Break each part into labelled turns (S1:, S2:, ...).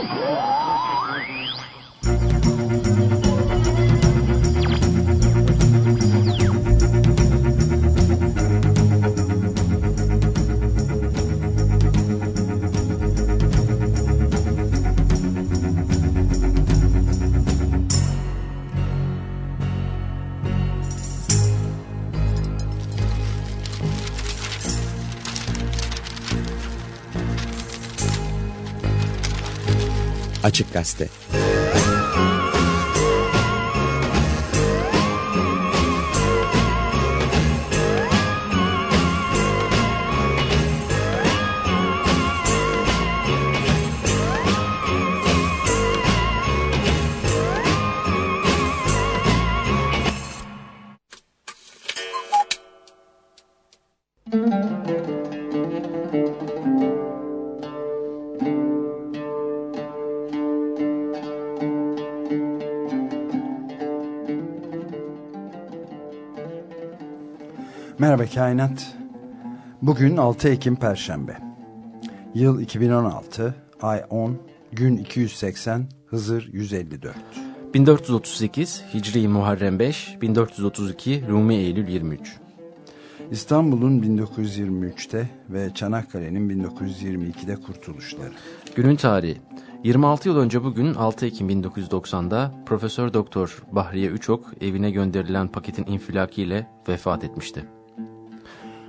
S1: Oh! Açık Gazete
S2: Merhaba Kainat. Bugün 6 Ekim Perşembe. Yıl 2016, ay 10, gün 280, Hızır 154.
S3: 1438 Hicri Muharrem 5, 1432 Rumi Eylül 23.
S2: İstanbul'un 1923'te ve Çanakkale'nin 1922'de kurtuluşları.
S3: Günün tarihi 26 yıl önce bugün 6 Ekim 1990'da Profesör Doktor Bahriye Üçok evine gönderilen paketin infilakiyle vefat etmişti.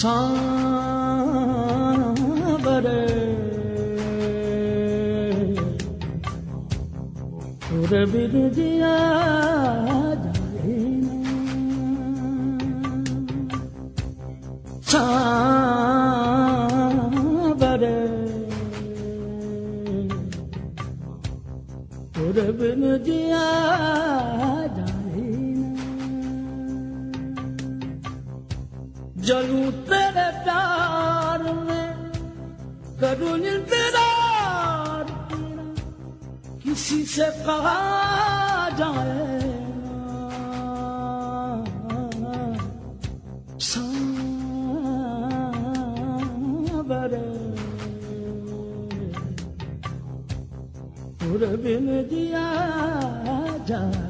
S4: صابر به نه. بر پوربيا داهي نو. بدون البلاد किसी से कहा जाए बिन दिया जाए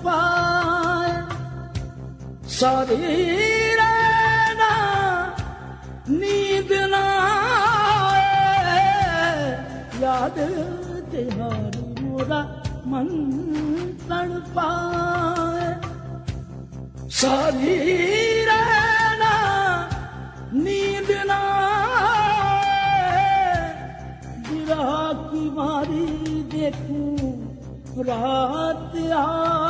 S4: तड़ पाए सारी रहना नींद ना आए। याद तिहारी बुरा मन तड़ पाए सारी रहना नींद ना आए। विरह की मारी देखूं रात यारी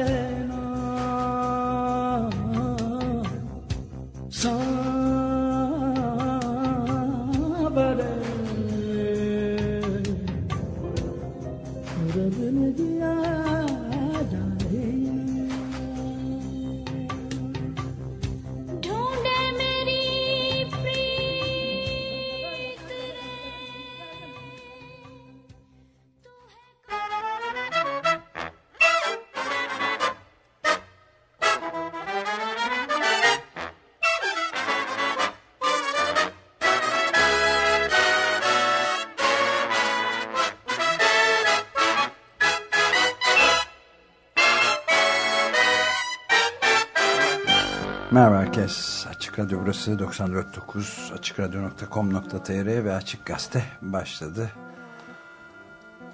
S2: Açık Radyo burası 94.9 AçıkRadyo.com.tr ve Açık Gazete başladı.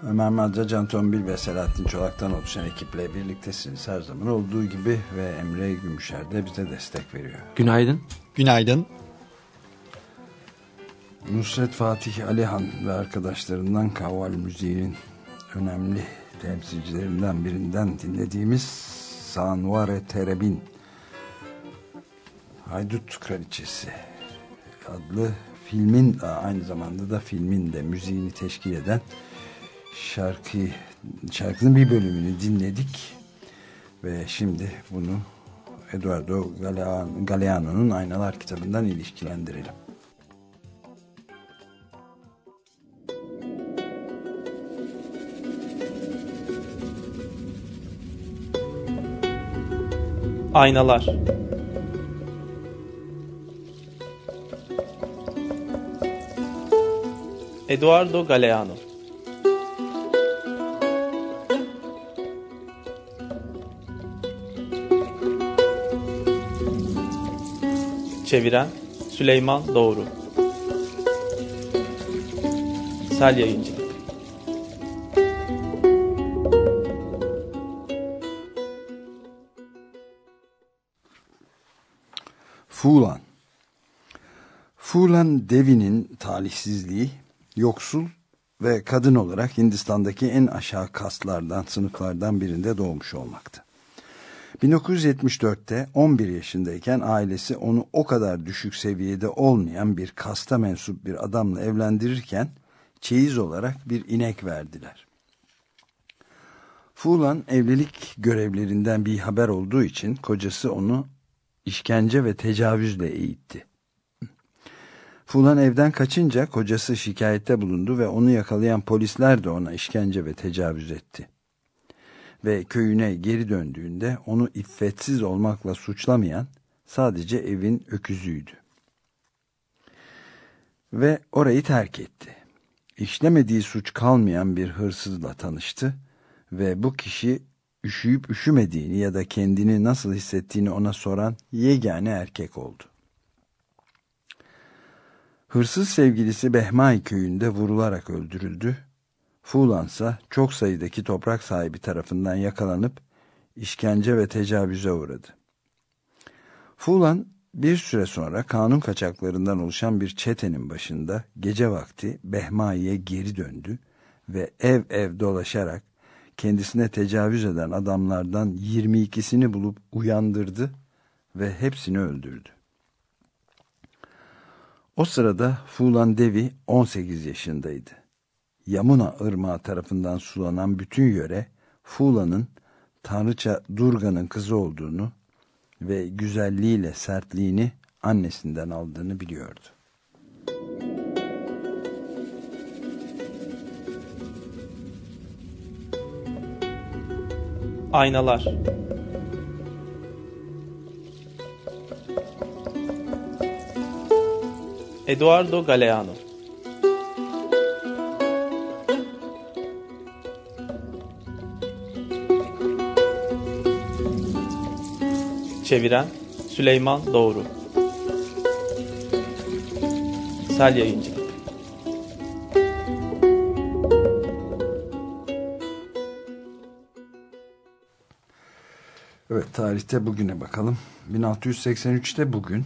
S2: Ömer Madra, Can Tombil ve Selahattin Çolak'tan oluşan ekiple birliktesiniz her zaman olduğu gibi ve Emre Gümüşer de bize destek veriyor.
S3: Günaydın.
S5: Günaydın.
S2: Nusret Fatih Alihan ve arkadaşlarından Kaval Müziği'nin önemli temsilcilerinden birinden dinlediğimiz Sanvare Terebin Haydut Kraliçesi adlı filmin aynı zamanda da filmin de müziğini teşkil eden şarkı şarkının bir bölümünü dinledik ve şimdi bunu Eduardo Galeano'nun Aynalar kitabından ilişkilendirelim.
S6: Aynalar Eduardo Galeano. Çeviren Süleyman Doğru. Sel Yayıncılık
S2: Fulan. Fulan Devi'nin talihsizliği yoksul ve kadın olarak Hindistan'daki en aşağı kastlardan, sınıflardan birinde doğmuş olmaktı. 1974'te 11 yaşındayken ailesi onu o kadar düşük seviyede olmayan bir kasta mensup bir adamla evlendirirken çeyiz olarak bir inek verdiler. Fulan evlilik görevlerinden bir haber olduğu için kocası onu işkence ve tecavüzle eğitti. Fulan evden kaçınca kocası şikayette bulundu ve onu yakalayan polisler de ona işkence ve tecavüz etti. Ve köyüne geri döndüğünde onu iffetsiz olmakla suçlamayan sadece evin öküzüydü. Ve orayı terk etti. İşlemediği suç kalmayan bir hırsızla tanıştı ve bu kişi üşüyüp üşümediğini ya da kendini nasıl hissettiğini ona soran yegane erkek oldu. Hırsız sevgilisi Behmai köyünde vurularak öldürüldü. Fulansa çok sayıdaki toprak sahibi tarafından yakalanıp işkence ve tecavüze uğradı. Fulan bir süre sonra kanun kaçaklarından oluşan bir çetenin başında gece vakti Behmai'ye geri döndü ve ev ev dolaşarak kendisine tecavüz eden adamlardan 22'sini bulup uyandırdı ve hepsini öldürdü. O sırada Fulan Devi 18 yaşındaydı. Yamuna ırmağı tarafından sulanan bütün yöre Fula'nın Tanrıça Durga'nın kızı olduğunu ve güzelliğiyle sertliğini annesinden aldığını biliyordu.
S6: Aynalar Eduardo Galeano. Çeviren Süleyman Doğru. Sel Yayıncılık
S2: Evet tarihte bugüne bakalım. 1683'te bugün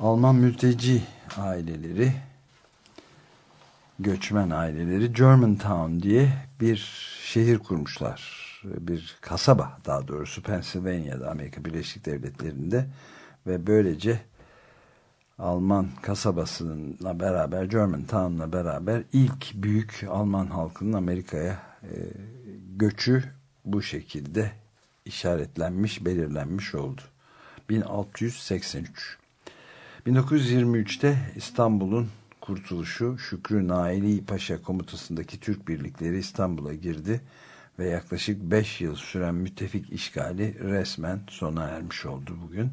S2: Alman mülteci aileleri göçmen aileleri Germantown diye bir şehir kurmuşlar. Bir kasaba daha doğrusu Pennsylvania'da Amerika Birleşik Devletleri'nde ve böylece Alman kasabasıyla beraber Germantown'la beraber ilk büyük Alman halkının Amerika'ya e, göçü bu şekilde işaretlenmiş, belirlenmiş oldu. 1683 1923'te İstanbul'un kurtuluşu Şükrü Naili Paşa komutasındaki Türk birlikleri İstanbul'a girdi ve yaklaşık 5 yıl süren müttefik işgali resmen sona ermiş oldu bugün.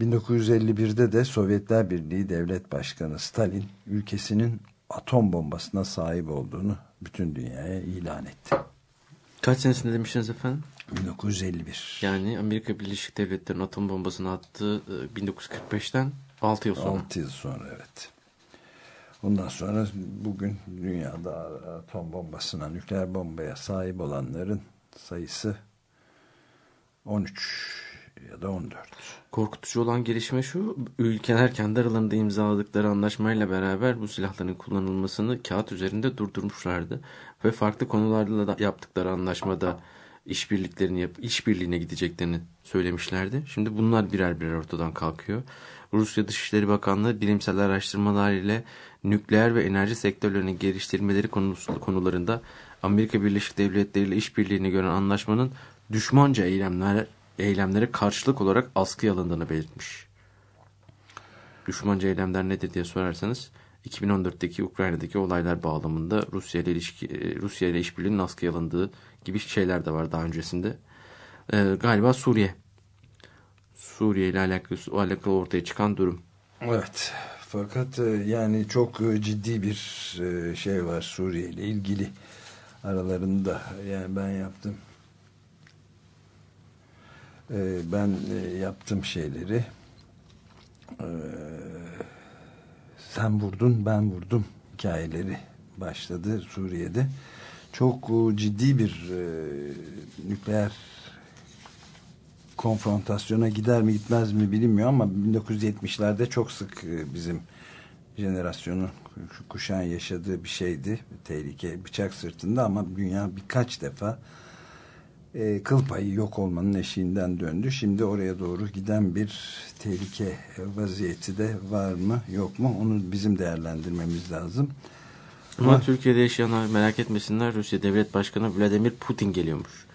S2: 1951'de de Sovyetler Birliği Devlet Başkanı Stalin ülkesinin atom bombasına sahip olduğunu bütün dünyaya ilan etti.
S3: Kaç senesinde demiştiniz efendim?
S2: 1951.
S3: Yani Amerika Birleşik Devletleri'nin atom bombasını attığı e, 1945'ten 6 yıl sonra.
S2: 6 yıl sonra evet. Ondan sonra bugün dünyada atom bombasına, nükleer bombaya sahip olanların sayısı 13 ya da 14.
S3: Korkutucu olan gelişme şu, ülkeler kendi aralarında imzaladıkları anlaşmayla beraber bu silahların kullanılmasını kağıt üzerinde durdurmuşlardı. Ve farklı konularla da yaptıkları anlaşmada işbirliklerini yap, işbirliğine gideceklerini söylemişlerdi. Şimdi bunlar birer birer ortadan kalkıyor. Rusya Dışişleri Bakanlığı bilimsel araştırmalar ile nükleer ve enerji sektörlerinin geliştirmeleri konusu, konularında Amerika Birleşik Devletleri ile işbirliğini gören anlaşmanın düşmanca eylemler, eylemlere karşılık olarak askıya alındığını belirtmiş. Düşmanca eylemler nedir diye sorarsanız 2014'teki Ukrayna'daki olaylar bağlamında Rusya ile ilişki e, Rusya ile işbirliğinin askıya alındığı gibi şeyler de var daha öncesinde. Ee, galiba Suriye. Suriye ile alakalı, alakalı ortaya çıkan durum.
S2: Evet. Fakat e, yani çok e, ciddi bir şey var Suriye ile ilgili aralarında. Yani ben yaptım. Ben yaptım şeyleri. Sen vurdun, ben vurdum hikayeleri başladı Suriye'de. Çok e, ciddi bir e, nükleer konfrontasyona gider mi gitmez mi bilinmiyor ama 1970'lerde çok sık e, bizim jenerasyonun kuşağın yaşadığı bir şeydi. Tehlike bıçak sırtında ama dünya birkaç defa e, kıl payı yok olmanın eşiğinden döndü. Şimdi oraya doğru giden bir tehlike vaziyeti de var mı yok mu onu bizim değerlendirmemiz lazım.
S3: Ama Türkiye'de yaşayanlar merak etmesinler Rusya Devlet Başkanı Vladimir Putin geliyormuş.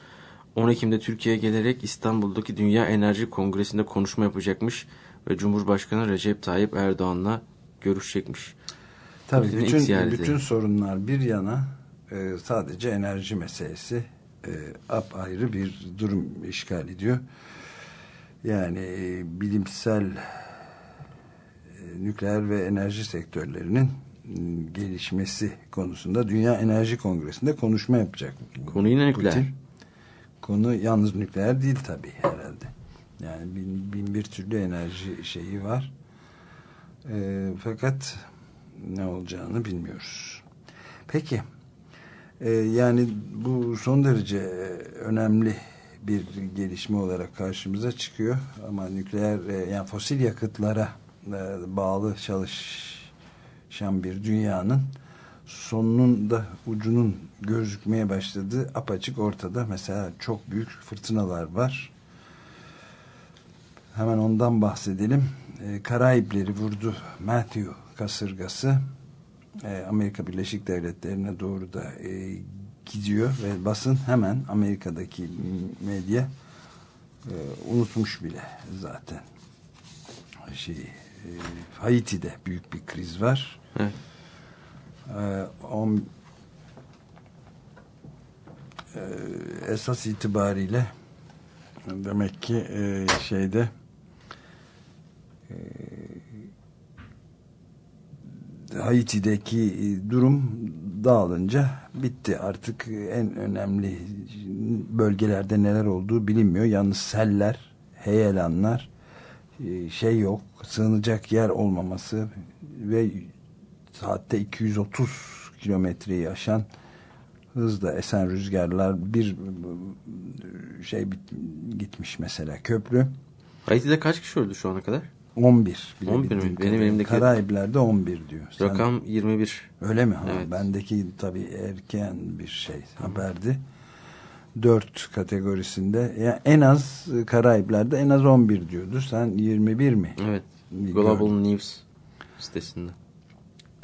S3: 10 Ekim'de Türkiye'ye gelerek İstanbul'daki Dünya Enerji Kongresi'nde konuşma yapacakmış ve Cumhurbaşkanı Recep Tayyip Erdoğan'la görüşecekmiş.
S2: Tabii
S3: Putin'in
S2: bütün, bütün sorunlar bir yana e, sadece enerji meselesi e, apayrı bir durum işgal ediyor. Yani e, bilimsel e, nükleer ve enerji sektörlerinin gelişmesi konusunda Dünya Enerji Kongresi'nde konuşma yapacak.
S3: Konu yine nükleer.
S2: Putin. Konu yalnız nükleer değil tabii herhalde. Yani bin, bin bir türlü enerji şeyi var. E, fakat ne olacağını bilmiyoruz. Peki. E, yani bu son derece önemli bir gelişme olarak karşımıza çıkıyor. Ama nükleer e, yani fosil yakıtlara e, bağlı çalışan bir dünyanın sonunun da ucunun gözükmeye başladığı apaçık ortada. Mesela çok büyük fırtınalar var. Hemen ondan bahsedelim. E, Karayipleri vurdu Matthew kasırgası. E, Amerika Birleşik Devletleri'ne doğru da e, gidiyor ve basın hemen Amerika'daki medya e, unutmuş bile zaten. Şey, e, Haiti'de büyük bir kriz var.
S3: Evet.
S2: Ee, on, e, esas itibariyle demek ki e, şeyde e, Haiti'deki e, durum dağılınca bitti. Artık en önemli bölgelerde neler olduğu bilinmiyor. Yalnız seller, heyelanlar, e, şey yok, sığınacak yer olmaması ve saatte 230 kilometreyi aşan hızla esen rüzgarlar bir şey gitmiş mesela köprü
S3: Haiti'de kaç kişi öldü şu ana kadar?
S2: 11 bile
S3: 11 mi? Benim elimdeki-
S2: Karayipler'de 11 diyor. Sen-
S3: Rakam 21.
S2: öyle mi? Ha,
S3: Evet.
S2: Bendeki tabii erken bir şey haberdi. 4 kategorisinde ya en az Karayipler'de en az 11 diyordu. Sen 21 mi?
S3: Evet.
S2: Gördüm.
S3: Global News sitesinde.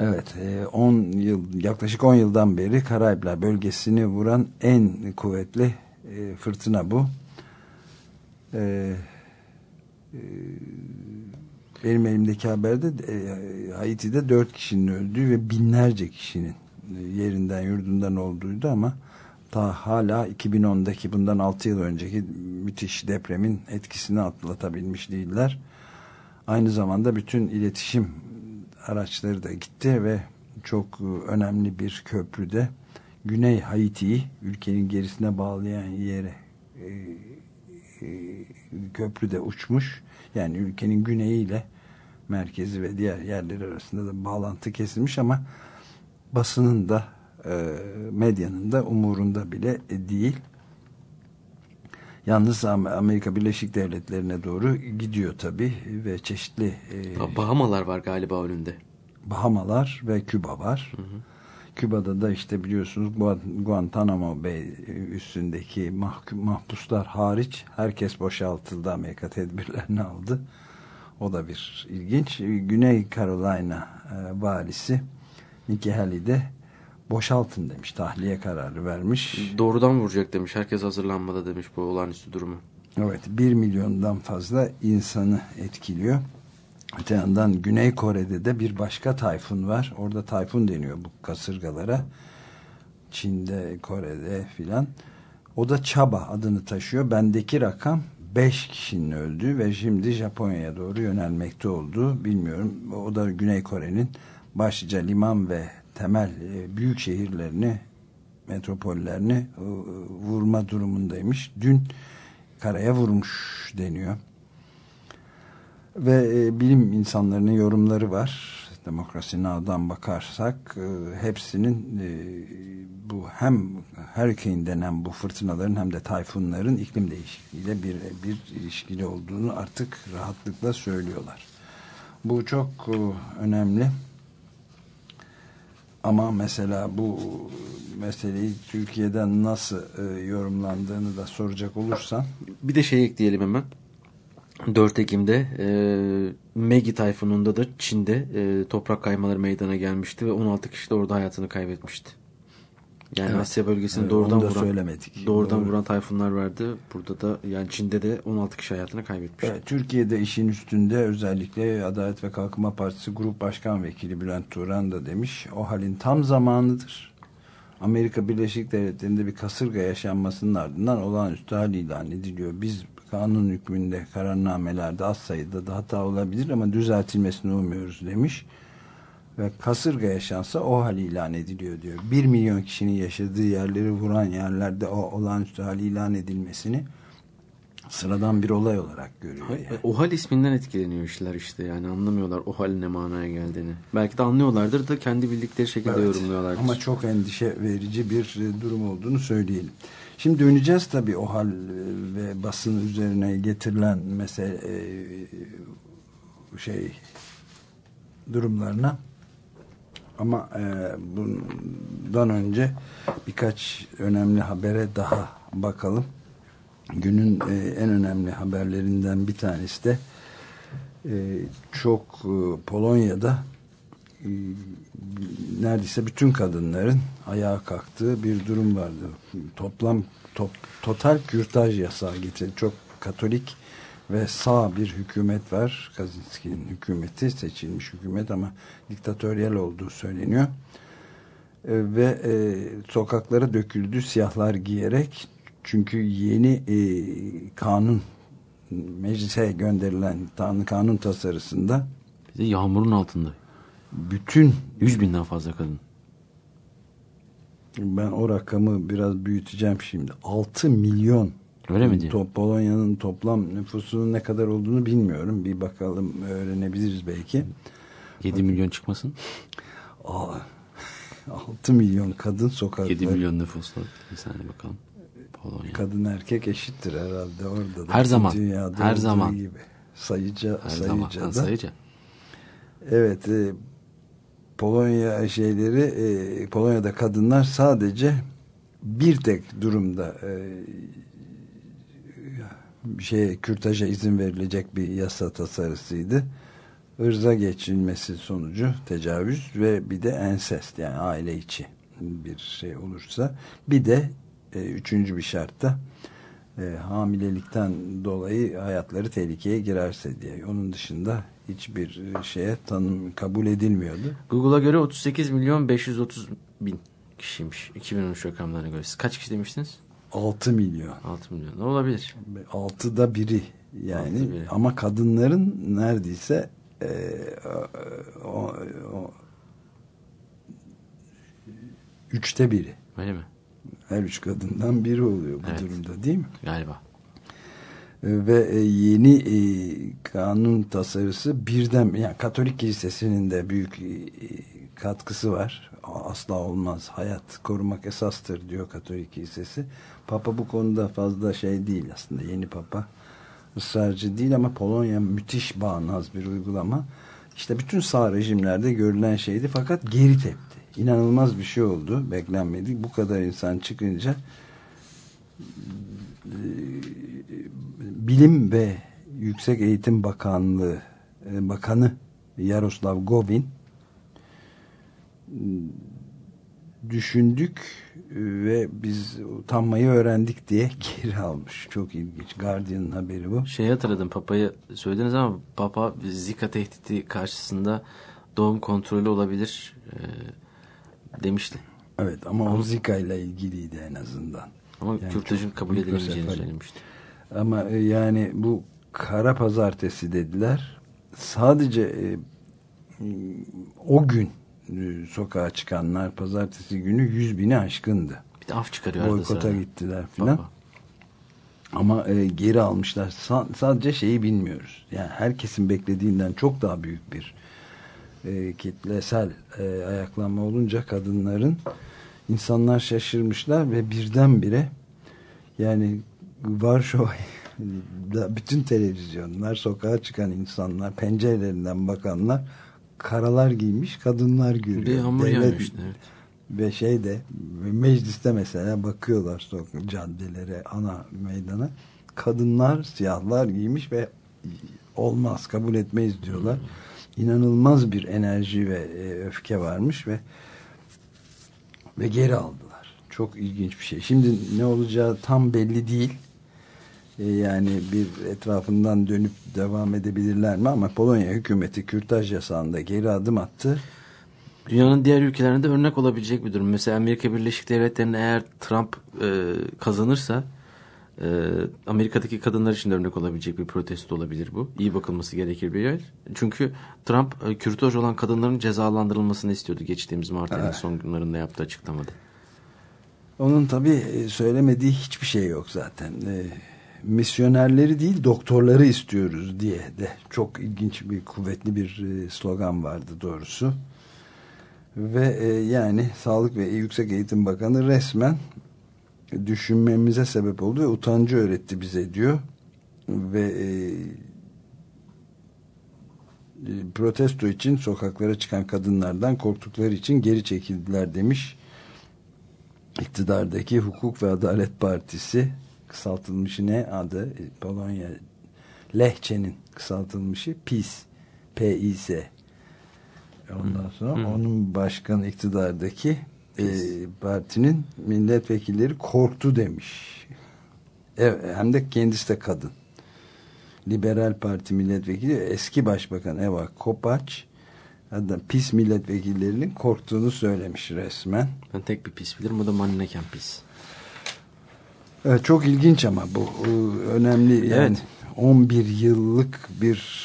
S2: Evet, e, 10 yıl yaklaşık 10 yıldan beri Karayipler bölgesini vuran en kuvvetli e, fırtına bu. E, e, benim elimdeki haberde e, Haiti'de 4 kişinin öldüğü ve binlerce kişinin e, yerinden yurdundan olduğuydu ama ta hala 2010'daki bundan 6 yıl önceki müthiş depremin etkisini atlatabilmiş değiller. Aynı zamanda bütün iletişim araçları da gitti ve çok e, önemli bir köprüde Güney Haiti'yi ülkenin gerisine bağlayan yere e, e, köprüde uçmuş. Yani ülkenin güneyiyle merkezi ve diğer yerler arasında da bağlantı kesilmiş ama basının da e, medyanın da umurunda bile değil. Yalnız Am- Amerika Birleşik Devletleri'ne doğru gidiyor tabi ve çeşitli e,
S3: Bahamalar var galiba önünde.
S2: Bahamalar ve Küba var. Küba'da da işte biliyorsunuz Guan- Guantanamo Bay üstündeki mahkum, mahpuslar hariç herkes boşaltıldı. Amerika tedbirlerini aldı. O da bir ilginç. Güney Carolina e, valisi Nikki Haley de boşaltın demiş. Tahliye kararı vermiş.
S3: Doğrudan vuracak demiş. Herkes hazırlanmada demiş bu olağanüstü durumu.
S2: Evet 1 milyondan fazla insanı etkiliyor. Öte yandan Güney Kore'de de bir başka tayfun var. Orada tayfun deniyor bu kasırgalara. Çin'de, Kore'de filan. O da Çaba adını taşıyor. Bendeki rakam 5 kişinin öldüğü ve şimdi Japonya'ya doğru yönelmekte olduğu bilmiyorum. O da Güney Kore'nin başlıca liman ve temel e, büyük şehirlerini metropollerini e, vurma durumundaymış. Dün karaya vurmuş deniyor. Ve e, bilim insanlarının yorumları var. Demokrasi Now'dan bakarsak e, hepsinin e, bu hem hurricane denen bu fırtınaların hem de tayfunların iklim değişikliğiyle bir, bir ilişkili olduğunu artık rahatlıkla söylüyorlar. Bu çok e, önemli. Ama mesela bu meseleyi Türkiye'den nasıl e, yorumlandığını da soracak olursan
S3: Bir de şey ekleyelim hemen. 4 Ekim'de e, Megi tayfununda da Çin'de e, toprak kaymaları meydana gelmişti ve 16 kişi de orada hayatını kaybetmişti. Yani
S2: Evet.
S3: Asya bölgesini
S2: Evet,
S3: doğrudan vuran
S2: söylemedik.
S3: doğrudan
S2: Doğru.
S3: vuran tayfunlar vardı. Burada da yani Çin'de de 16 kişi hayatını kaybetmiş.
S2: Evet, Türkiye'de işin üstünde özellikle Adalet ve Kalkınma Partisi Grup Başkan Vekili Bülent Turan da demiş o halin tam zamanıdır. Amerika Birleşik Devletleri'nde bir kasırga yaşanmasının ardından olağanüstü hal ilan ediliyor. Biz kanun hükmünde kararnamelerde az sayıda da hata olabilir ama düzeltilmesini umuyoruz demiş. Ve kasırga yaşansa o hal ilan ediliyor diyor. Bir milyon kişinin yaşadığı yerleri vuran yerlerde o olağanüstü hal ilan edilmesini sıradan bir olay olarak görüyor. Yani.
S3: OHAL isminden etkileniyor işler işte yani anlamıyorlar OHAL'in ne manaya geldiğini. Belki de anlıyorlardır da kendi bildikleri şekilde
S2: Evet,
S3: yorumluyorlardır.
S2: Ama çok endişe verici bir e, durum olduğunu söyleyelim. Şimdi döneceğiz tabii o hal e, ve basın üzerine getirilen mesele e, şey durumlarına. Ama e, bundan önce birkaç önemli habere daha bakalım. Günün e, en önemli haberlerinden bir tanesi de çok Polonya'da neredeyse bütün kadınların ayağa kalktığı bir durum vardı. Toplam top, total kürtaj yasağı getirdi. Çok katolik ve sağ bir hükümet var. Kaczynski'nin hükümeti seçilmiş hükümet ama diktatöryel olduğu söyleniyor. E, ve e, sokaklara döküldü siyahlar giyerek çünkü yeni e, kanun meclise gönderilen kanun tasarısında
S3: Bir yağmurun altında.
S2: Bütün
S3: 100 binden fazla kadın.
S2: ben o rakamı biraz büyüteceğim şimdi 6 milyon
S3: Öyle mi diyor?
S2: Polonya'nın toplam nüfusunun ne kadar olduğunu bilmiyorum bir bakalım öğrenebiliriz belki
S3: 7 milyon çıkmasın.
S2: Aa, 6 milyon kadın sokakta
S3: 7 milyon nüfusla. Bir saniye bakalım. Polonya.
S2: kadın erkek eşittir herhalde orada da
S3: Her zaman,
S2: dünyada
S3: her zaman.
S2: gibi sayıca
S3: Her
S2: sayıca
S3: zaman.
S2: da
S3: sayıca.
S2: Evet, e, Polonya şeyleri, e, Polonya'da kadınlar sadece bir tek durumda e, şey kürtaja izin verilecek bir yasa tasarısıydı. Irza geçilmesi sonucu tecavüz ve bir de ensest yani aile içi bir şey olursa bir de e, üçüncü bir şartta e, hamilelikten dolayı hayatları tehlikeye girerse diye. Onun dışında hiçbir e, şeye tanım kabul edilmiyordu.
S3: Google'a göre 38 milyon 530 bin kişiymiş. 2013 rakamlarına göre. Siz kaç kişi demiştiniz?
S2: 6 milyon.
S3: 6 milyon. Ne olabilir?
S2: Altıda biri yani
S3: biri.
S2: ama kadınların neredeyse e, o, o, üçte biri.
S3: Öyle mi?
S2: Her üç kadından biri oluyor bu
S3: Evet.
S2: durumda değil mi?
S3: Galiba.
S2: E, Ve e, yeni e, kanun tasarısı birden yani Katolik Kilisesi'nin de büyük e, katkısı var. Asla olmaz. Hayat korumak esastır diyor Katolik Kilisesi. Papa bu konuda fazla şey değil aslında. Yeni Papa ısrarcı değil ama Polonya müthiş bağnaz bir uygulama. İşte bütün sağ rejimlerde görülen şeydi fakat geri tepti. İnanılmaz bir şey oldu. Beklenmedik. Bu kadar insan çıkınca Bilim ve Yüksek Eğitim Bakanlığı e, Bakanı Yaroslav Govin düşündük ve biz utanmayı öğrendik diye geri almış. Çok ilginç. Guardian'ın haberi bu.
S3: Şey hatırladım Papa'yı söylediniz ama Papa Zika tehdidi karşısında doğum kontrolü olabilir e, demişti.
S2: Evet ama o Zika ile ilgiliydi en azından.
S3: Ama
S2: Yani
S3: kürtajın kabul edilemeyeceğini söylemişti.
S2: Ama e, yani bu kara pazartesi dediler. Sadece e, o gün e, sokağa çıkanlar pazartesi günü yüz bini aşkındı.
S3: Bir de af çıkarıyor
S2: Boykota gittiler filan. Ama e, geri almışlar. Sa- sadece şeyi bilmiyoruz. Yani herkesin beklediğinden çok daha büyük bir e, kitlesel e, ayaklanma olunca kadınların insanlar şaşırmışlar ve birdenbire yani Varşova da bütün televizyonlar sokağa çıkan insanlar pencerelerinden bakanlar karalar giymiş kadınlar görüyor.
S3: Bir hamur
S2: Devlet-
S3: yanmıştı. Evet.
S2: ve şeyde mecliste mesela bakıyorlar sokak caddelere ana meydana kadınlar siyahlar giymiş ve olmaz kabul etmeyiz diyorlar. İnanılmaz bir enerji ve e, öfke varmış ve ve geri aldılar. Çok ilginç bir şey. Şimdi ne olacağı tam belli değil. E, yani bir etrafından dönüp devam edebilirler mi? Ama Polonya hükümeti kürtaj yasağında geri adım attı.
S3: Dünyanın diğer ülkelerinde örnek olabilecek bir durum. Mesela Amerika Birleşik Devletleri'nde eğer Trump e, kazanırsa e, Amerika'daki kadınlar için de örnek olabilecek bir protesto olabilir bu. İyi bakılması gerekir bir yer. Çünkü Trump e, kürtaj olan kadınların cezalandırılmasını istiyordu geçtiğimiz Mart ayının son günlerinde yaptığı açıklamada.
S2: Onun tabii e, söylemediği hiçbir şey yok zaten. E, misyonerleri değil doktorları istiyoruz diye de çok ilginç bir kuvvetli bir e, slogan vardı doğrusu. Ve e, yani Sağlık ve Yüksek Eğitim Bakanı resmen düşünmemize sebep oldu ve utancı öğretti bize diyor. Ve e, e, protesto için sokaklara çıkan kadınlardan korktukları için geri çekildiler demiş iktidardaki Hukuk ve Adalet Partisi kısaltılmışı ne adı? E, Polonya Lehçe'nin kısaltılmışı PiS P-I-S ondan sonra onun başkanı iktidardaki e, partinin milletvekilleri korktu demiş. Evet, hem de kendisi de kadın. Liberal Parti milletvekili eski başbakan Eva Kopaç hatta PiS milletvekillerinin korktuğunu söylemiş resmen.
S3: Ben tek bir pis bilirim o da Manneken pis.
S2: Evet, çok ilginç ama bu e, önemli yani
S3: Evet.
S2: 11 yıllık bir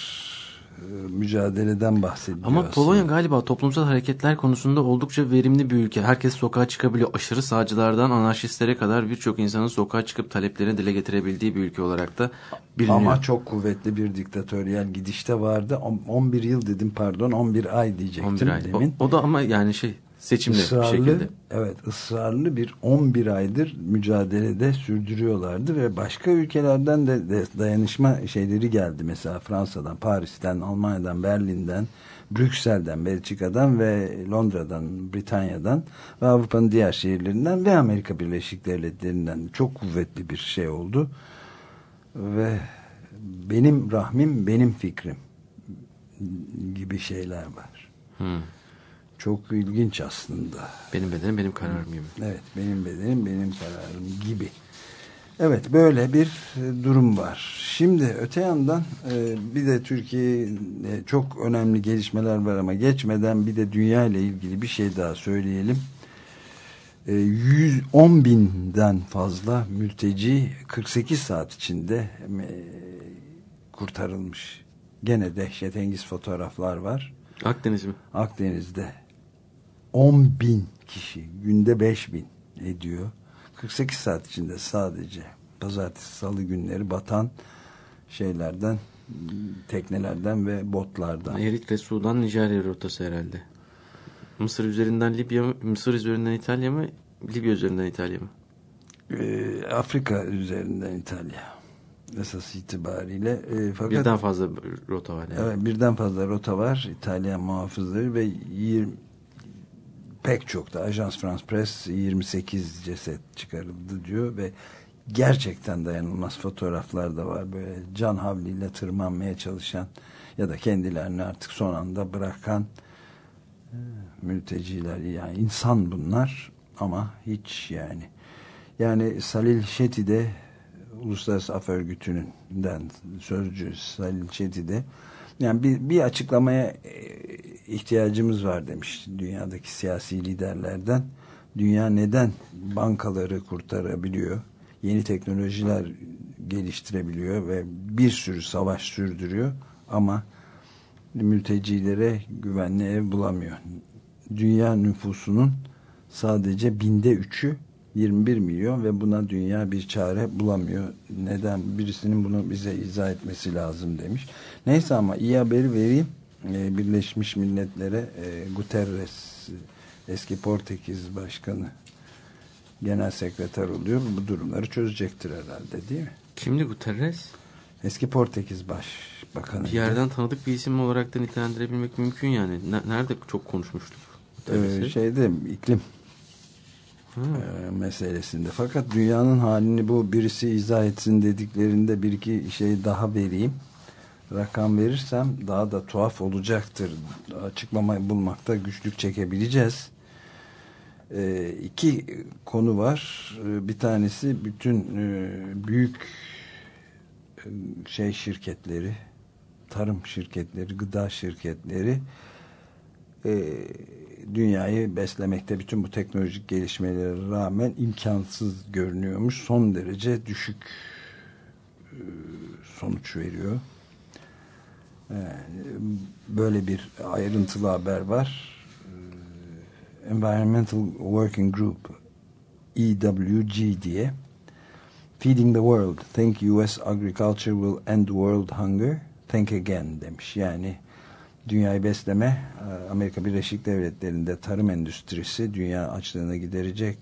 S2: e, mücadeleden bahsediyor.
S3: Ama
S2: aslında.
S3: Polonya galiba toplumsal hareketler konusunda oldukça verimli bir ülke. Herkes sokağa çıkabiliyor. Aşırı sağcılardan anarşistlere kadar birçok insanın sokağa çıkıp taleplerini dile getirebildiği bir ülke olarak da biliniyor.
S2: Ama çok kuvvetli bir diktatöryel gidişte vardı. On- 11 yıl dedim pardon 11 ay diyecektim
S3: 11 ay. O,
S2: demin.
S3: o da ama yani şey seçimli bir
S2: ısrarlı,
S3: şekilde.
S2: evet ısrarlı bir 11 aydır mücadelede sürdürüyorlardı ve başka ülkelerden de, de dayanışma şeyleri geldi. Mesela Fransa'dan, Paris'ten, Almanya'dan, Berlin'den, Brüksel'den, Belçika'dan ve Londra'dan, Britanya'dan ve Avrupa'nın diğer şehirlerinden ve Amerika Birleşik Devletleri'nden çok kuvvetli bir şey oldu. Ve benim rahmim, benim fikrim gibi şeyler var.
S3: Hmm.
S2: Çok ilginç aslında.
S3: Benim bedenim benim kararım gibi.
S2: Evet benim bedenim benim kararım gibi. Evet böyle bir e, durum var. Şimdi öte yandan e, bir de Türkiye'de çok önemli gelişmeler var ama geçmeden bir de dünya ile ilgili bir şey daha söyleyelim. E, 110 binden fazla mülteci 48 saat içinde e, kurtarılmış. Gene dehşetengiz fotoğraflar var.
S3: Akdeniz mi?
S2: Akdeniz'de 10 bin kişi günde 5 bin ediyor. 48 saat içinde sadece pazartesi salı günleri batan şeylerden teknelerden ve botlardan.
S3: Eritre Sudan Nijerya rotası herhalde. Mısır üzerinden Libya mı? Mısır üzerinden İtalya mı? Libya üzerinden İtalya mı?
S2: Ee, Afrika üzerinden İtalya esas itibariyle. Ee, fakat
S3: Birden fazla rota var yani.
S2: Evet, birden fazla rota var. İtalyan muhafızları ve 20, pek çok da Ajans France Press 28 ceset çıkarıldı diyor ve gerçekten dayanılmaz fotoğraflar da var. Böyle can havliyle tırmanmaya çalışan ya da kendilerini artık son anda bırakan e, mülteciler yani insan bunlar ama hiç yani yani Salil Şeti de Uluslararası Af Örgütü'nden sözcü Salil Şeti de yani bir, bir açıklamaya e, ihtiyacımız var demiş dünyadaki siyasi liderlerden. Dünya neden bankaları kurtarabiliyor? Yeni teknolojiler geliştirebiliyor ve bir sürü savaş sürdürüyor ama mültecilere güvenli ev bulamıyor. Dünya nüfusunun sadece binde üçü 21 milyon ve buna dünya bir çare bulamıyor. Neden? Birisinin bunu bize izah etmesi lazım demiş. Neyse ama iyi haberi vereyim. Ee, Birleşmiş Milletler'e e, Guterres eski Portekiz Başkanı Genel Sekreter oluyor. Bu durumları çözecektir herhalde değil mi?
S3: Kimdi Guterres?
S2: Eski Portekiz Başbakanı.
S3: Bir yerden tanıdık bir isim olarak da nitelendirebilmek mümkün yani. Ne- Nerede çok konuşmuştuk?
S2: Ee, şeyde iklim. E, meselesinde. Fakat dünyanın halini bu birisi izah etsin dediklerinde bir iki şey daha vereyim. Rakam verirsem daha da tuhaf olacaktır. Açıklamayı bulmakta güçlük çekebileceğiz. E, iki konu var. Bir tanesi bütün e, büyük şey şirketleri, tarım şirketleri, gıda şirketleri e, dünyayı beslemekte bütün bu teknolojik gelişmelere rağmen imkansız görünüyormuş. Son derece düşük e, sonuç veriyor. Yani böyle bir ayrıntılı haber var. E, Environmental Working Group EWG diye Feeding the World Think US Agriculture Will End World Hunger Think Again demiş. Yani dünyayı besleme e, Amerika Birleşik Devletleri'nde tarım endüstrisi dünya açlığını giderecek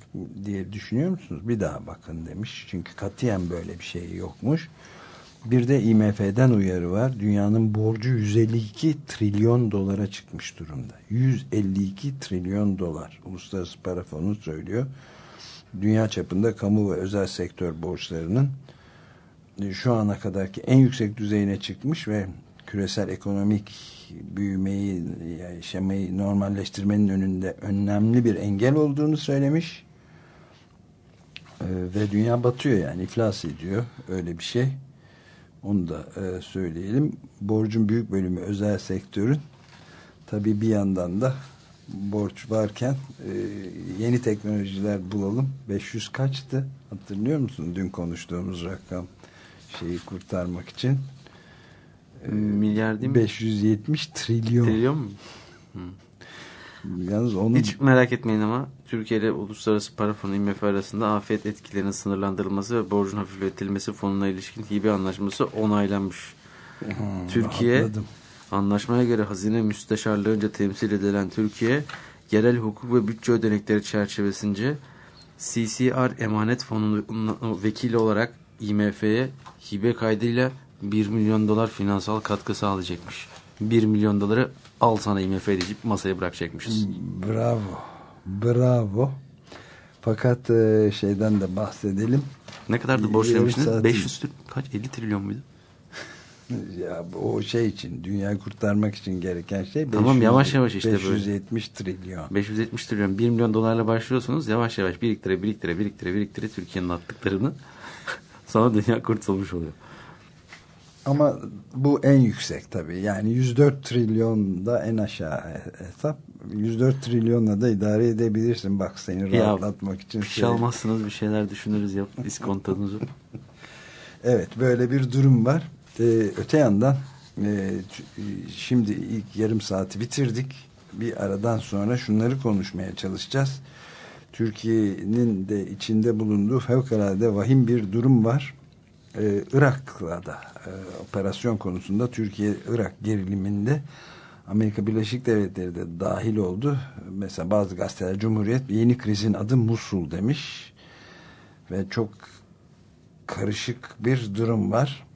S2: diye düşünüyor musunuz? Bir daha bakın demiş. Çünkü katiyen böyle bir şey yokmuş. Bir de IMF'den uyarı var. Dünyanın borcu 152 trilyon dolara çıkmış durumda. 152 trilyon dolar. Uluslararası Para Fonu söylüyor. Dünya çapında kamu ve özel sektör borçlarının e, şu ana kadarki en yüksek düzeyine çıkmış ve küresel ekonomik büyümeyi, yaşamayı normalleştirmenin önünde önemli bir engel olduğunu söylemiş. Ee, ve dünya batıyor yani iflas ediyor öyle bir şey. Onu da e, söyleyelim. Borcun büyük bölümü özel sektörün. Tabii bir yandan da borç varken e, yeni teknolojiler bulalım. 500 kaçtı? Hatırlıyor musun dün konuştuğumuz rakam şeyi kurtarmak için?
S3: Milyar değil mi?
S2: 570 trilyon.
S3: Trilyon mu?
S2: Yalnız onun
S3: Hiç merak etmeyin ama Türkiye ile Uluslararası Para Fonu IMF arasında afet etkilerinin sınırlandırılması ve borcun hafifletilmesi fonuna ilişkin hibe anlaşması onaylanmış. Türkiye
S2: rahatladım.
S3: anlaşmaya göre hazine müsteşarlığınca temsil edilen Türkiye yerel hukuk ve bütçe ödenekleri çerçevesince CCR emanet fonunun vekili olarak IMF'ye hibe kaydıyla 1 milyon dolar finansal katkı sağlayacakmış. 1 milyon doları al sana IMF diyecek masaya bırakacakmışız.
S2: Bravo. Bravo. Fakat e, şeyden de bahsedelim.
S3: Ne kadar da
S2: Yarım
S3: borçlamışsınız?
S2: saat-
S3: 500 tür- kaç 50 trilyon muydu?
S2: Ya o şey için dünyayı kurtarmak için gereken şey
S3: Tamam, yavaş yavaş işte böyle.
S2: 570 trilyon.
S3: 570 trilyon 1 milyon dolarla başlıyorsunuz yavaş yavaş biriktire biriktire biriktire biriktire Türkiye'nin attıklarını sonra dünya kurtulmuş oluyor.
S2: Ama bu en yüksek tabii. Yani 104 trilyon da en aşağı hesap. 104 trilyonla da idare edebilirsin. Bak seni
S3: Ya,
S2: rahatlatmak için.
S3: Bir şey almazsınız bir şeyler düşünürüz yap iskontonuzu.
S2: Evet böyle bir durum var. Ee, öte yandan e, ç- şimdi ilk yarım saati bitirdik. Bir aradan sonra şunları konuşmaya çalışacağız. Türkiye'nin de içinde bulunduğu fevkalade vahim bir durum var. Ee, Irak'la da e, operasyon konusunda Türkiye-Irak geriliminde Amerika Birleşik Devletleri de dahil oldu. Mesela bazı gazeteler Cumhuriyet yeni krizin adı Musul demiş ve çok karışık bir durum var.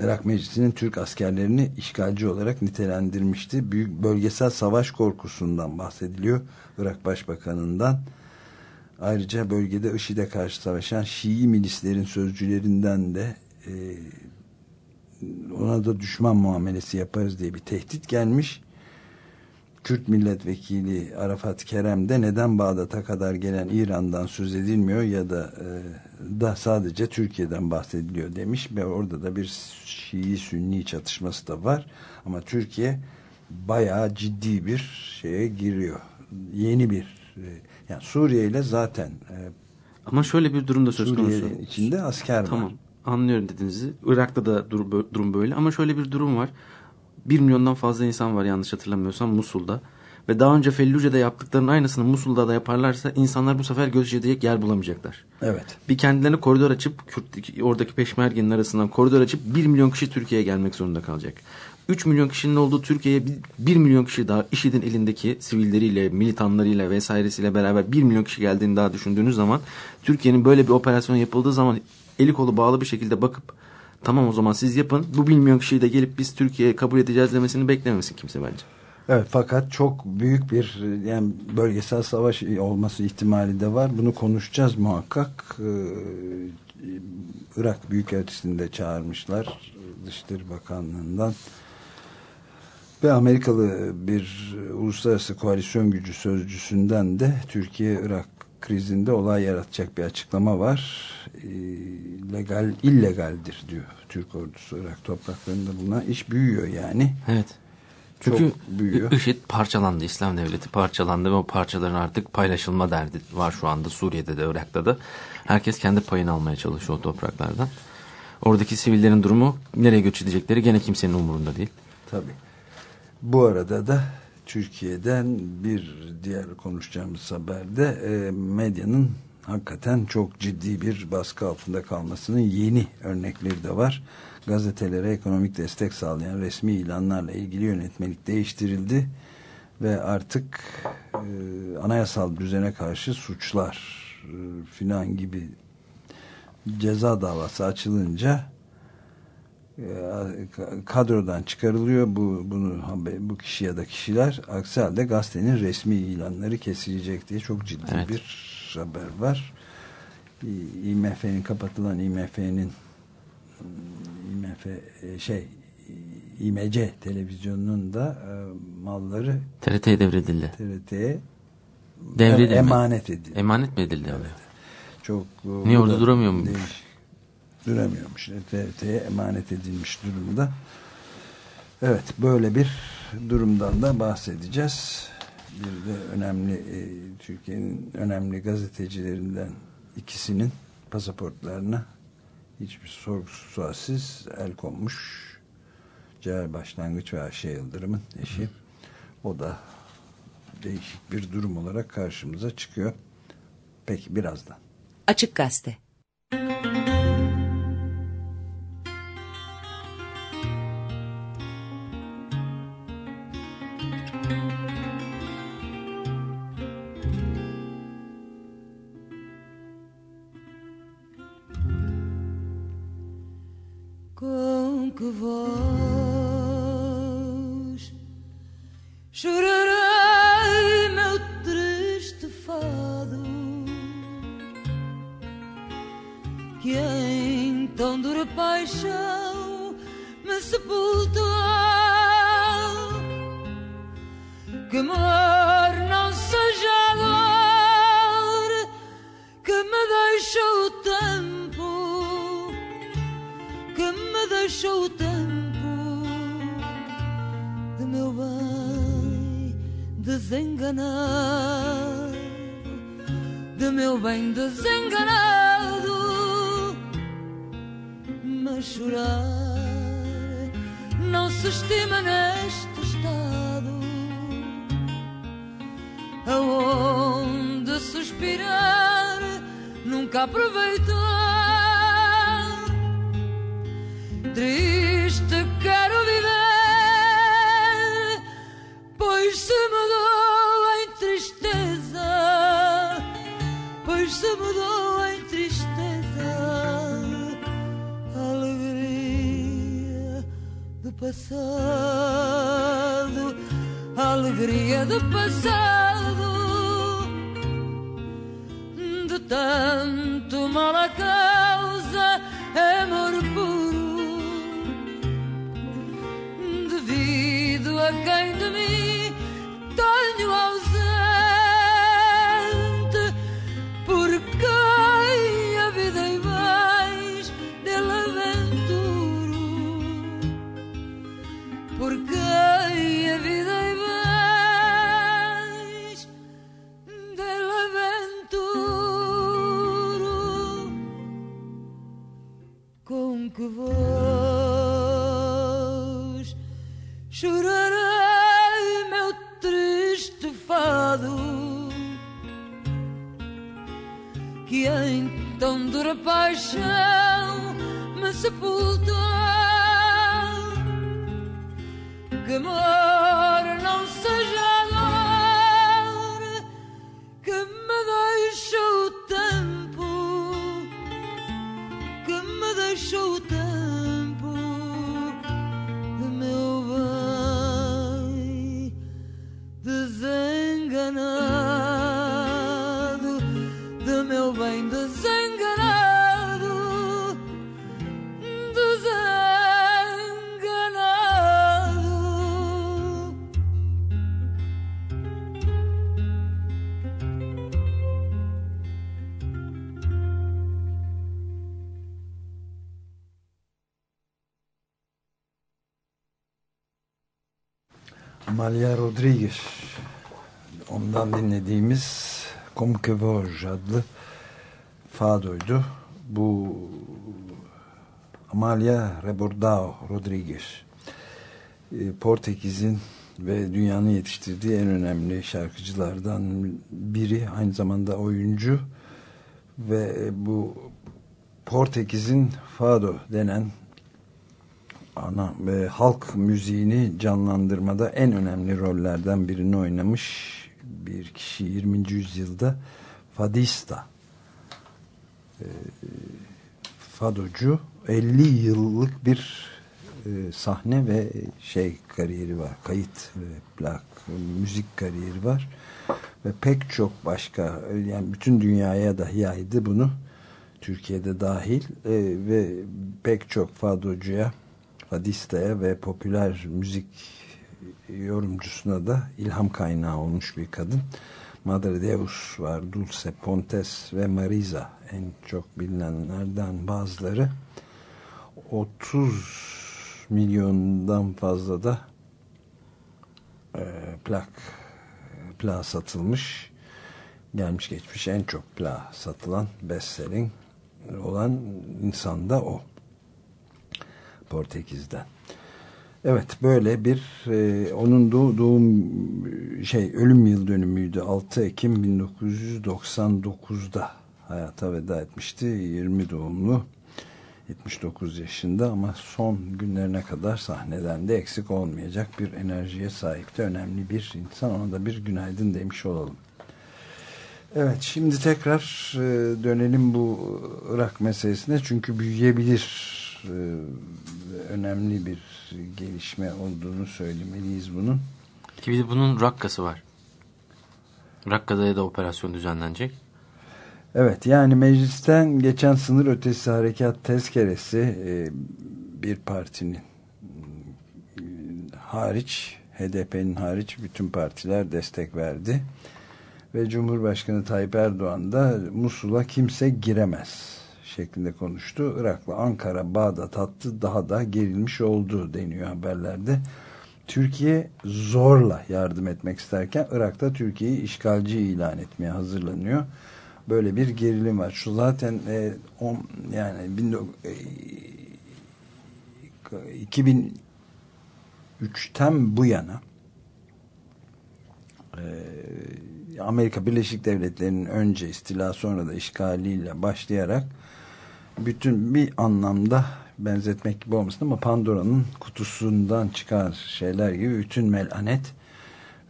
S2: Irak Meclisi'nin Türk askerlerini işgalci olarak nitelendirmişti. Büyük bölgesel savaş korkusundan bahsediliyor. Irak Başbakanı'ndan. Ayrıca bölgede IŞİD'e karşı savaşan Şii milislerin sözcülerinden de e, ona da düşman muamelesi yaparız diye bir tehdit gelmiş. Kürt milletvekili Arafat Kerem de neden Bağdat'a kadar gelen İran'dan söz edilmiyor ya da e, da sadece Türkiye'den bahsediliyor demiş ve orada da bir Şii-Sünni çatışması da var ama Türkiye bayağı ciddi bir şeye giriyor. Yeni bir e, yani Suriye ile zaten e,
S3: Ama şöyle bir durum da söz konusu.
S2: Suriye içinde asker
S3: Tamam.
S2: var.
S3: Anlıyorum dediğinizi. Irak'ta da dur- durum böyle ama şöyle bir durum var. 1 milyondan fazla insan var yanlış hatırlamıyorsam Musul'da. Ve daha önce Felluce'de yaptıklarının aynısını Musul'da da yaparlarsa insanlar bu sefer göç edecek yer bulamayacaklar.
S2: Evet.
S3: Bir kendilerine koridor açıp Kürt, oradaki peşmergenin arasından koridor açıp 1 milyon kişi Türkiye'ye gelmek zorunda kalacak. 3 milyon kişinin olduğu Türkiye'ye 1 milyon kişi daha IŞİD'in elindeki sivilleriyle, militanlarıyla vesairesiyle beraber 1 milyon kişi geldiğini daha düşündüğünüz zaman Türkiye'nin böyle bir operasyon yapıldığı zaman eli kolu bağlı bir şekilde bakıp tamam o zaman siz yapın bu 1 milyon kişiyi de gelip biz Türkiye'ye kabul edeceğiz demesini beklemesin kimse bence.
S2: Evet fakat çok büyük bir yani bölgesel savaş olması ihtimali de var. Bunu konuşacağız muhakkak. Ee, Irak Büyükelçisi'ni de çağırmışlar Dışişleri Bakanlığı'ndan. Ve Amerikalı bir uluslararası koalisyon gücü sözcüsünden de Türkiye-Irak krizinde olay yaratacak bir açıklama var. Ee, legal, illegaldir diyor Türk ordusu Irak topraklarında bulunan iş büyüyor yani.
S3: Evet. Çünkü
S2: Çok büyüyor.
S3: IŞİD parçalandı. İslam devleti parçalandı ve o parçaların artık paylaşılma derdi var şu anda Suriye'de de Irak'ta da. Herkes kendi payını almaya çalışıyor o topraklardan. Oradaki sivillerin durumu nereye göç edecekleri gene kimsenin umurunda değil.
S2: Tabii. Bu arada da Türkiye'den bir diğer konuşacağımız haberde e, medyanın hakikaten çok ciddi bir baskı altında kalmasının yeni örnekleri de var. Gazetelere ekonomik destek sağlayan resmi ilanlarla ilgili yönetmelik değiştirildi ve artık e, anayasal düzene karşı suçlar e, filan gibi ceza davası açılınca kadrodan çıkarılıyor bu bunu bu kişi ya da kişiler aksi halde gazetenin resmi ilanları kesilecek diye çok ciddi
S3: Evet.
S2: bir haber var. IMF'nin kapatılan IMF'nin IMF e, şey IMC televizyonunun da e, malları
S3: TRT'ye devredildi.
S2: TRT'ye
S3: Devredildi
S2: emanet edildi.
S3: Emanet mi edildi? abi?
S2: Çok e,
S3: Niye orada
S2: da
S3: duramıyor muymuş?
S2: değiş- Duramıyormuş. TRT'ye emanet edilmiş durumda. Evet böyle bir durumdan da bahsedeceğiz. Bir de önemli e, Türkiye'nin önemli gazetecilerinden ikisinin pasaportlarına hiçbir sorgusuz sualsiz el konmuş. Cevher Başlangıç ve Ayşe Yıldırım'ın eşi. O da değişik bir durum olarak karşımıza çıkıyor. Peki birazdan.
S1: Açık Gazete
S7: com
S2: Amalia Rodriguez ondan dinlediğimiz Comme que Vogue adlı fadoydu. Bu Amalia Rebordao Rodriguez e, Portekiz'in ve dünyanın yetiştirdiği en önemli şarkıcılardan biri aynı zamanda oyuncu ve bu Portekiz'in fado denen ana ve halk müziğini canlandırmada en önemli rollerden birini oynamış bir kişi. 20. yüzyılda Fadista. E, Fadocu 50 yıllık bir e, sahne ve şey kariyeri var. Kayıt ve plak müzik kariyeri var. Ve pek çok başka yani bütün dünyaya da yaydı bunu. Türkiye'de dahil e, ve pek çok fadocuya Fadista'ya ve popüler müzik yorumcusuna da ilham kaynağı olmuş bir kadın. Madre Deus var, Dulce Pontes ve Marisa en çok bilinenlerden bazıları. 30 milyondan fazla da e, plak plak satılmış. Gelmiş geçmiş en çok plak satılan bestselling olan insan da o. Portekiz'den. Evet böyle bir e, onun doğ, doğum şey ölüm yıl dönümüydü 6 Ekim 1999'da hayata veda etmişti 20 doğumlu 79 yaşında ama son günlerine kadar sahneden de eksik olmayacak bir enerjiye sahipti önemli bir insan ona da bir günaydın demiş olalım. Evet şimdi tekrar e, dönelim bu Irak meselesine çünkü büyüyebilir önemli bir gelişme olduğunu söylemeliyiz bunun.
S3: Ki bir de bunun Rakka'sı var. Rakka'da da operasyon düzenlenecek.
S2: Evet yani meclisten geçen sınır ötesi harekat tezkeresi e, bir partinin e, hariç HDP'nin hariç bütün partiler destek verdi. Ve Cumhurbaşkanı Tayyip Erdoğan da Musul'a kimse giremez şeklinde konuştu. Irak'la Ankara, Bağdat hattı daha da gerilmiş oldu deniyor haberlerde. Türkiye zorla yardım etmek isterken Irak'ta Türkiye'yi işgalci ilan etmeye hazırlanıyor. Böyle bir gerilim var. Şu zaten e, on, yani 19, e, 2003'ten bu yana e, Amerika Birleşik Devletleri'nin önce istila sonra da işgaliyle başlayarak bütün bir anlamda benzetmek gibi olmasın ama Pandora'nın kutusundan çıkan şeyler gibi bütün melanet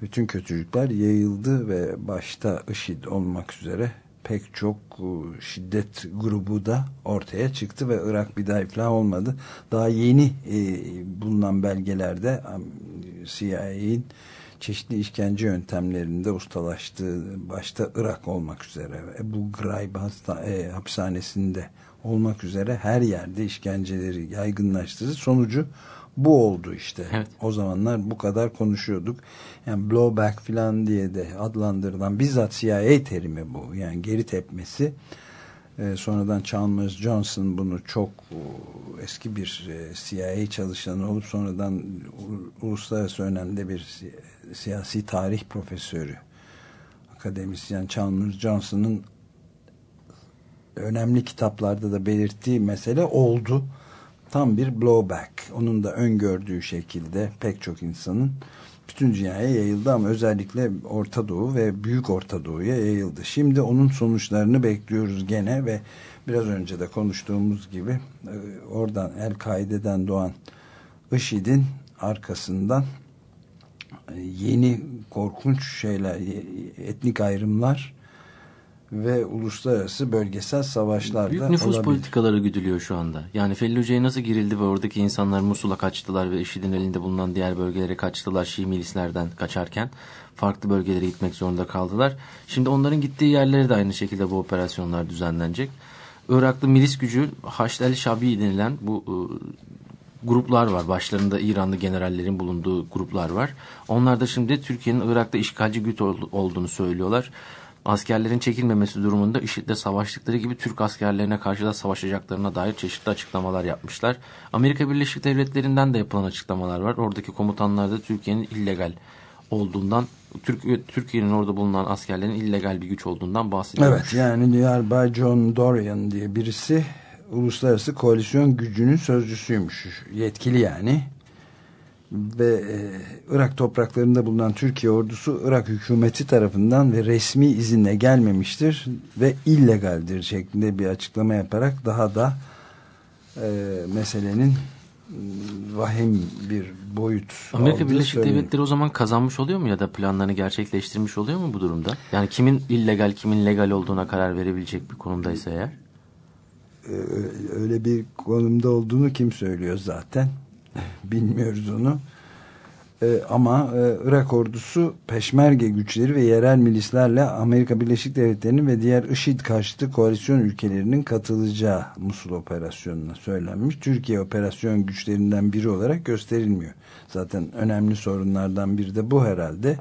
S2: bütün kötülükler yayıldı ve başta IŞİD olmak üzere pek çok e, şiddet grubu da ortaya çıktı ve Irak bir daha iflah olmadı. Daha yeni e, bulunan belgelerde CIA'in çeşitli işkence yöntemlerinde ustalaştığı başta Irak olmak üzere Ebu Ghraib hasta- e, hapishanesinde olmak üzere her yerde işkenceleri yaygınlaştırdı. Sonucu bu oldu işte.
S3: Evet.
S2: O zamanlar bu kadar konuşuyorduk. Yani blowback falan diye de adlandırılan bizzat CIA terimi bu. Yani geri tepmesi. Ee, sonradan Chalmers Johnson bunu çok e, eski bir e, CIA çalışanı olup sonradan u- uluslararası önemli bir si- siyasi tarih profesörü akademisyen Chalmers Johnson'ın önemli kitaplarda da belirttiği mesele oldu. Tam bir blowback. Onun da öngördüğü şekilde pek çok insanın bütün dünyaya yayıldı ama özellikle Orta Doğu ve Büyük Orta Doğu'ya yayıldı. Şimdi onun sonuçlarını bekliyoruz gene ve biraz önce de konuştuğumuz gibi e, oradan El-Kaide'den doğan IŞİD'in arkasından e, yeni korkunç şeyler, e, etnik ayrımlar ve uluslararası bölgesel savaşlar
S3: Büyük nüfus
S2: olabilir.
S3: politikaları güdülüyor şu anda. Yani Felluce'ye nasıl girildi ve oradaki insanlar Musul'a kaçtılar ve IŞİD'in elinde bulunan diğer bölgelere kaçtılar Şii milislerden kaçarken farklı bölgelere gitmek zorunda kaldılar. Şimdi onların gittiği yerlere de aynı şekilde bu operasyonlar düzenlenecek. Iraklı milis gücü Haşd el-Şabi denilen bu e, gruplar var. Başlarında İranlı generallerin bulunduğu gruplar var. Onlar da şimdi Türkiye'nin Irak'ta işgalci güç ol- olduğunu söylüyorlar. Askerlerin çekilmemesi durumunda IŞİD'le savaştıkları gibi Türk askerlerine karşı da savaşacaklarına dair çeşitli açıklamalar yapmışlar. Amerika Birleşik Devletleri'nden de yapılan açıklamalar var. Oradaki komutanlar da Türkiye'nin illegal olduğundan, Türk- Türkiye'nin orada bulunan askerlerin illegal bir güç olduğundan bahsediyor.
S2: Evet yani Diyarbay John Dorian diye birisi uluslararası koalisyon gücünün sözcüsüymüş. Yetkili yani. Ve e, Irak topraklarında bulunan Türkiye ordusu Irak hükümeti tarafından ve resmi izinle gelmemiştir ve illegaldir şeklinde bir açıklama yaparak daha da e, meselenin m, vahim bir boyut
S3: Amerika Birleşik
S2: söyleniyor.
S3: Devletleri o zaman kazanmış oluyor mu ya da planlarını gerçekleştirmiş oluyor mu bu durumda? Yani kimin illegal kimin legal olduğuna karar verebilecek bir konumdaysa eğer.
S2: Öyle bir konumda olduğunu kim söylüyor zaten bilmiyoruz onu Ee, ama e, Irak ordusu peşmerge güçleri ve yerel milislerle Amerika Birleşik Devletleri'nin ve diğer IŞİD karşıtı koalisyon ülkelerinin katılacağı Musul operasyonuna söylenmiş. Türkiye operasyon güçlerinden biri olarak gösterilmiyor. Zaten önemli sorunlardan biri de bu herhalde.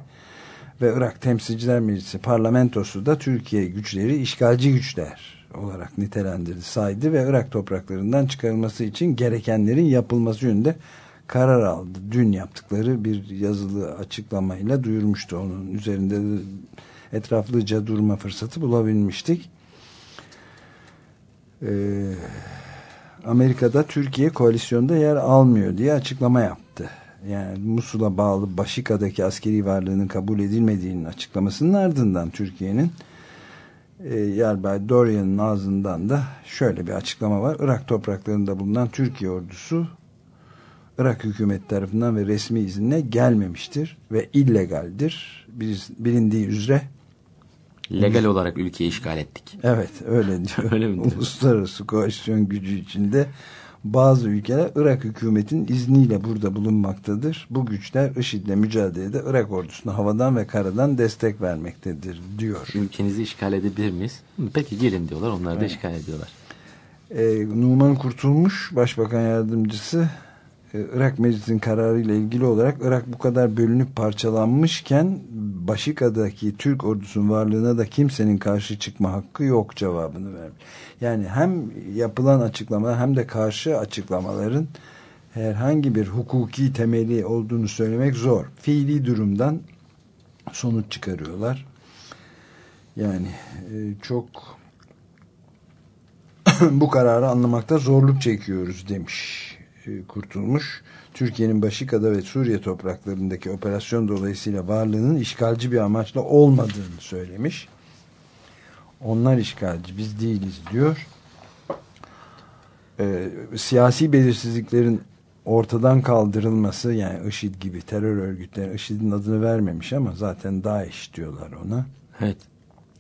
S2: Ve Irak Temsilciler Meclisi parlamentosu da Türkiye güçleri işgalci güçler olarak nitelendirdi, saydı ve Irak topraklarından çıkarılması için gerekenlerin yapılması yönünde karar aldı. Dün yaptıkları bir yazılı açıklamayla duyurmuştu. Onun üzerinde de etraflıca durma fırsatı bulabilmiştik. Ee, Amerika'da Türkiye koalisyonda yer almıyor diye açıklama yaptı. Yani Musul'a bağlı Başika'daki askeri varlığının kabul edilmediğinin açıklamasının ardından Türkiye'nin e, Yarbay Dorian'ın ağzından da şöyle bir açıklama var. Irak topraklarında bulunan Türkiye ordusu Irak hükümeti tarafından ve resmi izinle gelmemiştir ve illegaldir. Bir, bilindiği üzere
S3: Legal olarak ülkeyi işgal ettik.
S2: Evet öyle diyor.
S3: Öyle mi diyor?
S2: Uluslararası koalisyon gücü içinde bazı ülkeler Irak hükümetinin izniyle burada bulunmaktadır. Bu güçler IŞİD'le mücadelede Irak ordusuna havadan ve karadan destek vermektedir diyor.
S3: Ülkenizi işgal edebilir miyiz? Peki gelin diyorlar. Onlar da işgal ediyorlar.
S2: Ee, Numan Kurtulmuş Başbakan Yardımcısı e, Irak Meclisi'nin kararıyla ilgili olarak Irak bu kadar bölünüp parçalanmışken Başika'daki Türk ordusunun varlığına da kimsenin karşı çıkma hakkı yok cevabını vermiş. Yani hem yapılan açıklama hem de karşı açıklamaların herhangi bir hukuki temeli olduğunu söylemek zor. Fiili durumdan sonuç çıkarıyorlar. Yani e, çok bu kararı anlamakta zorluk çekiyoruz demiş e, kurtulmuş. Türkiye'nin Başika'da ve Suriye topraklarındaki operasyon dolayısıyla varlığının işgalci bir amaçla olmadığını söylemiş. Onlar işgalci, biz değiliz diyor. Ee, siyasi belirsizliklerin ortadan kaldırılması yani IŞİD gibi terör örgütleri IŞİD'in adını vermemiş ama zaten DAEŞ diyorlar ona.
S3: Evet.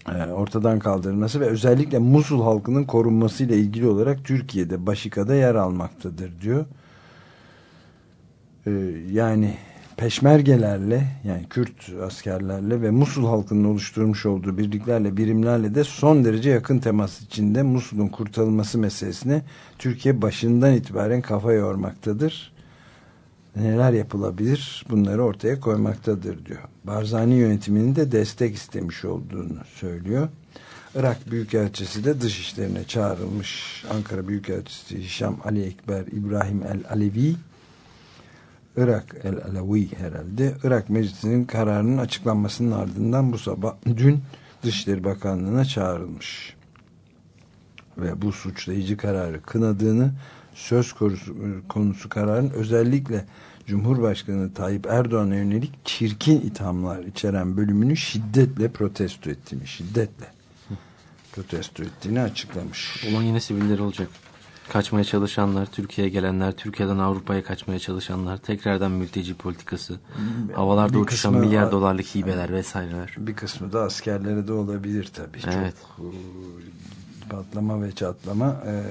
S2: Ee, ortadan kaldırılması ve özellikle Musul halkının korunmasıyla ilgili olarak Türkiye'de Başika'da yer almaktadır diyor. Ee, yani peşmergelerle yani Kürt askerlerle ve Musul halkının oluşturmuş olduğu birliklerle birimlerle de son derece yakın temas içinde Musul'un kurtarılması meselesine Türkiye başından itibaren kafa yormaktadır. Neler yapılabilir bunları ortaya koymaktadır diyor. Barzani yönetiminin de destek istemiş olduğunu söylüyor. Irak Büyükelçisi de dışişlerine çağrılmış. Ankara Büyükelçisi Hişam Ali Ekber İbrahim El Alevi Irak El Alevi herhalde Irak Meclisi'nin kararının açıklanmasının ardından bu sabah dün Dışişleri Bakanlığı'na çağrılmış. Ve bu suçlayıcı kararı kınadığını söz konusu, konusu kararın özellikle Cumhurbaşkanı Tayyip Erdoğan'a yönelik çirkin ithamlar içeren bölümünü şiddetle protesto ettiğini, şiddetle protesto ettiğini açıklamış.
S3: Ulan yine sivilleri olacak. Kaçmaya çalışanlar, Türkiye'ye gelenler, Türkiye'den Avrupa'ya kaçmaya çalışanlar, tekrardan mülteci politikası, havalarda
S2: bir
S3: uçuşan milyar dolarlık hibeler vesaireler.
S2: Bir kısmı da askerlere de olabilir tabii.
S3: Evet.
S2: Çok e, patlama ve çatlama e,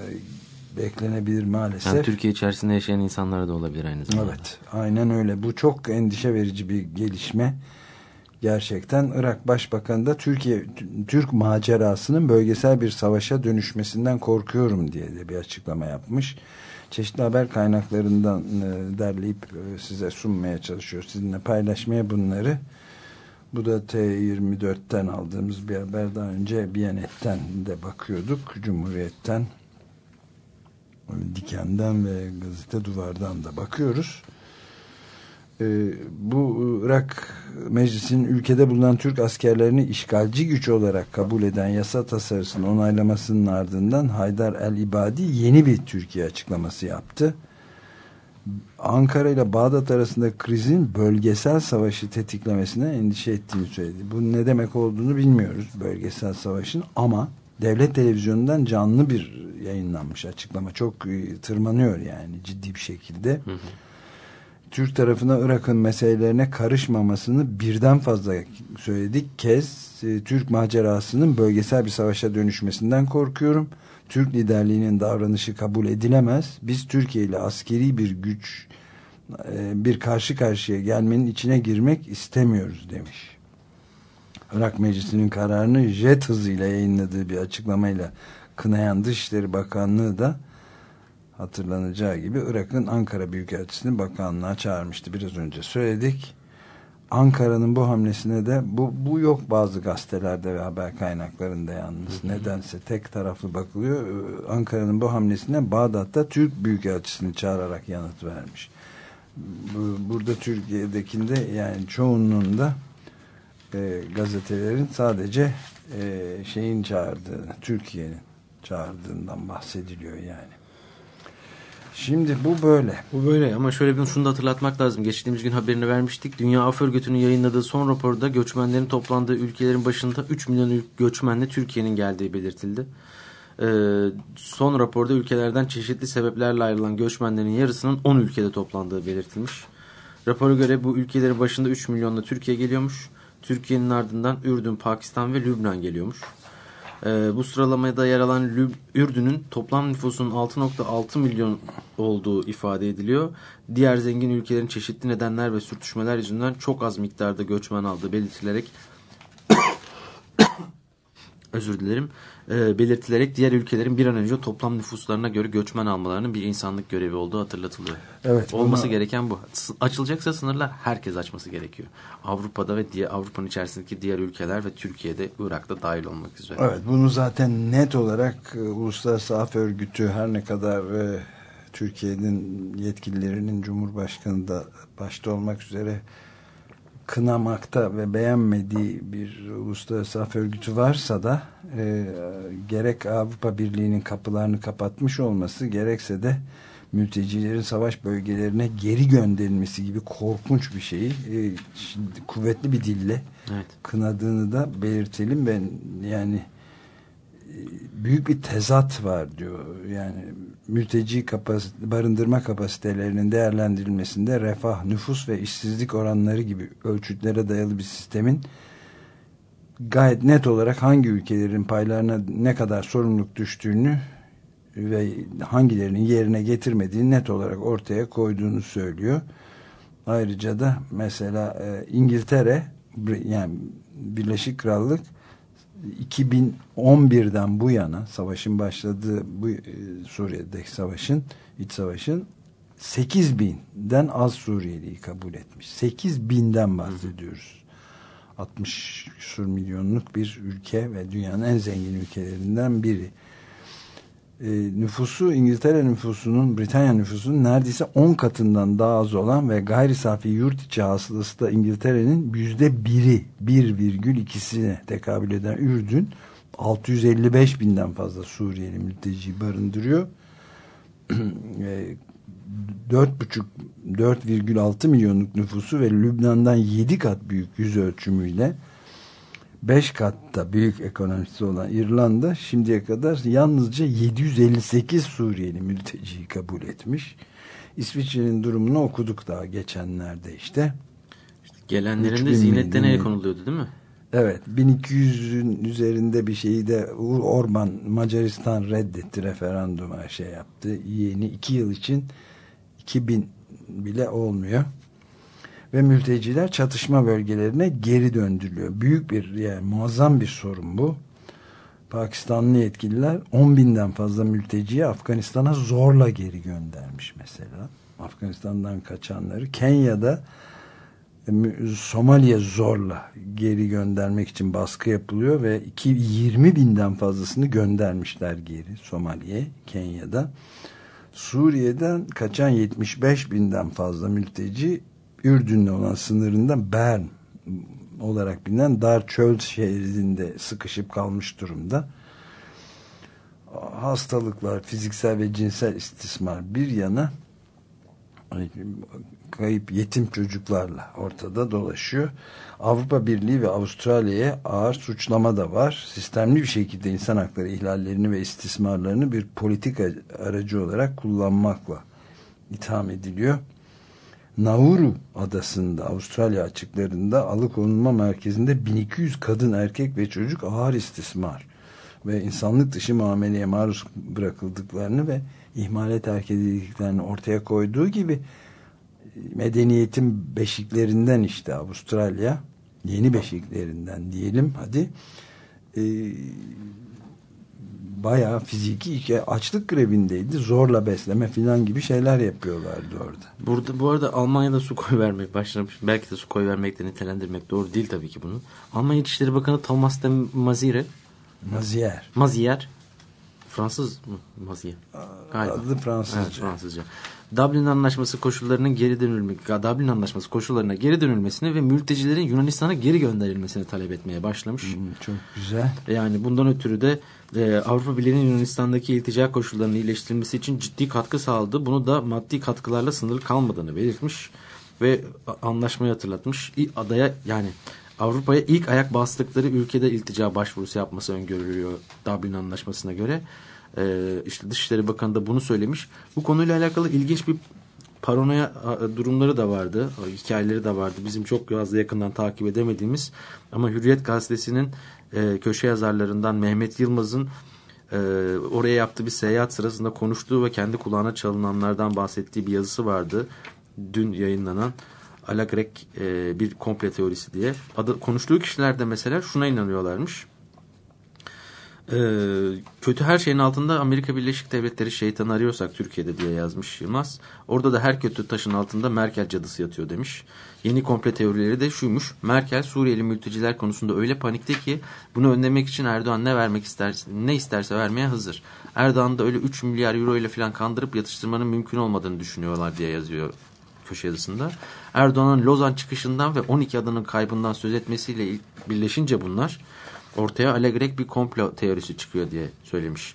S2: beklenebilir maalesef.
S3: Yani Türkiye içerisinde yaşayan insanlara da olabilir aynı zamanda.
S2: Evet, aynen öyle. Bu çok endişe verici bir gelişme. Gerçekten Irak Başbakanı da Türkiye Türk macerasının bölgesel bir savaşa dönüşmesinden korkuyorum diye de bir açıklama yapmış. Çeşitli haber kaynaklarından e, derleyip e, size sunmaya çalışıyor. Sizinle paylaşmaya bunları. Bu da T24'ten aldığımız bir haber. Daha önce Biyanet'ten de bakıyorduk. Cumhuriyet'ten Diken'den ve Gazete Duvar'dan da bakıyoruz. Ee, bu Irak Meclisi'nin ülkede bulunan Türk askerlerini işgalci güç olarak kabul eden yasa tasarısının onaylamasının ardından Haydar el-İbadi yeni bir Türkiye açıklaması yaptı. Ankara ile Bağdat arasında krizin bölgesel savaşı tetiklemesine endişe ettiğini söyledi. Bu ne demek olduğunu bilmiyoruz bölgesel savaşın ama devlet televizyonundan canlı bir yayınlanmış açıklama. Çok e, tırmanıyor yani ciddi bir şekilde. Türk tarafına Irak'ın meselelerine karışmamasını birden fazla söyledik. Kez e, Türk macerasının bölgesel bir savaşa dönüşmesinden korkuyorum. Türk liderliğinin davranışı kabul edilemez. Biz Türkiye ile askeri bir güç e, bir karşı karşıya gelmenin içine girmek istemiyoruz demiş. Irak Meclisi'nin kararını jet hızıyla yayınladığı bir açıklamayla kınayan Dışişleri Bakanlığı da hatırlanacağı gibi Irak'ın Ankara Büyükelçisi'ni bakanlığa çağırmıştı. Biraz önce söyledik. Ankara'nın bu hamlesine de bu, bu yok bazı gazetelerde ve haber kaynaklarında yalnız. Nedense tek taraflı bakılıyor. Ankara'nın bu hamlesine Bağdat'ta Türk Büyükelçisi'ni çağırarak yanıt vermiş. Bu- Burada Türkiye'dekinde yani çoğunluğunda e, gazetelerin sadece e, şeyin çağırdığını, Türkiye'nin çağırdığından bahsediliyor yani. Şimdi bu böyle.
S3: Bu böyle ama şöyle bir şunu da hatırlatmak lazım. Geçtiğimiz gün haberini vermiştik. Dünya Af Örgütü'nün yayınladığı son raporda göçmenlerin toplandığı ülkelerin başında 3 milyon göçmenle Türkiye'nin geldiği belirtildi. Ee, son raporda ülkelerden çeşitli sebeplerle ayrılan göçmenlerin yarısının 10 ülkede toplandığı belirtilmiş. Rapora göre bu ülkelerin başında 3 milyonla Türkiye geliyormuş. Türkiye'nin ardından Ürdün, Pakistan ve Lübnan geliyormuş. Ee, bu sıralamada yer alan Lüb- Ürdün'ün toplam nüfusunun 6.6 milyon olduğu ifade ediliyor. Diğer zengin ülkelerin çeşitli nedenler ve sürtüşmeler yüzünden çok az miktarda göçmen aldığı belirtilerek özür dilerim e, belirtilerek diğer ülkelerin bir an önce toplam nüfuslarına göre göçmen almalarının bir insanlık görevi olduğu hatırlatılıyor.
S2: Evet,
S3: Olması
S2: buna-
S3: gereken bu. Açılacaksa sınırlar herkes açması gerekiyor. Avrupa'da ve diğer Avrupa'nın içerisindeki diğer ülkeler ve Türkiye'de, Irak'ta dahil olmak üzere.
S2: Evet bunu zaten net olarak e, Uluslararası Af Örgütü her ne kadar e, Türkiye'nin yetkililerinin Cumhurbaşkanı da başta olmak üzere kınamakta ve beğenmediği bir Uluslararası Af Örgütü varsa da e, gerek Avrupa Birliği'nin kapılarını kapatmış olması gerekse de mültecilerin savaş bölgelerine geri gönderilmesi gibi korkunç bir şeyi e, şimdi kuvvetli bir dille
S3: Evet.
S2: kınadığını da belirtelim ve yani büyük bir tezat var diyor. Yani mülteci kapas barındırma kapasitelerinin değerlendirilmesinde refah, nüfus ve işsizlik oranları gibi ölçütlere dayalı bir sistemin gayet net olarak hangi ülkelerin paylarına ne kadar sorumluluk düştüğünü ve hangilerinin yerine getirmediğini net olarak ortaya koyduğunu söylüyor. Ayrıca da mesela e, İngiltere yani Birleşik Krallık 2011'den bu yana savaşın başladığı bu e, Suriye'deki savaşın iç savaşın 8 binden az Suriyeliyi kabul etmiş. 8 binden bahsediyoruz. 60 küsur milyonluk bir ülke ve dünyanın en zengin ülkelerinden biri. E, nüfusu İngiltere nüfusunun Britanya nüfusunun neredeyse 10 katından daha az olan ve gayri safi yurt içi hasılası da İngiltere'nin yüzde biri 1,2'sine tekabül eden Ürdün 655 binden fazla Suriyeli mülteci barındırıyor. E, 4,5 4,6 milyonluk nüfusu ve Lübnan'dan 7 kat büyük yüz ölçümüyle 5 katta büyük ekonomisi olan İrlanda şimdiye kadar yalnızca 758 Suriyeli mülteciyi kabul etmiş. İsviçre'nin durumunu okuduk daha geçenlerde işte.
S3: Gelenlerin
S2: 3000
S3: de ziynetlerine el konuluyordu değil mi?
S2: Evet 1200'ün üzerinde bir şeyi de Orban Macaristan reddetti referanduma şey yaptı. Yeni 2 yıl için 2000 bile olmuyor. Ve mülteciler çatışma bölgelerine geri döndürülüyor. Büyük bir yani muazzam bir sorun bu. Pakistanlı yetkililer 10 binden fazla mülteciyi Afganistan'a zorla geri göndermiş mesela. Afganistan'dan kaçanları. Kenya'da e, Somali'ye zorla geri göndermek için baskı yapılıyor ve iki- 20 binden fazlasını göndermişler geri Somali'ye, Kenya'da. Suriye'den kaçan 75 binden fazla mülteci Ürdün'le olan sınırında Bern olarak bilinen dar çöl şehrinde sıkışıp kalmış durumda. Hastalıklar, fiziksel ve cinsel istismar bir yana kayıp yetim çocuklarla ortada dolaşıyor. Avrupa Birliği ve Avustralya'ya ağır suçlama da var. Sistemli bir şekilde insan hakları ihlallerini ve istismarlarını bir politika aracı olarak kullanmakla itham ediliyor. Nauru adasında Avustralya açıklarında alıkonulma merkezinde 1200 kadın erkek ve çocuk ağır istismar ve insanlık dışı muameleye maruz bırakıldıklarını ve ihmale terk edildiklerini ortaya koyduğu gibi medeniyetin beşiklerinden işte Avustralya yeni beşiklerinden diyelim hadi bayağı fiziki iki- açlık grevindeydi zorla besleme filan gibi şeyler yapıyorlardı orada.
S3: Burada bu arada Almanya'da su koy vermek başlamış. Belki de su koy vermekle nitelendirmek doğru değil tabii ki bunu. Almanya İçişleri Bakanı Thomas de Maizière
S2: Maziyer
S3: Mazier Fransız mı? Mazier. Galiba.
S2: adı Fransızca.
S3: Evet, Fransızca. Dublin Anlaşması koşullarının geri dönülme, Dublin Anlaşması koşullarına geri dönülmesini ve mültecilerin Yunanistan'a geri gönderilmesini talep etmeye başlamış.
S2: Hmm, Çok güzel.
S3: Yani bundan ötürü de e, Avrupa Birliği'nin Yunanistan'daki iltica koşullarının iyileştirilmesi için ciddi katkı sağladı. Bunu da maddi katkılarla sınırlı kalmadığını belirtmiş ve anlaşmayı hatırlatmış. Adaya yani Avrupa'ya ilk ayak bastıkları ülkede iltica başvurusu yapması öngörülüyor Dublin Anlaşması'na göre. E, işte Dışişleri Bakanı da bunu söylemiş. Bu konuyla alakalı ilginç bir paranoya durumları da vardı. Hikayeleri de vardı. Bizim çok fazla yakından takip edemediğimiz ama Hürriyet Gazetesi'nin e, köşe yazarlarından Mehmet Yılmaz'ın e, oraya yaptığı bir seyahat sırasında konuştuğu ve kendi kulağına çalınanlardan bahsettiği bir yazısı vardı. Dün yayınlanan Alagrek e, bir komple teorisi diye. Adı, konuştuğu kişiler de mesela şuna inanıyorlarmış. Ee, kötü her şeyin altında Amerika Birleşik Devletleri şeytanı arıyorsak Türkiye'de diye yazmış Yılmaz. Orada da her kötü taşın altında Merkel cadısı yatıyor demiş. Yeni komple teorileri de şuymuş. Merkel Suriyeli mülteciler konusunda öyle panikte ki bunu önlemek için Erdoğan ne vermek isterse ne isterse vermeye hazır. Erdoğan da öyle 3 milyar euro ile falan kandırıp yatıştırmanın mümkün olmadığını düşünüyorlar diye yazıyor köşe yazısında. Erdoğan'ın Lozan çıkışından ve 12 adının kaybından söz etmesiyle birleşince bunlar ortaya alegrek bir komplo teorisi çıkıyor diye söylemiş.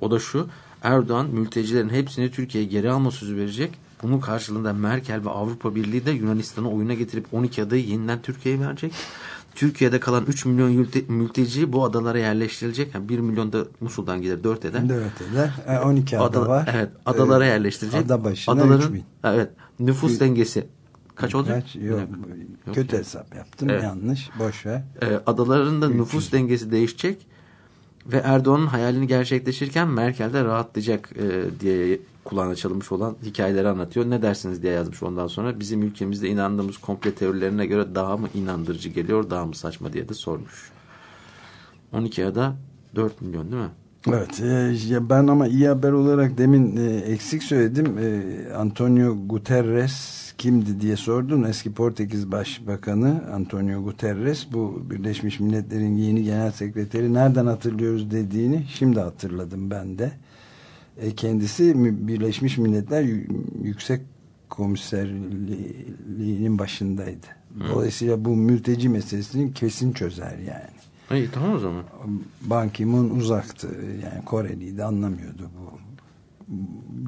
S3: O da şu Erdoğan mültecilerin hepsini Türkiye'ye geri alma sözü verecek. Bunun karşılığında Merkel ve Avrupa Birliği de Yunanistan'ı oyuna getirip 12 adayı yeniden Türkiye'ye verecek. Türkiye'de kalan 3 milyon mülte- mülteci bu adalara yerleştirilecek. Yani 1 milyon da Musul'dan gelir 4 eder.
S2: Dört eder. E, 12 ada,
S3: Ada-
S2: var.
S3: Evet, adalara
S2: E,
S3: yerleştirecek.
S2: Ada başına
S3: Adaların
S2: 3000.
S3: evet, nüfus dengesi kaç olacak?
S2: Kaç? Yok,
S3: Yok.
S2: kötü hesap yaptım.
S3: Evet.
S2: Yanlış. Boş ver.
S3: Ee, adaların da nüfus dengesi değişecek ve Erdoğan'ın hayalini gerçekleşirken Merkel de rahatlayacak e, diye kulağına çalınmış olan hikayeleri anlatıyor. Ne dersiniz diye yazmış ondan sonra. Bizim ülkemizde inandığımız komple teorilerine göre daha mı inandırıcı geliyor, daha mı saçma diye de sormuş. 12 ada 4 milyon değil mi?
S2: Evet. e, ben ama iyi haber olarak demin e, eksik söyledim. E, Antonio Guterres kimdi diye sordun. Eski Portekiz Başbakanı Antonio Guterres bu Birleşmiş Milletler'in yeni genel sekreteri nereden hatırlıyoruz dediğini şimdi hatırladım ben de. E, kendisi Birleşmiş Milletler Yü- Yüksek Komiserliğinin başındaydı. Dolayısıyla bu mülteci meselesini kesin çözer yani.
S3: İyi tamam o zaman.
S2: Ban Ki-moon uzaktı. Yani Koreliydi anlamıyordu bu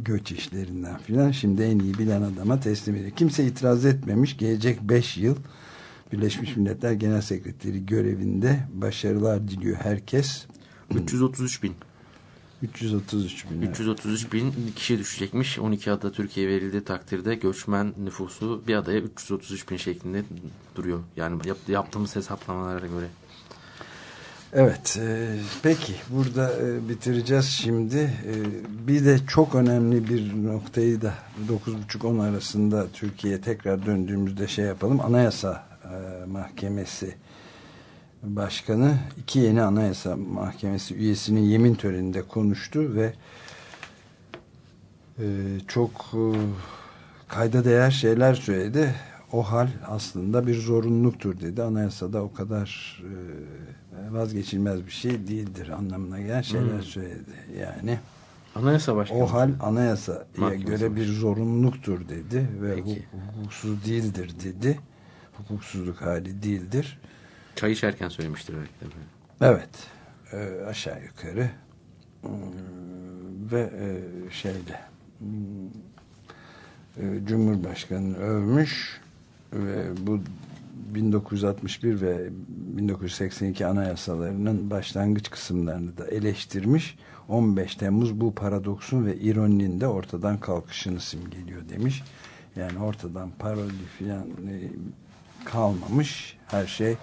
S2: göç işlerinden filan. Şimdi en iyi bilen adama teslim ediyor. Kimse itiraz etmemiş. Gelecek 5 yıl Birleşmiş Milletler Genel Sekreteri görevinde başarılar diliyor herkes.
S3: 333 bin.
S2: 333 bin. evet.
S3: 333 bin kişi düşecekmiş. 12 ada Türkiye'ye verildiği takdirde göçmen nüfusu bir adaya 333 bin şeklinde duruyor. Yani yap- yaptığımız hesaplamalara göre.
S2: Evet, e, peki burada e, bitireceğiz şimdi. E, bir de çok önemli bir noktayı da 9.30-10 arasında Türkiye'ye tekrar döndüğümüzde şey yapalım. Anayasa e, Mahkemesi Başkanı iki yeni Anayasa Mahkemesi üyesinin yemin töreninde konuştu ve e, çok e, kayda değer şeyler söyledi. O hal aslında bir zorunluluktur dedi. Anayasada o kadar e, vazgeçilmez bir şey değildir anlamına gelen şeyler
S3: Hmm.
S2: söyledi. Yani
S3: Anayasa Başkanı.
S2: o hal anayasaya
S3: Mahkemesi
S2: göre bir zorunluluktur dedi ve
S3: Peki.
S2: hukuksuz değildir dedi. Hukuksuzluk hali değildir.
S3: Çay içerken söylemiştir belki de.
S2: Evet. e, aşağı yukarı. Hmm, ve e, şeyde hmm, e, Cumhurbaşkanı övmüş ve bu 1961 ve 1982 anayasalarının başlangıç kısımlarını da eleştirmiş. 15 Temmuz bu paradoksun ve ironinin de ortadan kalkışını simgeliyor demiş. Yani ortadan parodi falan e, kalmamış. Her şey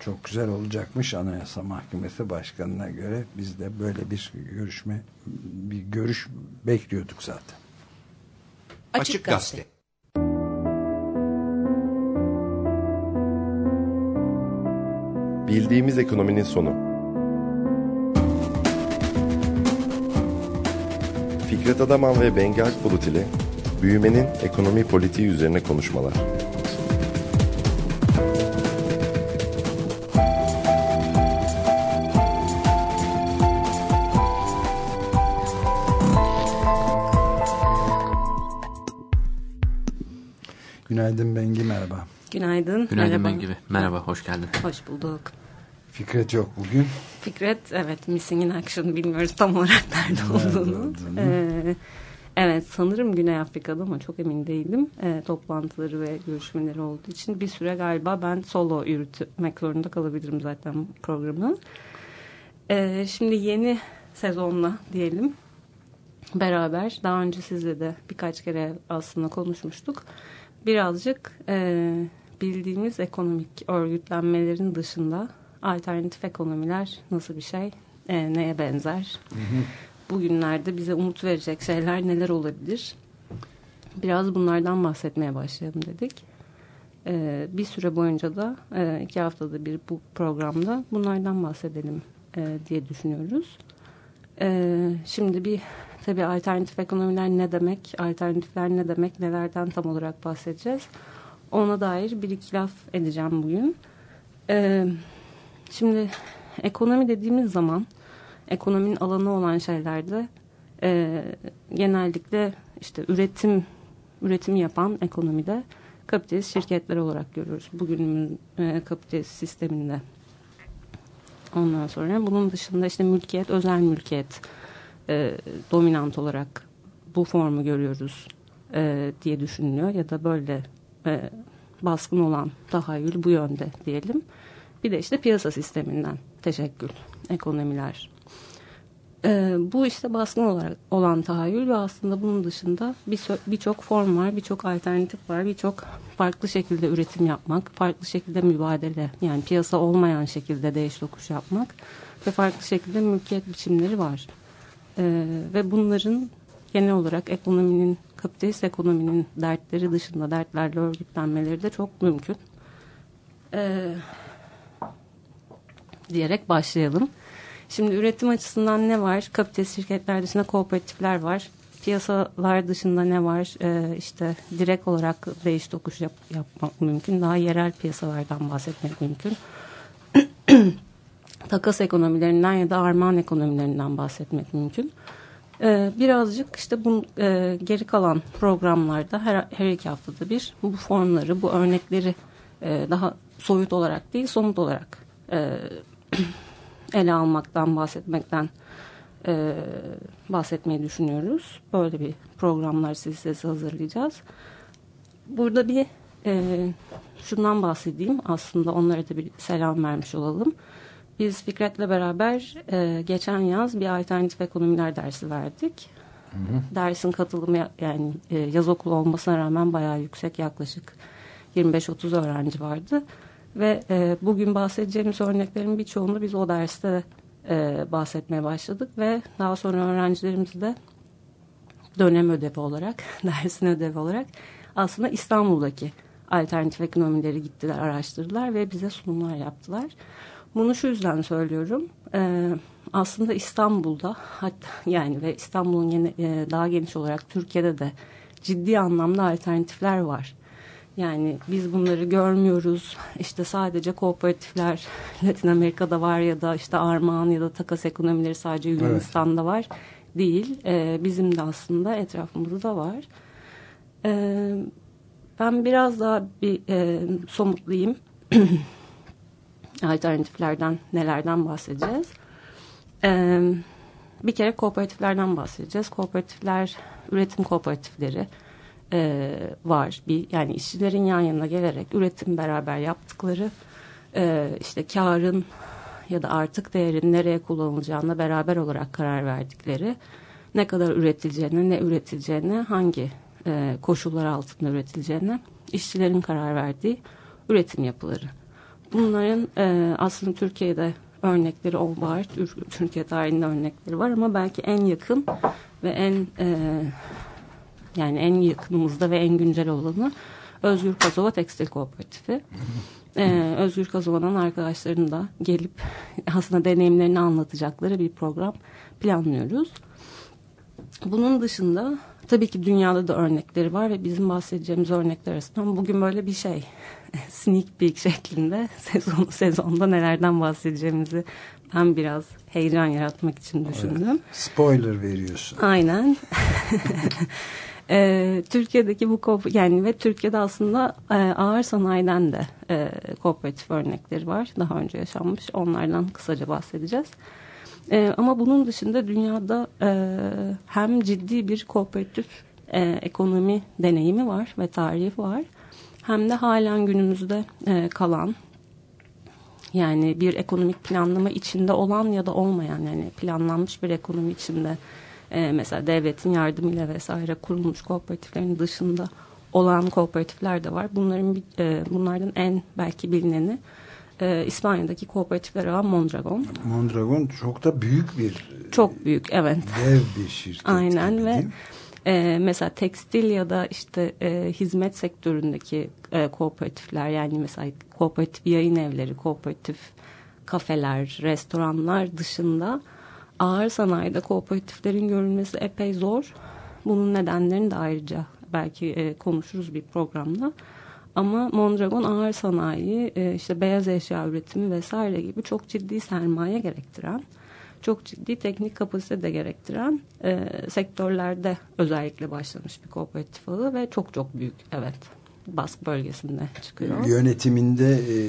S2: çok güzel olacakmış Anayasa Mahkemesi Başkanı'na göre. Biz de böyle bir görüşme bir görüş bekliyorduk zaten.
S1: Açık Gazete.
S5: Bildiğimiz ekonominin sonu. Fikret Adaman ve Bengi Akbulut ile büyümenin ekonomi politiği üzerine konuşmalar.
S2: Günaydın.
S8: Günaydın Merhaba.
S3: gibi. Merhaba, hoş geldin.
S8: Hoş bulduk.
S2: Fikret yok bugün.
S8: Fikret, evet Missing in Action bilmiyoruz tam olarak nerede olduğunu.
S2: olduğunu.
S8: Ee, evet sanırım Güney Afrika'da ama çok emin değilim. Ee, toplantıları ve görüşmeleri olduğu için bir süre galiba ben solo yürütmek zorunda kalabilirim zaten programı. Ee, şimdi yeni sezonla diyelim beraber daha önce sizle de birkaç kere aslında konuşmuştuk. Birazcık e, bildiğimiz ekonomik örgütlenmelerin dışında alternatif ekonomiler nasıl bir şey, e, neye benzer? Bugünlerde bize umut verecek şeyler neler olabilir? Biraz bunlardan bahsetmeye başlayalım dedik. E, bir süre boyunca da e, iki haftada bir bu programda bunlardan bahsedelim e, diye düşünüyoruz. Ee, şimdi bir tabii alternatif ekonomiler ne demek, alternatifler ne demek, nelerden tam olarak bahsedeceğiz. Ona dair bir iki laf edeceğim bugün. Ee, şimdi ekonomi dediğimiz zaman ekonominin alanı olan şeylerde e, genellikle işte üretim üretimi yapan ekonomide kapitalist şirketler olarak görüyoruz. Bugünün e, kapitalist sisteminde. Ondan sonra bunun dışında işte mülkiyet, özel mülkiyet e, dominant olarak bu formu görüyoruz e, diye düşünülüyor ya da böyle e, baskın olan tahayyül bu yönde diyelim. Bir de işte piyasa sisteminden teşekkül ekonomiler. E, bu işte baskın olarak olan tahayyül ve aslında bunun dışında bir- birçok form var, birçok alternatif var, birçok farklı şekilde üretim yapmak, farklı şekilde mübadele yani piyasa olmayan şekilde değiş tokuş yapmak ve farklı şekilde mülkiyet biçimleri var. E, ve bunların genel olarak ekonominin, kapitalist ekonominin dertleri dışında dertlerle örgütlenmeleri de çok mümkün. E, diyerek başlayalım. Şimdi üretim açısından ne var? Kapitalist şirketler dışında kooperatifler var. Piyasalar dışında ne var? Ee, işte direkt olarak değiş tokuş yap, yapmak mümkün. Daha yerel piyasalardan bahsetmek mümkün. Takas ekonomilerinden ya da armağan ekonomilerinden bahsetmek mümkün. Ee, birazcık işte bu e, geri kalan programlarda her, her iki haftada bir bu formları, bu örnekleri e, daha soyut olarak değil somut olarak e, ele almaktan, bahsetmekten bahsetmeyi düşünüyoruz. Böyle bir programlar silsilesi hazırlayacağız. Burada bir e, şundan bahsedeyim. Aslında onlara da bir selam vermiş olalım. Biz Fikret'le beraber e, geçen yaz bir alternatif ekonomiler dersi verdik. Dersin katılımı yani e, yaz okulu olmasına rağmen bayağı yüksek yaklaşık 25-30 öğrenci vardı. Ve e, bugün bahsedeceğimiz örneklerin birçoğunu biz o derste e, bahsetmeye başladık ve daha sonra öğrencilerimiz de dönem ödevi olarak, dersin ödevi olarak aslında İstanbul'daki alternatif ekonomileri gittiler, araştırdılar ve bize sunumlar yaptılar. Bunu şu yüzden söylüyorum. E, aslında İstanbul'da hatta yani ve İstanbul'un yeni, e, daha geniş olarak Türkiye'de de ciddi anlamda alternatifler var. Yani biz bunları görmüyoruz. İşte sadece kooperatifler Latin Amerika'da var ya da işte armağan ya da takas ekonomileri sadece Yunanistan'da var. Değil. Ee, bizim de aslında etrafımızda var. Ee, ben biraz daha bir e, somutlayayım. Alternatiflerden nelerden bahsedeceğiz. Ee, bir kere kooperatiflerden bahsedeceğiz. Kooperatifler, üretim kooperatifleri e, var. Bir yani işçilerin yan yana gelerek üretim beraber yaptıkları e, işte karın ya da artık değerin nereye kullanılacağına beraber olarak karar verdikleri ne kadar üretileceğine, ne üretileceğine, hangi e, koşullar altında üretileceğine işçilerin karar verdiği üretim yapıları. Bunların e, aslında Türkiye'de örnekleri o var. Türkiye tarihinde örnekleri var ama belki en yakın ve en e, yani en yakınımızda ve en güncel olanı Özgür Kazova Tekstil Kooperatifi. Ee, Özgür Kazova'nın arkadaşlarının da gelip aslında deneyimlerini anlatacakları bir program planlıyoruz. Bunun dışında tabii ki dünyada da örnekleri var ve bizim bahsedeceğimiz örnekler arasından bugün böyle bir şey sneak peek şeklinde sezon, sezonda nelerden bahsedeceğimizi ben biraz heyecan yaratmak için düşündüm.
S2: Evet. Spoiler veriyorsun.
S8: Aynen. e, Türkiye'deki bu yani ve Türkiye'de aslında e, ağır sanayiden de e, kooperatif örnekleri var. Daha önce yaşanmış. Onlardan kısaca bahsedeceğiz. E, ama bunun dışında dünyada e, hem ciddi bir kooperatif e, ekonomi deneyimi var ve tarihi var. Hem de halen günümüzde e, kalan yani bir ekonomik planlama içinde olan ya da olmayan yani planlanmış bir ekonomi içinde e, mesela devletin yardımıyla vesaire kurulmuş kooperatiflerin dışında olan kooperatifler de var. Bunların e, bunlardan en belki bilineni e, İspanya'daki kooperatifler olan Mondragon.
S2: Mondragon çok da büyük bir
S8: çok büyük evet.
S2: Dev bir şirket.
S8: Aynen ve e, mesela tekstil ya da işte e, hizmet sektöründeki e, kooperatifler yani mesela kooperatif yayın evleri, kooperatif kafeler, restoranlar dışında ağır sanayide kooperatiflerin görülmesi epey zor. Bunun nedenlerini de ayrıca belki e, konuşuruz bir programda. Ama Mondragon ağır sanayi, e, işte beyaz eşya üretimi vesaire gibi çok ciddi sermaye gerektiren, çok ciddi teknik kapasite de gerektiren e, sektörlerde özellikle başlamış bir kooperatif ağı ve çok çok büyük evet. Bask bölgesinde çıkıyor.
S2: Yönetiminde e,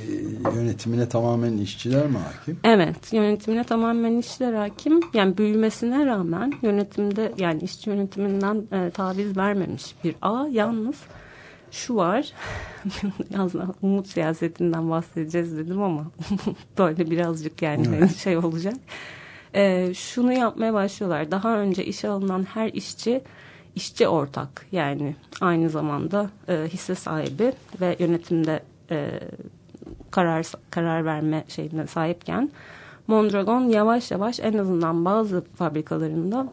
S2: yönetimine tamamen işçiler mi hakim?
S8: Evet, yönetimine tamamen işçiler hakim. Yani büyümesine rağmen yönetimde yani işçi yönetiminden e, taviz vermemiş bir ağ. Yalnız şu var, aslında umut siyasetinden bahsedeceğiz dedim ama böyle birazcık yani
S2: Evet.
S8: şey olacak. E, şunu yapmaya başlıyorlar. Daha önce işe alınan her işçi işçi ortak yani aynı zamanda e, hisse sahibi ve yönetimde e, karar karar verme şeyine sahipken Mondragon yavaş yavaş en azından bazı fabrikalarında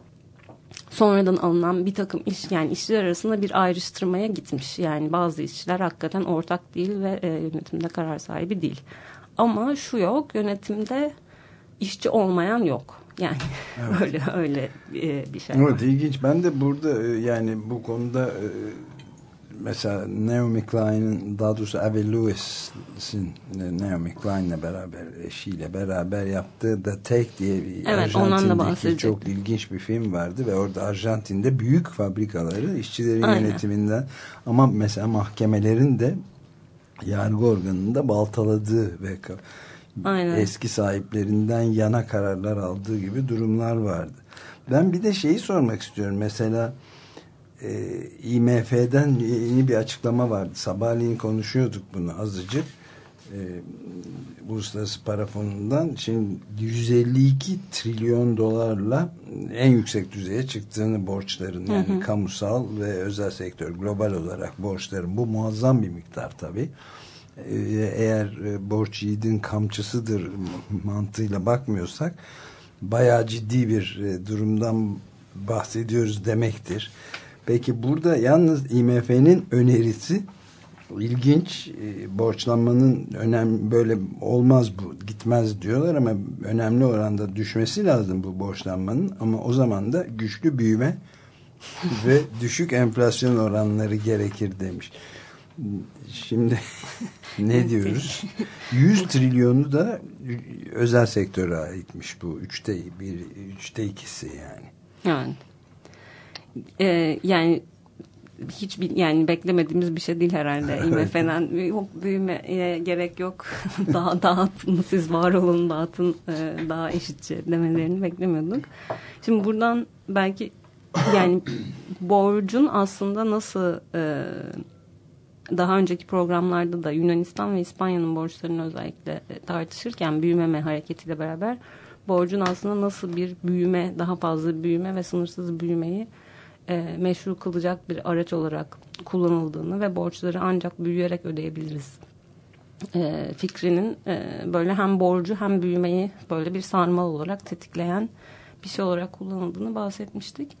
S8: sonradan alınan bir takım iş yani işçiler arasında bir ayrıştırmaya gitmiş. Yani bazı işçiler hakikaten ortak değil ve e, yönetimde karar sahibi değil. Ama şu yok yönetimde işçi olmayan yok. Yani öyle öyle e, bir şey var.
S2: Evet ilginç. Ben de burada e, yani bu konuda e, mesela Naomi Klein'in daha doğrusu Ave Lewis'in e, Naomi Klein'le beraber eşiyle beraber yaptığı The Take diye bir
S8: Evet,
S2: Arjantin'deki çok ilginç bir film vardı ve orada Arjantin'de büyük fabrikaları işçilerin
S8: Aynen.
S2: yönetiminden ama mesela mahkemelerin de yargı organında baltaladığı ve
S8: Aynen.
S2: eski sahiplerinden yana kararlar aldığı gibi durumlar vardı. Ben bir de şeyi sormak istiyorum. Mesela e, IMF'den yeni bir açıklama vardı. Sabahleyin konuşuyorduk bunu azıcık. E, Uluslararası Para Fonu'ndan şimdi 152 trilyon dolarla en yüksek düzeye çıktığını borçların yani kamusal ve özel sektör global olarak borçların bu muazzam bir miktar tabii. Ee, eğer e, borç yiğidin kamçısıdır mantığıyla bakmıyorsak bayağı ciddi bir e, durumdan bahsediyoruz demektir. Peki burada yalnız IMF'nin önerisi ilginç e, borçlanmanın önem böyle olmaz bu gitmez diyorlar ama önemli oranda düşmesi lazım bu borçlanmanın ama o zaman da güçlü büyüme ve düşük enflasyon oranları gerekir demiş. Şimdi ne diyoruz? 100 trilyonu da özel sektöre aitmiş bu. Üçte, bir, üçte ikisi yani.
S8: Evet. Ee, yani hiç yani beklemediğimiz bir şey değil herhalde. IMF'den yok büyümeye gerek yok. daha dağıtın siz var olun dağıtın e, daha eşitçe demelerini beklemiyorduk. Şimdi buradan belki yani borcun aslında nasıl e, daha önceki programlarda da Yunanistan ve İspanya'nın borçlarını özellikle e, tartışırken büyümeme hareketiyle beraber borcun aslında nasıl bir büyüme, daha fazla büyüme ve sınırsız büyümeyi e, meşru kılacak bir araç olarak kullanıldığını ve borçları ancak büyüyerek ödeyebiliriz e, fikrinin e, böyle hem borcu hem büyümeyi böyle bir sarmal olarak tetikleyen bir şey olarak kullanıldığını bahsetmiştik.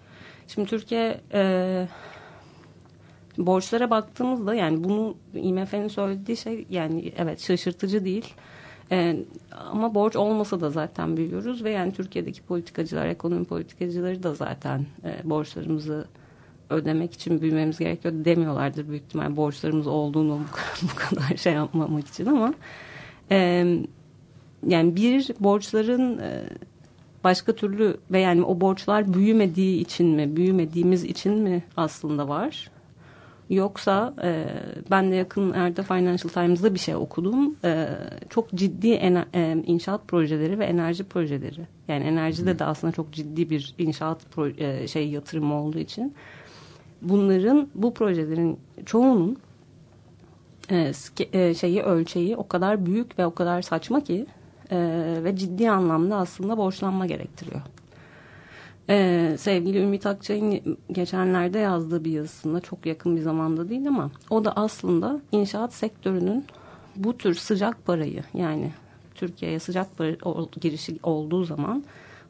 S8: Şimdi Türkiye e, borçlara baktığımızda yani bunu IMF'nin söylediği şey yani evet şaşırtıcı değil. Ee, ama borç olmasa da zaten büyüyoruz ve yani Türkiye'deki politikacılar, ekonomi politikacıları da zaten e, borçlarımızı ödemek için büyümemiz gerekiyor demiyorlardır büyük ihtimal borçlarımız olduğunu bu kadar şey yapmamak için ama e, yani bir borçların e, başka türlü ve yani o borçlar büyümediği için mi, büyümediğimiz için mi aslında var? Yoksa e, ben de yakınlarda Financial Times'da bir şey okudum. E, çok ciddi ener, e, inşaat projeleri ve enerji projeleri. Yani enerjide de aslında çok ciddi bir inşaat pro, e, şey yatırımı olduğu için bunların bu projelerin çoğunun e, e, şeyi ölçeği o kadar büyük ve o kadar saçma ki e, ve ciddi anlamda aslında borçlanma gerektiriyor. Ee, sevgili Ümit Akçay'ın geçenlerde yazdığı bir yazısında çok yakın bir zamanda değil ama o da aslında inşaat sektörünün bu tür sıcak parayı yani Türkiye'ye sıcak para girişi olduğu zaman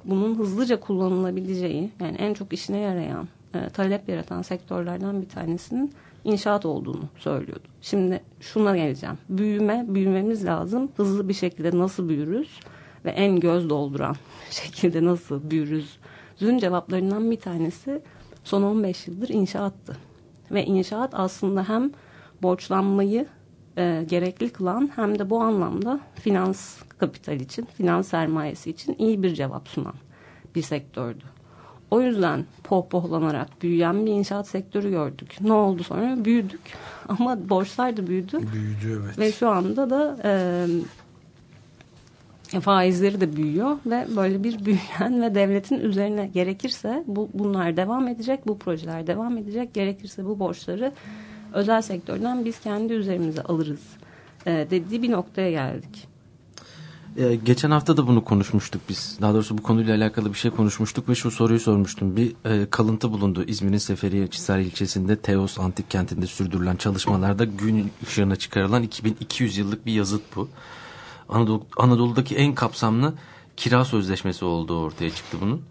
S8: bunun hızlıca kullanılabileceği yani en çok işine yarayan e, talep yaratan sektörlerden bir tanesinin inşaat olduğunu söylüyordu. Şimdi şuna geleceğim. Büyüme, büyümemiz lazım. Hızlı bir şekilde nasıl büyürüz ve en göz dolduran şekilde nasıl büyürüz Zün cevaplarından bir tanesi son 15 yıldır inşaattı. Ve inşaat aslında hem borçlanmayı e, gerekli kılan hem de bu anlamda finans kapital için, finans sermayesi için iyi bir cevap sunan bir sektördü. o yüzden pohpohlanarak büyüyen bir inşaat sektörü gördük. Ne oldu sonra? Büyüdük ama borçlar da büyüdü.
S2: Büyüdü evet.
S8: Ve şu anda da e, faizleri de büyüyor ve böyle bir büyüyen ve devletin üzerine gerekirse bu bunlar devam edecek, bu projeler devam edecek. Gerekirse bu borçları özel sektörden biz kendi üzerimize alırız e, dediği bir noktaya geldik.
S3: Ee, geçen hafta da bunu konuşmuştuk biz. Daha doğrusu bu konuyla alakalı bir şey konuşmuştuk ve şu soruyu sormuştum. Bir e, kalıntı bulundu İzmir'in Seferiye Çisar ilçesinde Teos Antik Kenti'nde sürdürülen çalışmalarda gün ışığına çıkarılan 2200 yıllık bir yazıt bu. Anadolu, Anadolu'daki en kapsamlı kira sözleşmesi olduğu ortaya çıktı bunun.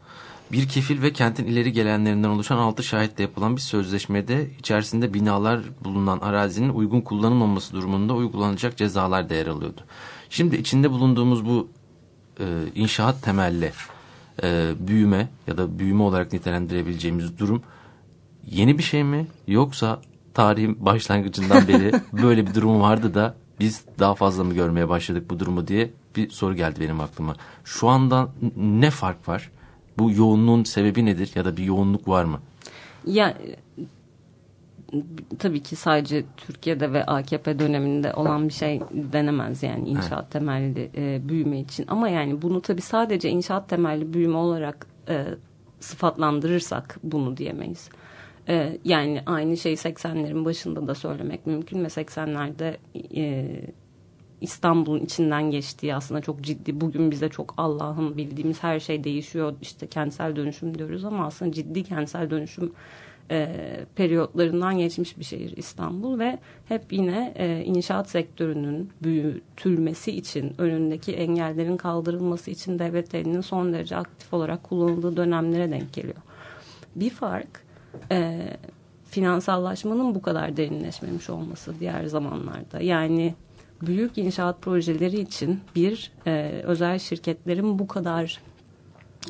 S3: Bir kefil ve kentin ileri gelenlerinden oluşan altı şahitle yapılan bir sözleşmede içerisinde binalar bulunan arazinin uygun kullanılmaması durumunda uygulanacak cezalar da yer alıyordu. Şimdi içinde bulunduğumuz bu e, inşaat temelli e, büyüme ya da büyüme olarak nitelendirebileceğimiz durum yeni bir şey mi yoksa tarihin başlangıcından beri böyle bir durum vardı da biz daha fazla mı görmeye başladık bu durumu diye bir soru geldi benim aklıma. Şu anda ne fark var? Bu yoğunluğun sebebi nedir ya da bir yoğunluk var mı?
S8: Ya tabii ki sadece Türkiye'de ve AKP döneminde olan bir şey denemez yani inşaat evet. temelli e, büyüme için. Ama yani bunu tabii sadece inşaat temelli büyüme olarak e, sıfatlandırırsak bunu diyemeyiz. E, yani aynı şeyi 80'lerin başında da söylemek mümkün ve 80'lerde e, İstanbul'un içinden geçtiği aslında çok ciddi. Bugün bize çok Allah'ın bildiğimiz her şey değişiyor. İşte kentsel dönüşüm diyoruz ama aslında ciddi kentsel dönüşüm e, periyotlarından geçmiş bir şehir İstanbul ve hep yine e, inşaat sektörünün büyütülmesi için önündeki engellerin kaldırılması için devlet son derece aktif olarak kullanıldığı dönemlere denk geliyor. Bir fark e, finansallaşmanın bu kadar derinleşmemiş olması diğer zamanlarda. Yani büyük inşaat projeleri için bir e, özel şirketlerin bu kadar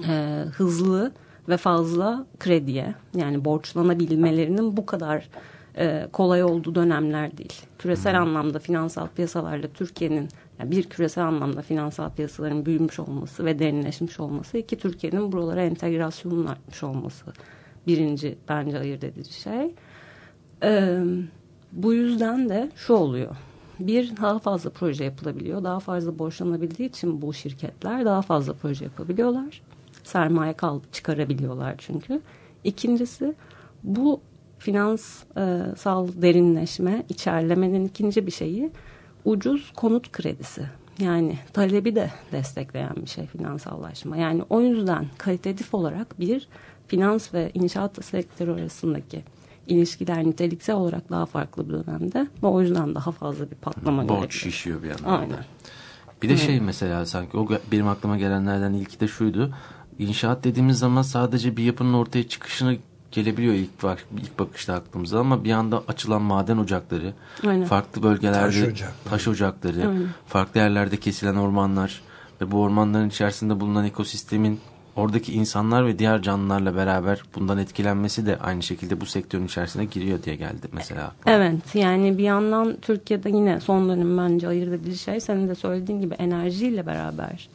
S8: e, hızlı ve fazla krediye yani borçlanabilmelerinin bu kadar e, kolay olduğu dönemler değil. Küresel hmm. anlamda finansal piyasalarla Türkiye'nin yani bir küresel anlamda finansal piyasaların büyümüş olması ve derinleşmiş olması iki Türkiye'nin buralara entegrasyonun artmış olması birinci bence ayırt edici şey. E, bu yüzden de şu oluyor bir daha fazla proje yapılabiliyor. Daha fazla borçlanabildiği için bu şirketler daha fazla proje yapabiliyorlar. Sermaye kal çıkarabiliyorlar çünkü. İkincisi bu finansal derinleşme, içerlemenin ikinci bir şeyi ucuz konut kredisi. Yani talebi de destekleyen bir şey finansallaşma. Yani o yüzden kalitatif olarak bir finans ve inşaat sektörü arasındaki ilişkiler niteliksel olarak daha farklı bir dönemde ve o yüzden daha fazla bir patlama
S3: Borç görebilir. şişiyor bir yandan.
S8: Aynen.
S3: Bir de şey mesela sanki o benim aklıma gelenlerden ilki de şuydu. İnşaat dediğimiz zaman sadece bir yapının ortaya çıkışını gelebiliyor ilk, bak, ilk bakışta aklımıza ama bir anda açılan maden ocakları, Aynen. farklı bölgelerde taş ocakları, taş ocakları farklı yerlerde kesilen ormanlar ve bu ormanların içerisinde bulunan ekosistemin oradaki insanlar ve diğer canlılarla beraber bundan etkilenmesi de aynı şekilde bu sektörün içerisine giriyor diye geldi mesela.
S8: Evet yani bir yandan Türkiye'de yine son dönem bence ayırt edici şey senin de söylediğin gibi enerjiyle beraber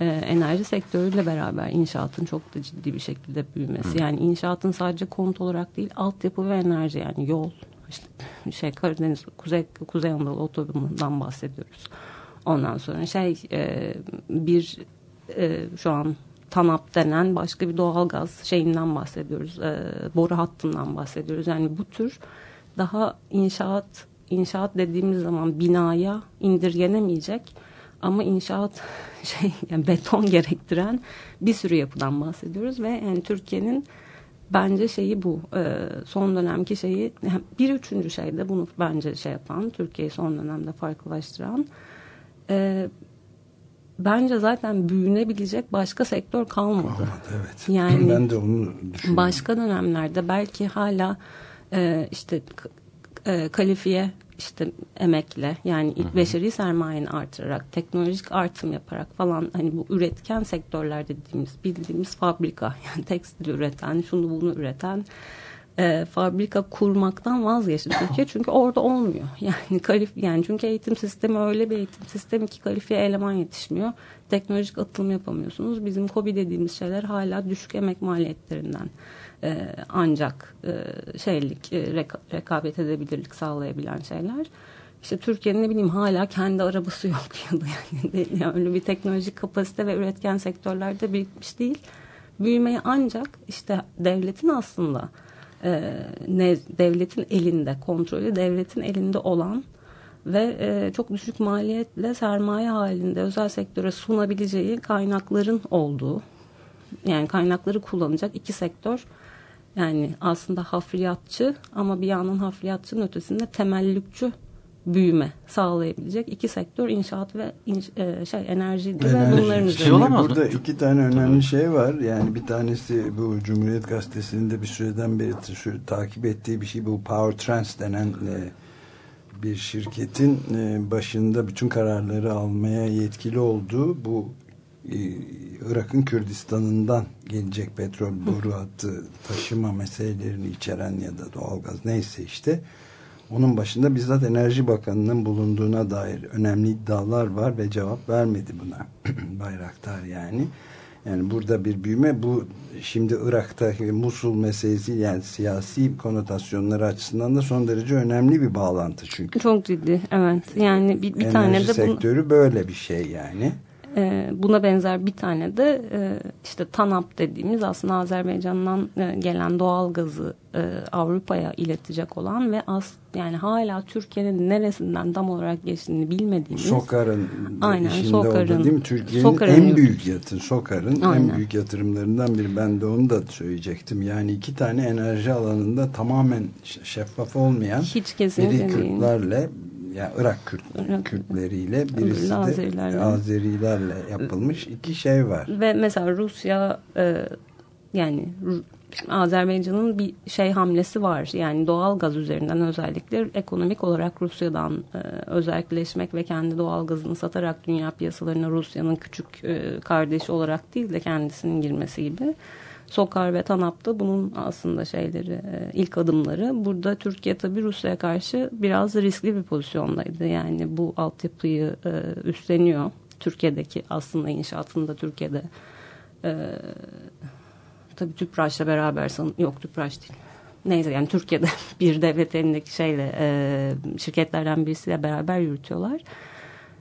S8: e, enerji sektörüyle beraber inşaatın çok da ciddi bir şekilde büyümesi. Hı. Yani inşaatın sadece konut olarak değil altyapı ve enerji yani yol işte şey Karadeniz Kuzey Kuzey Anadolu otobanından bahsediyoruz. Ondan sonra şey e, bir e, şu an TANAP denen başka bir doğalgaz şeyinden bahsediyoruz. E, boru hattından bahsediyoruz. Yani bu tür daha inşaat inşaat dediğimiz zaman binaya indirgenemeyecek ama inşaat şey yani beton gerektiren bir sürü yapıdan bahsediyoruz ve yani Türkiye'nin bence şeyi bu e, son dönemki şeyi bir üçüncü şey de bunu bence şey yapan Türkiye'yi son dönemde farklılaştıran e, bence zaten büyünebilecek başka sektör kalmadı. Kalmadı
S2: evet. Yani ben de onu düşünüyorum.
S8: Başka dönemlerde belki hala e, işte e, kalifiye işte emekle yani ilk beşeri sermayeni artırarak teknolojik artım yaparak falan hani bu üretken sektörler dediğimiz bildiğimiz fabrika yani tekstil üreten şunu bunu üreten e, fabrika kurmaktan vazgeçti Türkiye çünkü orada olmuyor. Yani kalif yani çünkü eğitim sistemi öyle bir eğitim sistemi ki kalifiye eleman yetişmiyor. Teknolojik atılım yapamıyorsunuz. Bizim KOBİ dediğimiz şeyler hala düşük emek maliyetlerinden e, ancak e, şeylik e, reka- rekabet edebilirlik sağlayabilen şeyler. İşte Türkiye'nin ne bileyim hala kendi arabası yok ya da yani, yani öyle bir teknolojik kapasite ve üretken sektörlerde birikmiş değil. Büyümeyi ancak işte devletin aslında e, ne, devletin elinde, kontrolü devletin elinde olan ve e, çok düşük maliyetle sermaye halinde özel sektöre sunabileceği kaynakların olduğu yani kaynakları kullanacak iki sektör yani aslında hafriyatçı ama bir yandan hafriyatçının ötesinde temellükçü büyüme sağlayabilecek iki sektör inşaat ve inş, e, şey enerjiydi ve
S2: Enerji.
S8: bunların
S3: Şey
S8: üzerine.
S3: olamaz mı?
S2: Burada iki tane önemli şey var. Yani bir tanesi bu Cumhuriyet Gazetesi'nde bir süreden beri şu- takip ettiği bir şey. Bu Power Trans denen e, bir şirketin e, başında bütün kararları almaya yetkili olduğu bu e, Irak'ın Kürdistan'ından gelecek petrol boru hattı taşıma meselelerini içeren ya da doğalgaz neyse işte onun başında bizzat Enerji Bakanı'nın bulunduğuna dair önemli iddialar var ve cevap vermedi buna Bayraktar yani. Yani burada bir büyüme bu şimdi Irak'taki Musul meselesi yani siyasi konotasyonları açısından da son derece önemli bir bağlantı çünkü.
S8: Çok ciddi evet yani bir, bir
S2: Enerji
S8: tane de bunu,
S2: sektörü böyle bir şey yani.
S8: E, buna benzer bir tane de e, işte TANAP dediğimiz aslında Azerbaycan'dan e, gelen doğal gazı e, Avrupa'ya iletecek olan ve as yani hala Türkiye'nin neresinden tam olarak geçtiğini bilmediğimiz
S2: Sokar'ın
S8: Aynen,
S2: işinde
S8: Sokar'ın-
S2: oldu değil mi? Türkiye'nin en
S8: yurt-
S2: büyük yatırım, Sokar'ın en büyük yatırımlarından biri. Ben de onu da söyleyecektim. Yani iki tane enerji alanında tamamen şeffaf olmayan
S8: hiç kesinlikle.
S2: Yani Irak Kürt,
S8: Irak-
S2: Kürtleriyle birisi de
S8: Azerilerle.
S2: Azerilerle yapılmış iki şey var.
S8: Ve mesela Rusya e, yani Azerbaycan'ın bir şey hamlesi var. Yani doğal gaz üzerinden özellikle ekonomik olarak Rusya'dan e, özelleşmek ve kendi doğal gazını satarak dünya piyasalarına Rusya'nın küçük e, kardeşi olarak değil de kendisinin girmesi gibi. Sokar ve TANAP da bunun aslında şeyleri e, ilk adımları. Burada Türkiye tabii Rusya'ya karşı biraz riskli bir pozisyondaydı. Yani bu altyapıyı e, üstleniyor. Türkiye'deki aslında inşaatında Türkiye'de e, tabii TÜPRAŞ'la beraber san yok TÜPRAŞ değil. Neyse yani Türkiye'de bir devlet elindeki şeyle şirketlerden birisiyle beraber yürütüyorlar.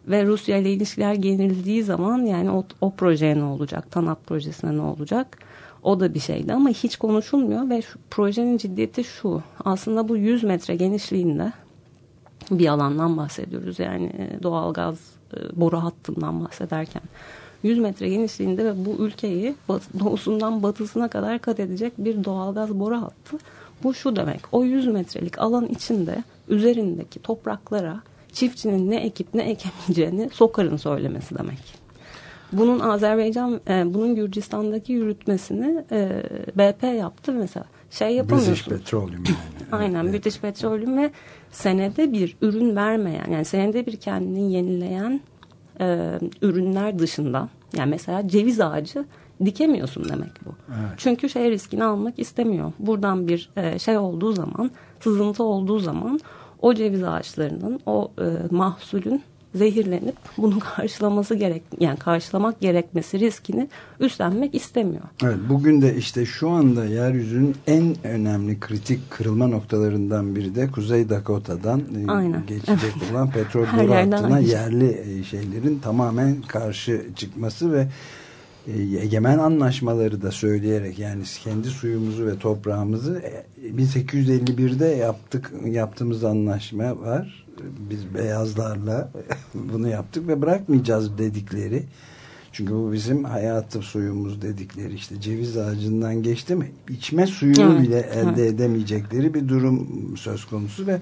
S8: Ve Rusya ile ilişkiler gerildiği zaman yani o, o projeye ne olacak? TANAP projesine ne olacak? O da bir şeydi ama hiç konuşulmuyor ve şu, projenin ciddiyeti şu. Aslında bu 100 metre genişliğinde bir alandan bahsediyoruz. Yani e, doğalgaz e, boru hattından bahsederken. 100 metre genişliğinde ve bu ülkeyi doğusundan batısına kadar kat edecek bir doğalgaz boru hattı. Bu şu demek. O 100 metrelik alan içinde üzerindeki topraklara çiftçinin ne ekip ne ekemeyeceğini Sokar'ın söylemesi demek. Bunun Azerbaycan, e, bunun Gürcistan'daki yürütmesini e, BP yaptı mesela. Şey yapamıyorsun.
S2: British Petroleum yani.
S8: Aynen
S2: Evet.
S8: British Petroleum ve senede bir ürün vermeyen yani senede bir kendini yenileyen e, ürünler dışında yani mesela ceviz ağacı dikemiyorsun demek bu.
S2: Evet.
S8: Çünkü şey riskini almak istemiyor. Buradan bir e, şey olduğu zaman sızıntı olduğu zaman o ceviz ağaçlarının o e, mahsulün zehirlenip bunu karşılaması gerek yani karşılamak gerekmesi riskini üstlenmek istemiyor.
S2: Evet, bugün de işte şu anda yeryüzünün en önemli kritik kırılma noktalarından biri de Kuzey Dakota'dan e,
S8: Aynen.
S2: geçecek olan petrol boru hattına
S8: şey.
S2: yerli e, şeylerin tamamen karşı çıkması ve e, egemen anlaşmaları da söyleyerek yani kendi suyumuzu ve toprağımızı e, 1851'de yaptık yaptığımız anlaşma var. Biz beyazlarla bunu yaptık ve bırakmayacağız dedikleri. Çünkü bu bizim hayatı suyumuz dedikleri işte ceviz ağacından geçti mi içme suyunu
S8: Evet,
S2: bile elde
S8: evet.
S2: edemeyecekleri bir durum söz konusu ve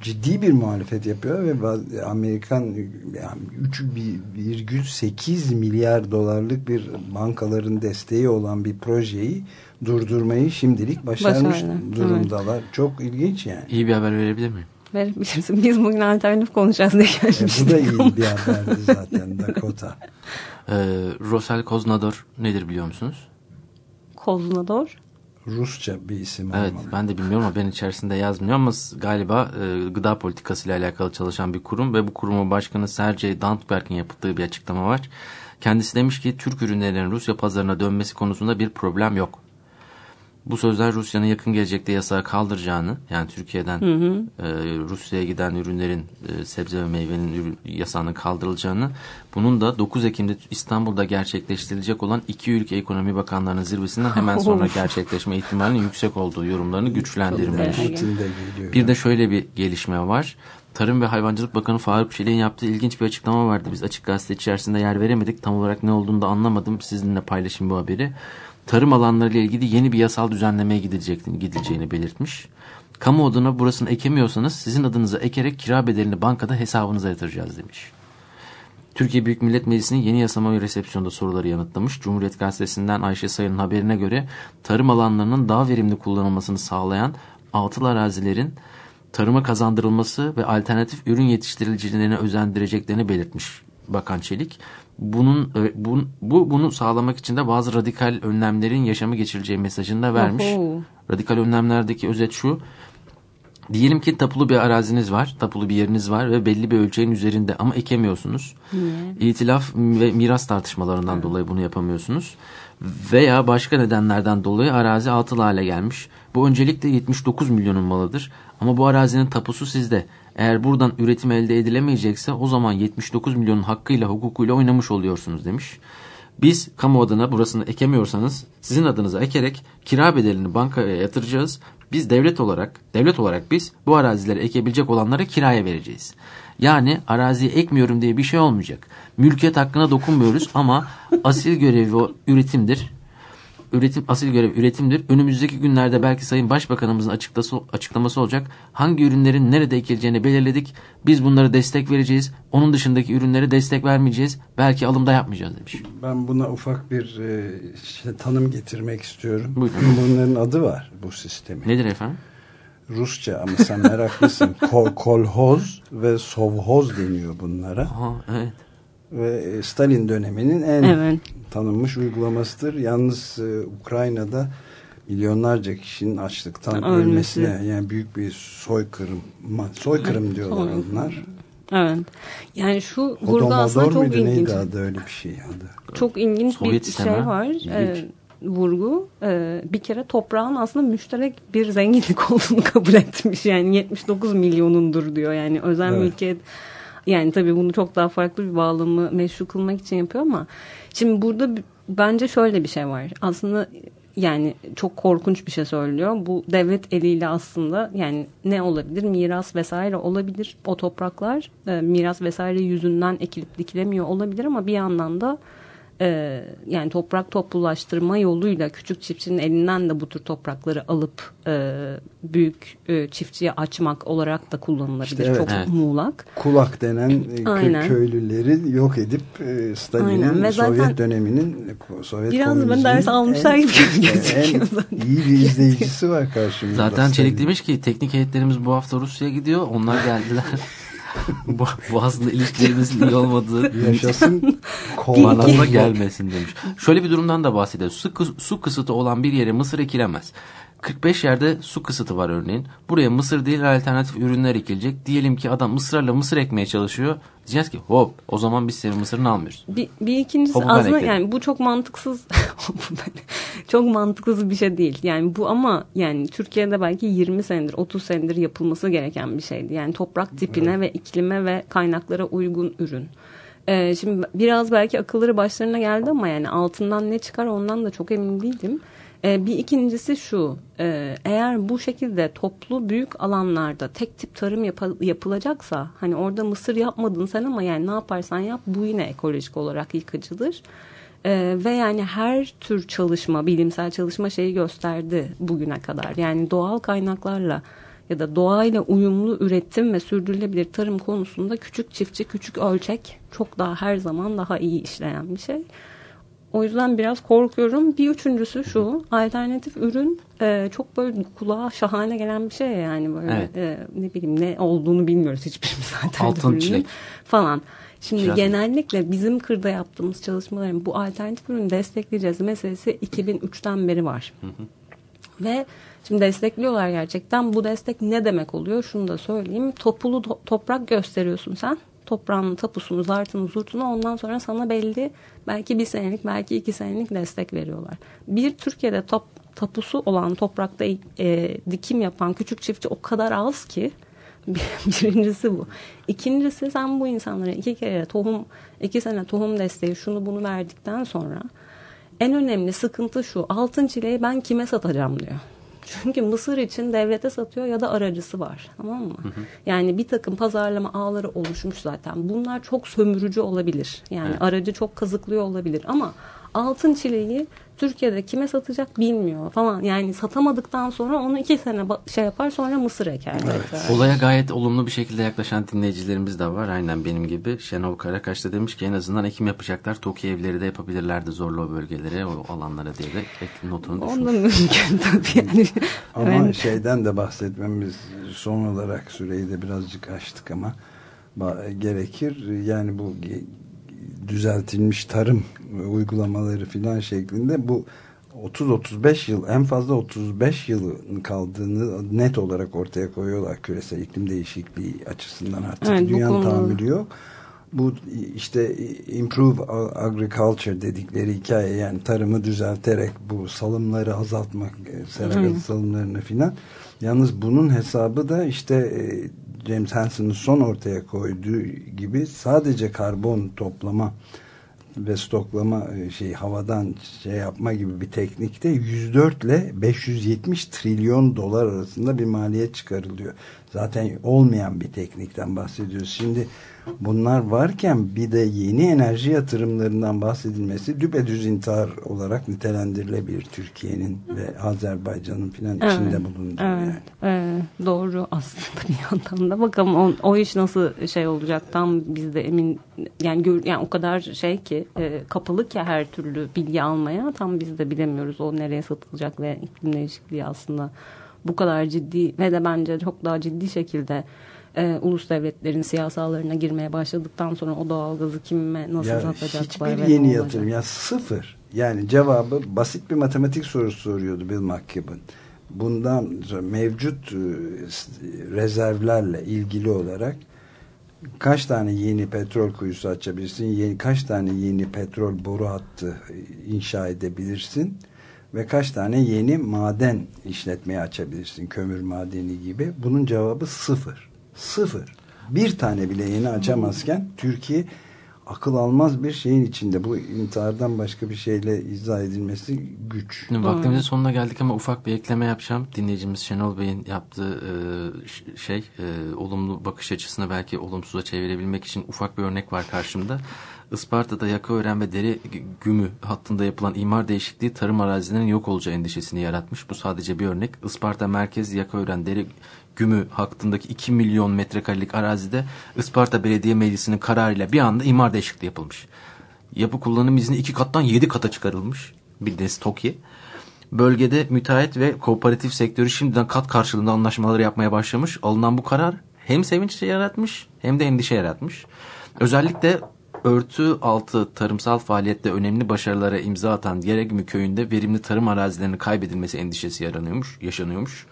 S2: ciddi bir muhalefet yapıyor ve Amerikan yani 3,8 milyar dolarlık bir bankaların desteği olan bir projeyi durdurmayı şimdilik başarmış
S8: Başardı,
S2: durumdalar. Çok ilginç yani.
S3: İyi bir haber verebilir miyim?
S8: Verebilirsin. Biz bugün alternatif konuşacağız diye
S2: E,
S8: gelmiştik.
S2: bu da iyi bir haberdi zaten Dakota.
S3: Ee, Rosel Koznador nedir biliyor musunuz?
S8: Koznador.
S2: Rusça bir isim
S3: Evet
S2: olmalı.
S3: ben de bilmiyorum haberin içerisinde yazmıyor ama galiba e, gıda politikası ile alakalı çalışan bir kurum ve bu kurumun başkanı Sergey Dantberg'in yaptığı bir açıklama var. Kendisi demiş ki Türk ürünlerinin Rusya pazarına dönmesi konusunda bir problem yok. Bu sözler Rusya'nın yakın gelecekte yasağı kaldıracağını yani Türkiye'den e, Rusya'ya giden ürünlerin e, sebze ve meyvenin ürün, yasağının kaldırılacağını bunun da 9 Ekim'de İstanbul'da gerçekleştirilecek olan iki ülke ekonomi bakanlarının zirvesinden hemen sonra gerçekleşme ihtimalinin yüksek olduğu yorumlarını güçlendirmiş. Bir de şöyle bir gelişme var. Tarım ve Hayvancılık Bakanı Faruk Çelik'in yaptığı ilginç bir açıklama vardı. Biz açık gazete içerisinde yer veremedik. Tam olarak ne olduğunu da anlamadım. Sizinle paylaşayım bu haberi. Tarım alanlarıyla ilgili yeni bir yasal düzenlemeye gidileceğini belirtmiş. Kamu adına burasını ekemiyorsanız sizin adınıza ekerek kira bedelini bankada hesabınıza yatıracağız demiş. Türkiye Büyük Millet Meclisi'nin yeni yasama resepsiyonda soruları yanıtlamış. Cumhuriyet Gazetesi'nden Ayşe Sayın'ın haberine göre tarım alanlarının daha verimli kullanılmasını sağlayan atıl arazilerin tarıma kazandırılması ve alternatif ürün yetiştiricilerine özendireceklerini belirtmiş Bakan Çelik. Bunun e, bu, bu bunu sağlamak için de bazı radikal önlemlerin yaşamı geçireceği mesajını da vermiş.
S8: Oho.
S3: Radikal önlemlerdeki özet şu. Diyelim ki tapulu bir araziniz var, tapulu bir yeriniz var ve belli bir ölçeğin üzerinde ama ekemiyorsunuz. İtilaf ve miras tartışmalarından dolayı bunu yapamıyorsunuz. Veya başka nedenlerden dolayı arazi atıl hale gelmiş. Bu öncelikle 79 milyonun malıdır. Ama bu arazinin tapusu sizde. Eğer buradan üretim elde edilemeyecekse o zaman 79 milyonun hakkıyla hukukuyla oynamış oluyorsunuz demiş. Biz kamu adına burasını ekemiyorsanız sizin adınıza ekerek kira bedelini bankaya yatıracağız. Biz devlet olarak, devlet olarak biz bu arazileri ekebilecek olanlara kiraya vereceğiz. Yani araziye ekmiyorum diye bir şey olmayacak. Mülkiyet hakkına dokunmuyoruz ama asil görevi o üretimdir. Üretim asil görev üretimdir. Önümüzdeki günlerde belki Sayın Başbakanımızın açıklası, açıklaması olacak. Hangi ürünlerin nerede ekileceğini belirledik. Biz bunları destek vereceğiz. Onun dışındaki ürünlere destek vermeyeceğiz. Belki alımda yapmayacağız demiş.
S2: Ben buna ufak bir e, işte, tanım getirmek istiyorum.
S3: Buyurun.
S2: Bunların adı var bu sistemin.
S3: Nedir efendim?
S2: Rusça ama sen meraklısın. Kol, kolhoz ve sovhoz deniyor bunlara.
S3: Aha, evet.
S2: Ve e, Stalin döneminin en
S8: Evet.
S2: tanınmış uygulamasıdır. Yalnız e, Ukrayna'da milyonlarca kişinin açlıktan
S8: Ölmesi.
S2: ölmesine yani büyük bir soykırım soykırım diyorlar onlar.
S8: Evet. Yani şu burada aslında
S2: Hodomodor
S8: çok
S2: muydu
S8: ilginç.
S2: neydi adı öyle bir şey adı.
S8: Çok ilginç
S3: Sovyet
S8: bir şey var.
S3: ilginç.
S8: Ee, vurgu. Ee, bir kere toprağın aslında müşterek bir zenginlik olduğunu kabul etmiş. Yani 79 milyonundur diyor. Yani özel
S2: Evet.
S8: mülkiyet yani tabii bunu çok daha farklı bir bağlamı meşru kılmak için yapıyor ama şimdi burada bence şöyle bir şey var. Aslında yani çok korkunç bir şey söylüyor. Bu devlet eliyle aslında yani ne olabilir? Miras vesaire olabilir. O topraklar e, miras vesaire yüzünden ekilip dikilemiyor olabilir ama bir yandan da e, yani toprak toplulaştırma yoluyla küçük çiftçinin elinden de bu tür toprakları alıp e, büyük e, çiftçiye açmak olarak da kullanılabilir.
S2: İşte evet.
S8: Çok
S3: Evet.
S8: muğlak.
S2: Kulak denen e,
S8: Aynen.
S2: köylüleri yok edip e. Stalin'in
S8: Ve
S2: Sovyet döneminin e, Sovyet
S8: Biraz ben ders almışlar gibi gözüküyor
S2: iyi bir izleyicisi var karşımızda.
S3: Zaten
S2: Stalin.
S3: Çelik demiş ki teknik heyetlerimiz bu hafta Rusya'ya gidiyor. Onlar geldiler. bu, bu aslında ilişkilerimizin iyi olmadığı
S2: Yaşasın
S3: manasına gelmesin demiş. Şöyle bir durumdan da bahsediyor. Su, su kısıtı olan bir yere mısır ekilemez. 45 yerde su kısıtı var örneğin. Buraya mısır değil alternatif ürünler ekilecek. Diyelim ki adam mısırla mısır ekmeye çalışıyor. Diyeceğiz ki hop o zaman biz senin mısırını almıyoruz.
S8: Bir, bir ikincisi
S3: ben
S8: aslında yani bu çok mantıksız çok mantıksız bir şey değil. Yani bu ama yani Türkiye'de belki 20 senedir 30 senedir yapılması gereken bir şeydi. Yani toprak tipine ve iklime ve kaynaklara uygun ürün. Ee, şimdi biraz belki akılları başlarına geldi ama yani altından ne çıkar ondan da çok emin değildim. Ee, bir ikincisi şu, e, eğer bu şekilde toplu büyük alanlarda tek tip tarım yapa- yapılacaksa, hani orada mısır yapmadın sen ama yani ne yaparsan yap bu yine ekolojik olarak yıkıcıdır. Ee, ve yani her tür çalışma, bilimsel çalışma şeyi gösterdi bugüne kadar. Yani doğal kaynaklarla ya da doğayla uyumlu üretim ve sürdürülebilir tarım konusunda küçük çiftçi, küçük ölçek çok daha her zaman daha iyi işleyen bir şey. O yüzden biraz korkuyorum. Bir üçüncüsü şu alternatif ürün e, çok böyle kulağa şahane gelen bir şey yani böyle
S3: Evet.
S8: e, ne bileyim ne olduğunu bilmiyoruz hiçbirimiz alternatif
S3: Altın
S8: ürünün
S3: çilek.
S8: falan. Şimdi
S3: Güzel.
S8: genellikle bizim kırda yaptığımız çalışmaların bu alternatif ürünü destekleyeceğiz meselesi 2003'ten beri var. Ve şimdi destekliyorlar gerçekten. Bu destek ne demek oluyor? Şunu da söyleyeyim. Topulu to- toprak gösteriyorsun sen. Toprağın tapusunu, zartını, zurtunu ondan sonra sana belli belki bir senelik, belki iki senelik destek veriyorlar. Bir Türkiye'de top, tapusu olan toprakta e, dikim yapan küçük çiftçi o kadar az ki Birincisi bu. İkincisi sen bu insanlara iki kere tohum, iki sene tohum desteği şunu bunu verdikten sonra en önemli sıkıntı şu. Altın çileği ben kime satacağım diyor. Çünkü Mısır için devlete satıyor ya da aracısı var. Tamam mı? Yani bir takım pazarlama ağları oluşmuş zaten. Bunlar çok sömürücü olabilir. Yani
S3: Evet.
S8: aracı çok kazıklıyor olabilir ama altın çileği Türkiye'de kime satacak bilmiyor falan. Yani satamadıktan sonra onu iki sene şey yapar sonra Mısır eker. tekrar.
S3: Olaya gayet olumlu bir şekilde yaklaşan dinleyicilerimiz de var. Aynen benim gibi. Şenol Karakaş da demiş ki en azından ekim yapacaklar. TOKİ evleri de yapabilirlerdi zorlu bölgelere, o alanlara diye de notunu düşmüş.
S8: Onda mümkün tabii yani.
S2: Ama
S8: Ben-
S2: şeyden de bahsetmemiz son olarak süreyi de birazcık açtık ama gerekir. Yani bu düzeltilmiş tarım uygulamaları filan şeklinde bu 30-35 yıl en fazla 35 yılın kaldığını net olarak ortaya koyuyorlar küresel iklim değişikliği açısından artık
S8: Evet,
S2: dünyanın
S8: konuda-
S2: tahammülü yok. Bu işte improve agriculture dedikleri hikaye yani tarımı düzelterek bu salımları azaltmak, e, sera gazı salımlarını filan. Yalnız bunun hesabı da işte e, James Hansen'ın son ortaya koyduğu gibi sadece karbon toplama ve stoklama e, şey havadan şey yapma gibi bir teknikte 104 ile 570 trilyon dolar arasında bir maliyet çıkarılıyor. Zaten olmayan bir teknikten bahsediyoruz. Şimdi bunlar varken bir de yeni enerji yatırımlarından bahsedilmesi düpedüz intihar olarak nitelendirilebilir Türkiye'nin ve Azerbaycan'ın filan içinde bulunduğu
S8: evet,
S2: yani.
S8: e, doğru aslında bir yandan da bakalım o, o iş nasıl şey olacak tam biz de emin yani gör, yani o kadar şey ki e, kapalı ki her türlü bilgi almaya tam biz de bilemiyoruz o nereye satılacak ve iklim değişikliği aslında bu kadar ciddi ve de bence çok daha ciddi şekilde e, ulus devletlerin siyasalarına girmeye başladıktan sonra o doğalgazı kime nasıl
S2: Ya
S8: satacaklar
S2: hiçbir yeni yatırım ya sıfır. Yani cevabı basit bir matematik sorusu soruyordu Bill McKibben. Bundan mevcut e, rezervlerle ilgili olarak kaç tane yeni petrol kuyusu açabilirsin? Yeni, kaç tane yeni petrol boru hattı e, inşa edebilirsin? Ve kaç tane yeni maden işletmeye açabilirsin? Kömür madeni gibi. Bunun cevabı sıfır. Sıfır. Bir tane bile yeni açamazken Türkiye akıl almaz bir şeyin içinde. Bu intihardan başka bir şeyle izah edilmesi güç.
S3: Şimdi vaktimizin sonuna geldik ama ufak bir ekleme yapacağım. Dinleyicimiz Şenol Bey'in yaptığı e, şey e, olumlu bakış açısını belki olumsuza çevirebilmek için ufak bir örnek var karşımda. Isparta'da Yakaören ve Dere Gümü hattında yapılan imar değişikliği tarım arazilerinin yok olacağı endişesini yaratmış. Bu sadece bir örnek. Isparta Merkez Yakaören Dere Gümü hattındaki 2 milyon metrekarelik arazide Isparta Belediye Meclisi'nin kararıyla bir anda imar değişikliği yapılmış. Yapı kullanım izni iki kattan yedi kata çıkarılmış. Bildiğiniz TOKİ. Bölgede müteahhit ve kooperatif sektörü şimdiden kat karşılığında anlaşmaları yapmaya başlamış. Alınan bu karar hem sevinç yaratmış hem de endişe yaratmış. Özellikle örtü altı tarımsal faaliyette önemli başarılara imza atan Yeregümü köyünde verimli tarım arazilerinin kaybedilmesi endişesi yaranıyormuş, yaşanıyormuş.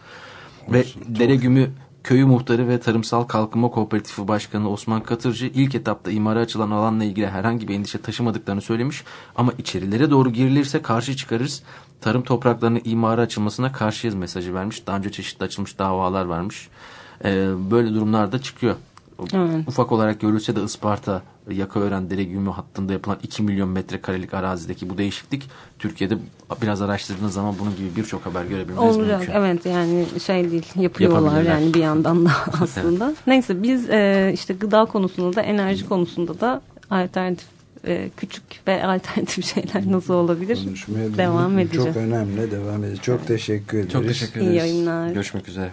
S3: Ve Deregümü köyü muhtarı ve Tarımsal Kalkınma Kooperatifi Başkanı Osman Katırcı ilk etapta imara açılan alanla ilgili herhangi bir endişe taşımadıklarını söylemiş. Ama içerilere doğru girilirse karşı çıkarırız. Tarım topraklarının imara açılmasına karşıyız mesajı vermiş. Daha önce çeşitli açılmış davalar varmış. Ee, böyle durumlarda çıkıyor.
S8: Evet.
S3: Ufak olarak görülse de Isparta Yakaören Deregümü hattında yapılan 2 milyon metrekarelik arazideki bu değişiklik Türkiye'de biraz araştırdığınız zaman bunun gibi birçok haber görebilmeniz
S8: Olacak
S3: mümkün.
S8: evet yani şey değil yapıyorlar yani bir yandan da aslında. Neyse biz e, işte gıda konusunda da enerji konusunda da alternatif e, küçük ve alternatif şeyler nasıl olabilir
S2: Konuşmaya
S8: devam
S2: dönük
S8: edeceğim.
S2: Çok önemli devam edeceğiz. Çok teşekkür ederiz.
S3: Çok teşekkür
S8: İyi
S3: ederiz.
S8: yayınlar.
S3: Görüşmek üzere.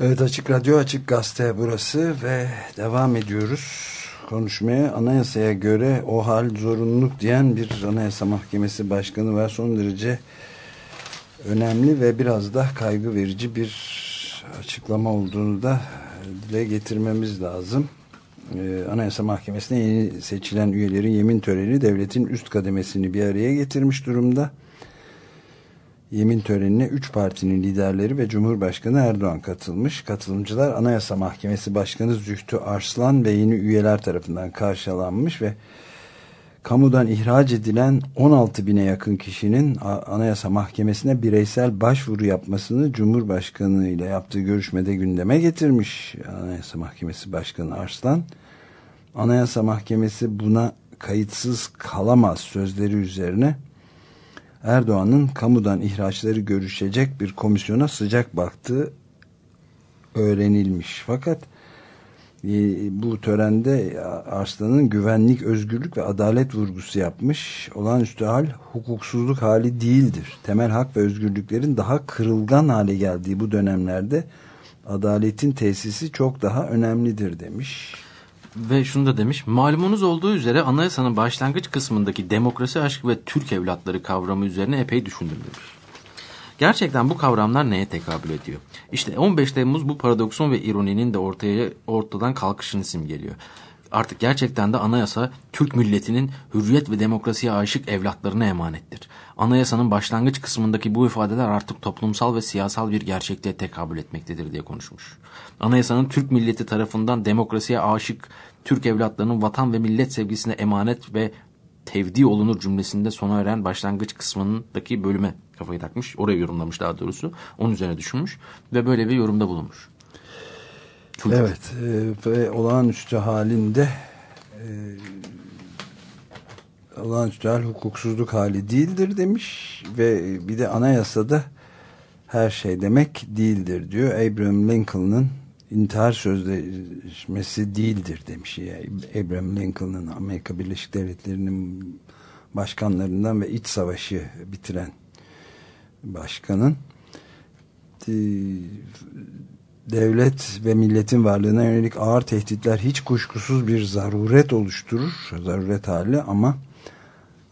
S2: Evet Açık Radyo Açık Gazete burası ve devam ediyoruz konuşmaya. Anayasaya göre o hal zorunluluk diyen bir Anayasa Mahkemesi Başkanı var. Son derece önemli ve biraz da kaygı verici bir açıklama olduğunu da dile getirmemiz lazım. Ee, Anayasa Mahkemesi'ne yeni seçilen üyelerin yemin töreni devletin üst kademesini bir araya getirmiş durumda. Yemin törenine üç partinin liderleri ve Cumhurbaşkanı Erdoğan katılmış. Katılımcılar Anayasa Mahkemesi Başkanı Zühtü Arslan ve yeni üyeler tarafından karşılanmış ve kamudan ihraç edilen 16 bine yakın kişinin Anayasa Mahkemesi'ne bireysel başvuru yapmasını Cumhurbaşkanı ile yaptığı görüşmede gündeme getirmiş Anayasa Mahkemesi Başkanı Arslan. Anayasa Mahkemesi buna kayıtsız kalamaz sözleri üzerine Erdoğan'ın kamudan ihraçları görüşecek bir komisyona sıcak baktığı öğrenilmiş. Fakat e, bu törende Arslan'ın güvenlik, özgürlük ve adalet vurgusu yapmış. Olağanüstü hal hukuksuzluk hali değildir. Temel hak ve özgürlüklerin daha kırılgan hale geldiği bu dönemlerde adaletin tesisi çok daha önemlidir demiş.
S3: Ve şunu da demiş, malumunuz olduğu üzere anayasanın başlangıç kısmındaki demokrasi aşkı ve Türk evlatları kavramı üzerine epey düşündüm demiş. Gerçekten bu kavramlar neye tekabül ediyor? İşte 15 Temmuz bu paradokson ve ironinin de ortaya ortadan kalkışını simgeliyor. Artık gerçekten de anayasa Türk milletinin hürriyet ve demokrasiye aşık evlatlarına emanettir. Anayasanın başlangıç kısmındaki bu ifadeler artık toplumsal ve siyasal bir gerçekliğe tekabül etmektedir diye konuşmuş. Anayasanın Türk milleti tarafından demokrasiye aşık Türk evlatlarının vatan ve millet sevgisine emanet ve tevdi olunur cümlesinde sona eren başlangıç kısmındaki bölüme kafayı takmış. Oraya yorumlamış daha doğrusu. Onun üzerine düşünmüş ve böyle bir yorumda bulunmuş.
S2: Çocuk. Evet e, ve olağanüstü halinde e, olağanüstü hal hukuksuzluk hali değildir demiş ve bir de anayasada her şey demek değildir diyor. Abraham Lincoln'ın intihar sözleşmesi değildir demiş. Yani Abraham Lincoln'ın Amerika Birleşik Devletleri'nin başkanlarından ve iç savaşı bitiren başkanın devlet ve milletin varlığına yönelik ağır tehditler hiç kuşkusuz bir zaruret oluşturur. Zaruret hali ama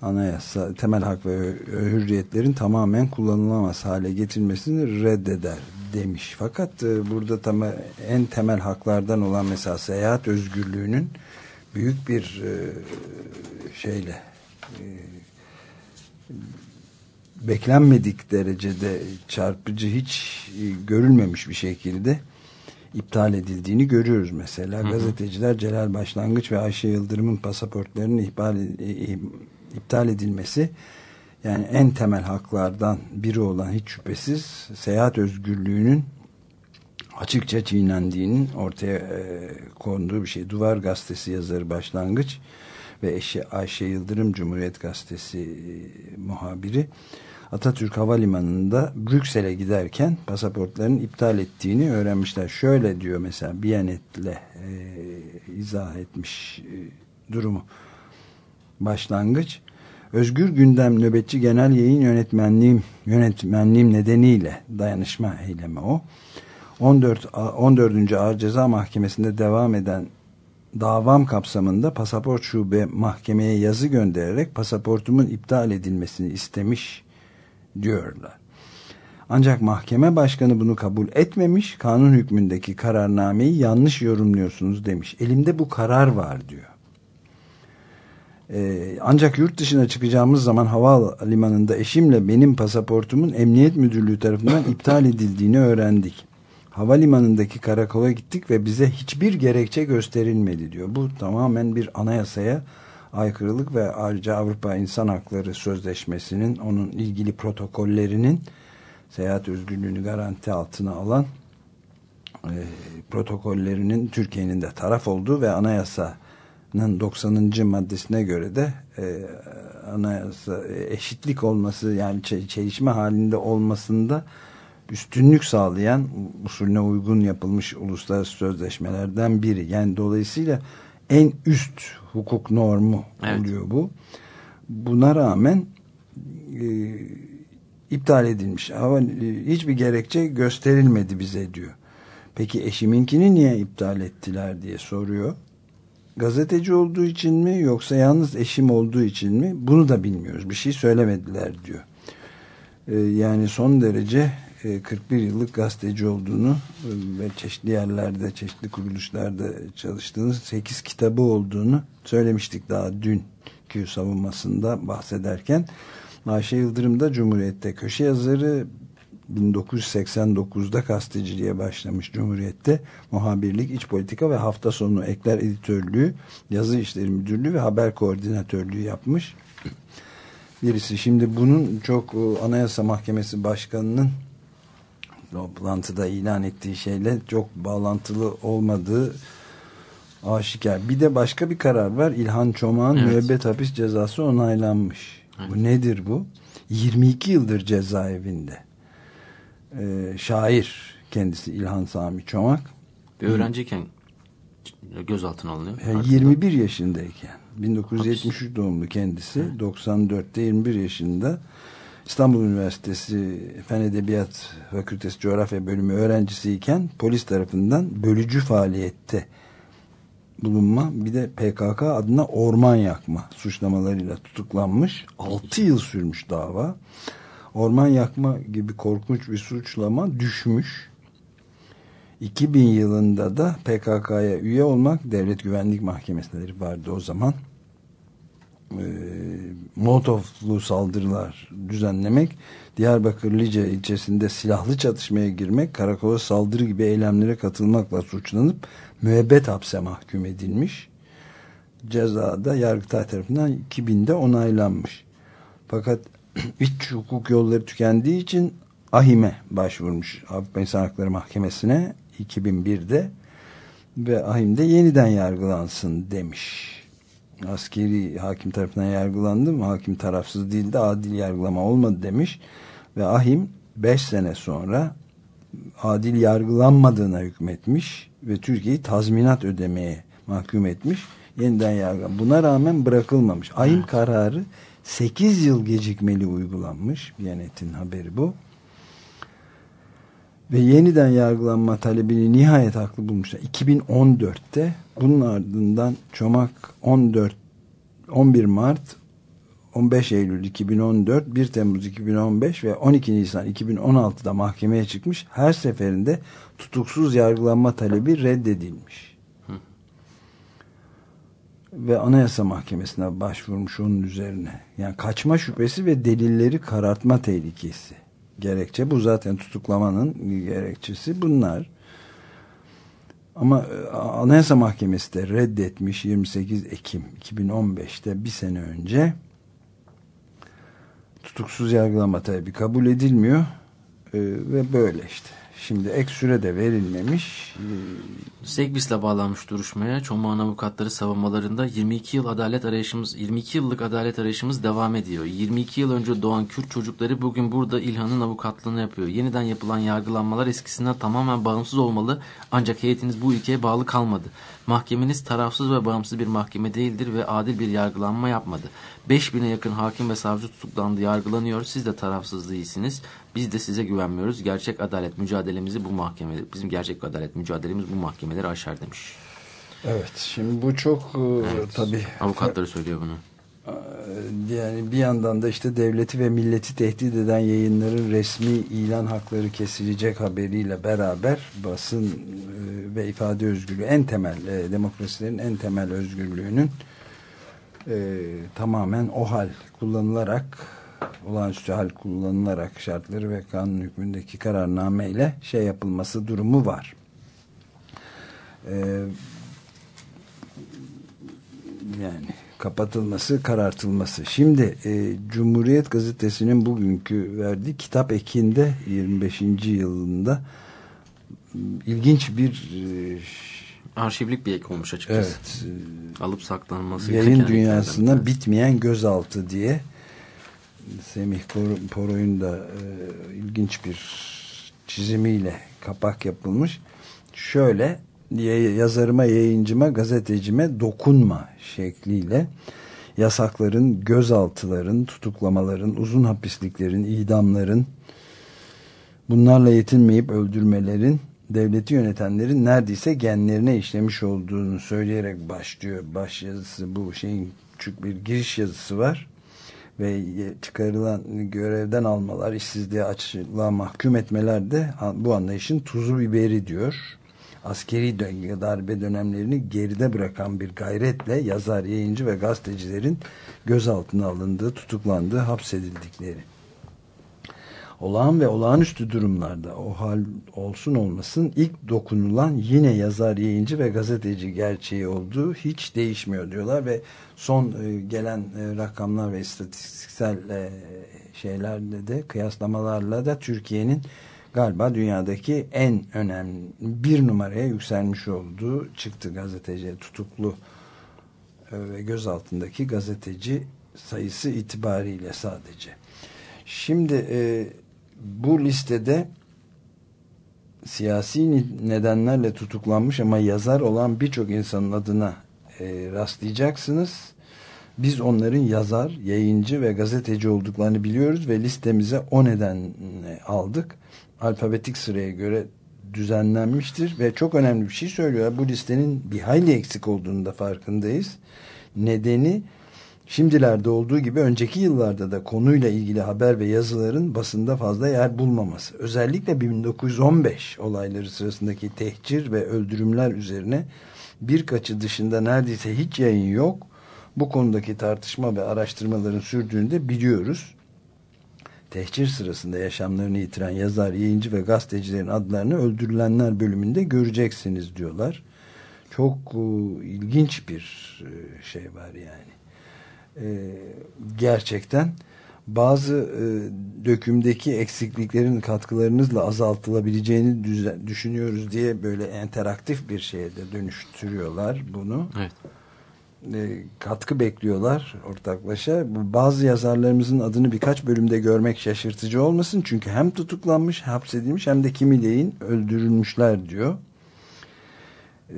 S2: anayasa temel hak ve hürriyetlerin tamamen kullanılamaz hale getirilmesini reddeder demiş. Fakat e, burada tam en temel haklardan olan mesela seyahat özgürlüğünün büyük bir e, şeyle e, beklenmedik derecede çarpıcı hiç görülmemiş bir şekilde iptal edildiğini görüyoruz mesela. Hı hı. Gazeteciler Celal Başlangıç ve Ayşe Yıldırım'ın pasaportlarının ihbal, iptal edilmesi yani en temel haklardan biri olan hiç şüphesiz seyahat özgürlüğünün açıkça çiğnendiğinin ortaya e, konduğu bir şey. Duvar Gazetesi yazarı başlangıç ve eşi Ayşe Yıldırım Cumhuriyet Gazetesi e, muhabiri Atatürk Havalimanı'nda Brüksel'e giderken pasaportlarının iptal ettiğini öğrenmişler. Şöyle diyor mesela Biyanet'le e, izah etmiş e, durumu. Başlangıç Özgür Gündem Nöbetçi Genel Yayın Yönetmenliğim yönetmenliğim nedeniyle dayanışma eylemi o. 14 14. Ağır Ceza Mahkemesi'nde devam eden davam kapsamında pasaport şube mahkemeye yazı göndererek pasaportumun iptal edilmesini istemiş diyorlar. Ancak mahkeme başkanı bunu kabul etmemiş, kanun hükmündeki kararnameyi yanlış yorumluyorsunuz demiş. Elimde bu karar var diyor. Ee, ancak yurt dışına çıkacağımız zaman havalimanında eşimle benim pasaportumun emniyet müdürlüğü tarafından iptal edildiğini öğrendik. Havalimanındaki karakola gittik ve bize hiçbir gerekçe gösterilmedi diyor. Bu tamamen bir anayasaya aykırılık ve ayrıca Avrupa İnsan Hakları Sözleşmesi'nin onun ilgili protokollerinin seyahat özgürlüğünü garanti altına alan e, protokollerinin Türkiye'nin de taraf olduğu ve anayasanın 90. maddesine göre de e, anayasa eşitlik olması yani çelişme halinde olmasında üstünlük sağlayan usulüne uygun yapılmış uluslararası sözleşmelerden biri. Yani dolayısıyla en üst hukuk normu evet. oluyor bu. Buna rağmen e, iptal edilmiş. Ama e, hiçbir gerekçe gösterilmedi bize diyor. Peki eşiminkini niye iptal ettiler diye soruyor. Gazeteci olduğu için mi yoksa yalnız eşim olduğu için mi bunu da bilmiyoruz. Bir şey söylemediler diyor. E, yani son derece e, 41 yıllık gazeteci olduğunu e, ve çeşitli yerlerde, çeşitli kuruluşlarda çalıştığını, 8 kitabı olduğunu söylemiştik daha dünkü savunmasında bahsederken. Ayşe Yıldırım da Cumhuriyet'te köşe yazarı 1989'da gazeteciliğe başlamış Cumhuriyet'te muhabirlik, iç politika ve hafta sonu ekler editörlüğü, yazı işleri müdürlüğü ve haber koordinatörlüğü yapmış. Birisi şimdi bunun çok e, Anayasa Mahkemesi Başkanı'nın toplantıda ilan ettiği şeyle çok bağlantılı olmadığı aşikar. Bir de başka bir karar var. İlhan Çomak'ın
S3: Evet.
S2: müebbet hapis cezası onaylanmış. Bu nedir bu? 22 yıldır cezaevinde. Ee, şair kendisi İlhan Sami Çomak.
S3: Bir öğrenciyken gözaltına alınıyor.
S2: E, 21 yaşındayken. 1973 doğumlu kendisi. 94'te 21 yaşında İstanbul Üniversitesi Fen Edebiyat Fakültesi Coğrafya Bölümü öğrencisiyken polis tarafından bölücü faaliyette bulunma bir de PKK adına orman yakma suçlamalarıyla tutuklanmış. 6 yıl sürmüş dava orman yakma gibi korkunç bir suçlama düşmüş. 2000 yılında da PKK'ya üye olmak devlet güvenlik mahkemeleri vardı o zaman. E, Molotovlu saldırılar düzenlemek Diyarbakır Lice ilçesinde silahlı çatışmaya girmek karakola saldırı gibi eylemlere katılmakla suçlanıp müebbet hapse mahkum edilmiş. Cezada Yargıtay tarafından 2000'de onaylanmış. Fakat iç hukuk yolları tükendiği için AHİM'e başvurmuş Avrupa İnsan Hakları Mahkemesi'ne 2001'de ve AHİM'de yeniden yargılansın demiş. Askeri hakim tarafından yargılandı mı? Hakim tarafsız değildi, adil yargılama olmadı demiş. Ve AHİM 5 sene sonra adil yargılanmadığına hükmetmiş ve Türkiye'yi tazminat ödemeye mahkum etmiş. Yeniden yargılan. Buna rağmen bırakılmamış. AHİM kararı 8 yıl gecikmeli uygulanmış. Biyanet'in haberi bu ve yeniden yargılanma talebini nihayet haklı bulmuşlar. 2014'te bunun ardından Çomak 14 11 Mart 15 Eylül 2014 1 Temmuz 2015 ve 12 Nisan 2016'da mahkemeye çıkmış. Her seferinde tutuksuz yargılanma talebi reddedilmiş. Ve Anayasa Mahkemesi'ne başvurmuş onun üzerine. Yani kaçma şüphesi ve delilleri karartma tehlikesi gerekçe. Bu zaten tutuklamanın gerekçesi bunlar. Ama e, Anayasa Mahkemesi de reddetmiş 28 Ekim 2015'te bir sene önce tutuksuz yargılama talebi kabul edilmiyor E, ve böyle işte. Şimdi ek süre de verilmemiş.
S3: Segbis'le bağlanmış duruşmaya Çomağın avukatları savunmalarında 22 yıl adalet arayışımız 22 yıllık adalet arayışımız devam ediyor. 22 yıl önce doğan Kürt çocukları bugün burada İlhan'ın avukatlığını yapıyor. Yeniden yapılan yargılanmalar eskisinden tamamen bağımsız olmalı ancak heyetiniz bu ülkeye bağlı kalmadı. Mahkemeniz tarafsız ve bağımsız bir mahkeme değildir ve adil bir yargılanma yapmadı. 5000'e yakın hakim ve savcı tutuklandı, yargılanıyor. Siz de tarafsız değilsiniz. Biz de size güvenmiyoruz. Gerçek adalet mücadelemizi bu mahkeme, bizim gerçek adalet mücadelemiz bu mahkemeleri aşar demiş.
S2: Evet şimdi bu çok e, tabii
S3: Avukatları söylüyor bunu.
S2: yani bir yandan da işte devleti ve milleti tehdit eden yayınların resmi ilan hakları kesilecek haberiyle beraber basın e, ve ifade özgürlüğü en temel e, demokrasilerin en temel özgürlüğünün e, tamamen o hal kullanılarak olağanüstü hal kullanılarak şartları ve kanun hükmündeki kararnameyle şey yapılması durumu var. E, yani kapatılması, karartılması. Şimdi e, Cumhuriyet Gazetesi'nin bugünkü verdiği kitap ekinde 25. yılında m, ilginç bir e,
S3: Arşivlik bir ek olmuş açıkçası.
S2: evet
S3: Alıp saklanması
S2: yayın dünyasına bitmeyen gözaltı diye Semih Por- Poroy'un da e, ilginç bir çizimiyle kapak yapılmış. Şöyle ya- yazarıma, yayıncıma, gazetecime dokunma şekliyle yasakların, gözaltıların, tutuklamaların, uzun hapisliklerin, idamların, bunlarla yetinmeyip öldürmelerin devleti yönetenlerin neredeyse genlerine işlemiş olduğunu söyleyerek başlıyor. Baş yazısı bu şeyin küçük bir giriş yazısı var ve çıkarılan görevden almalar, işsizliğe açlığa mahkum etmeler de bu anlayışın tuzu biberi diyor. Askeri darbe dönemlerini geride bırakan bir gayretle yazar, yayıncı ve gazetecilerin gözaltına alındığı, tutuklandığı, hapsedildikleri olağan ve olağanüstü durumlarda o hal olsun olmasın ilk dokunulan yine yazar, yayıncı ve gazeteci gerçeği olduğu hiç değişmiyor diyorlar ve son e, gelen e, rakamlar ve istatistiksel e, şeylerle de kıyaslamalarla da Türkiye'nin galiba dünyadaki en önemli bir numaraya yükselmiş olduğu çıktı gazeteci tutuklu ve gözaltındaki gazeteci sayısı itibariyle sadece. Şimdi e, bu listede siyasi nedenlerle tutuklanmış ama yazar olan birçok insanın adına e, rastlayacaksınız. Biz onların yazar, yayıncı ve gazeteci olduklarını biliyoruz ve listemize o nedenle aldık. Alfabetik sıraya göre düzenlenmiştir ve çok önemli bir şey söylüyor. Bu listenin bir hayli eksik olduğunu da farkındayız. Nedeni Şimdilerde olduğu gibi önceki yıllarda da konuyla ilgili haber ve yazıların basında fazla yer bulmaması. Özellikle 1915 olayları sırasındaki tehcir ve öldürümler üzerine birkaçı dışında neredeyse hiç yayın yok. Bu konudaki tartışma ve araştırmaların sürdüğünü de biliyoruz. Tehcir sırasında yaşamlarını yitiren yazar, yayıncı ve gazetecilerin adlarını öldürülenler bölümünde göreceksiniz diyorlar. Çok uh, ilginç bir uh, şey var yani e, gerçekten bazı e, dökümdeki eksikliklerin katkılarınızla azaltılabileceğini düşünüyoruz diye böyle interaktif bir şeye de dönüştürüyorlar bunu.
S3: Evet.
S2: E, katkı bekliyorlar ortaklaşa. Bazı yazarlarımızın adını birkaç bölümde görmek şaşırtıcı olmasın. Çünkü hem tutuklanmış, hapsedilmiş hem de kimileyin öldürülmüşler diyor.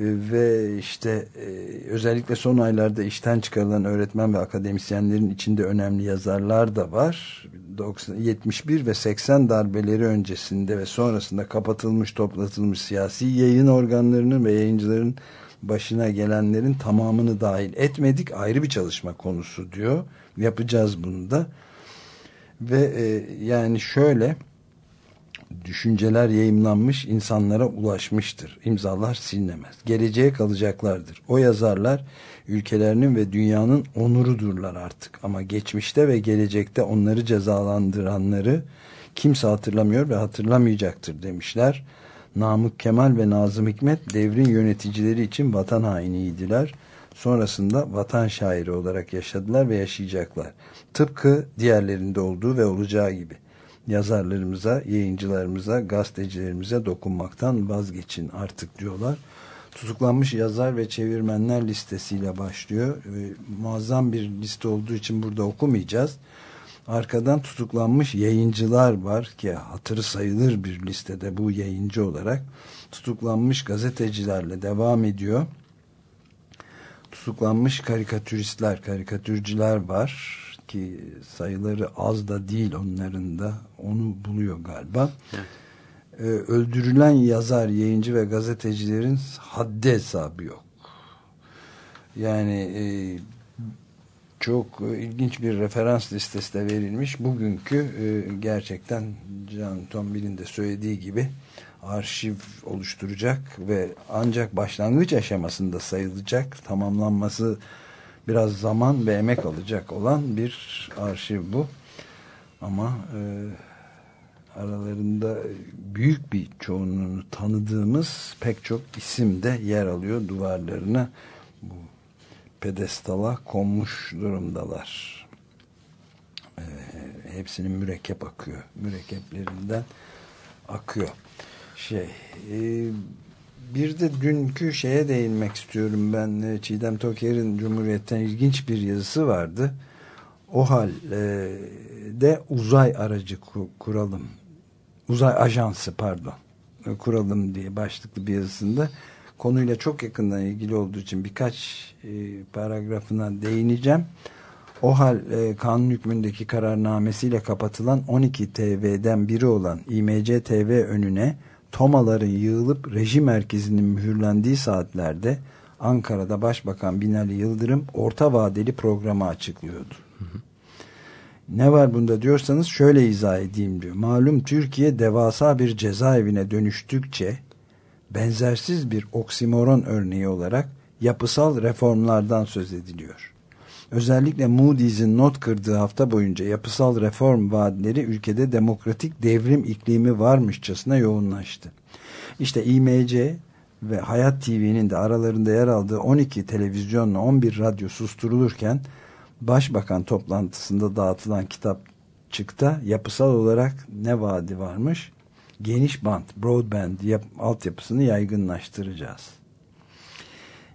S2: Ee, ve işte e, özellikle son aylarda işten çıkarılan öğretmen ve akademisyenlerin içinde önemli yazarlar da var. 90, 71 ve 80 darbeleri öncesinde ve sonrasında kapatılmış toplatılmış siyasi yayın organlarının ve yayıncıların başına gelenlerin tamamını dahil etmedik. Ayrı bir çalışma konusu diyor. Yapacağız bunu da. Ve e, yani şöyle düşünceler yayımlanmış insanlara ulaşmıştır. İmzalar silinemez. Geleceğe kalacaklardır. O yazarlar ülkelerinin ve dünyanın onurudurlar artık. Ama geçmişte ve gelecekte onları cezalandıranları kimse hatırlamıyor ve hatırlamayacaktır demişler. Namık Kemal ve Nazım Hikmet devrin yöneticileri için vatan hainiydiler. Sonrasında vatan şairi olarak yaşadılar ve yaşayacaklar. Tıpkı diğerlerinde olduğu ve olacağı gibi yazarlarımıza, yayıncılarımıza, gazetecilerimize dokunmaktan vazgeçin artık diyorlar. Tutuklanmış yazar ve çevirmenler listesiyle başlıyor. E, muazzam bir liste olduğu için burada okumayacağız. Arkadan tutuklanmış yayıncılar var ki hatırı sayılır bir listede bu yayıncı olarak. Tutuklanmış gazetecilerle devam ediyor. Tutuklanmış karikatüristler, karikatürcüler var ki sayıları az da değil onların da onu buluyor galiba. Evet. Ee, öldürülen yazar, yayıncı ve gazetecilerin haddi hesabı yok. Yani e, çok ilginç bir referans listesi de verilmiş. Bugünkü e, gerçekten Can Tombil'in de söylediği gibi arşiv oluşturacak ve ancak başlangıç aşamasında sayılacak tamamlanması biraz zaman ve emek alacak olan bir arşiv bu. Ama e, aralarında büyük bir çoğunluğunu tanıdığımız pek çok isim de yer alıyor duvarlarına. Bu pedestala konmuş durumdalar. E, hepsinin mürekkep akıyor. Mürekkeplerinden akıyor. Şey, e, bir de dünkü şeye değinmek istiyorum ben. E, Çiğdem Toker'in Cumhuriyet'ten ilginç bir yazısı vardı. O halde uzay aracı kuralım. Uzay ajansı pardon. E, kuralım diye başlıklı bir yazısında konuyla çok yakından ilgili olduğu için birkaç paragrafına değineceğim. OHAL e, kanun hükmündeki kararnamesiyle kapatılan 12 TV'den biri olan İMC TV önüne tomaların yığılıp rejim merkezinin mühürlendiği saatlerde Ankara'da Başbakan Binali Yıldırım orta vadeli programı açıklıyordu. Ne var bunda diyorsanız şöyle izah edeyim diyor. Malum Türkiye devasa bir cezaevine dönüştükçe benzersiz bir oksimoron örneği olarak yapısal reformlardan söz ediliyor. Özellikle Moody's'in not kırdığı hafta boyunca yapısal reform vaatleri ülkede demokratik devrim iklimi varmışçasına yoğunlaştı. İşte İMC ve Hayat TV'nin de aralarında yer aldığı 12 televizyonla 11 radyo susturulurken Başbakan toplantısında dağıtılan kitapçıkta yapısal olarak ne vaadi varmış? Geniş bant, broadband yap, altyapısını yaygınlaştıracağız.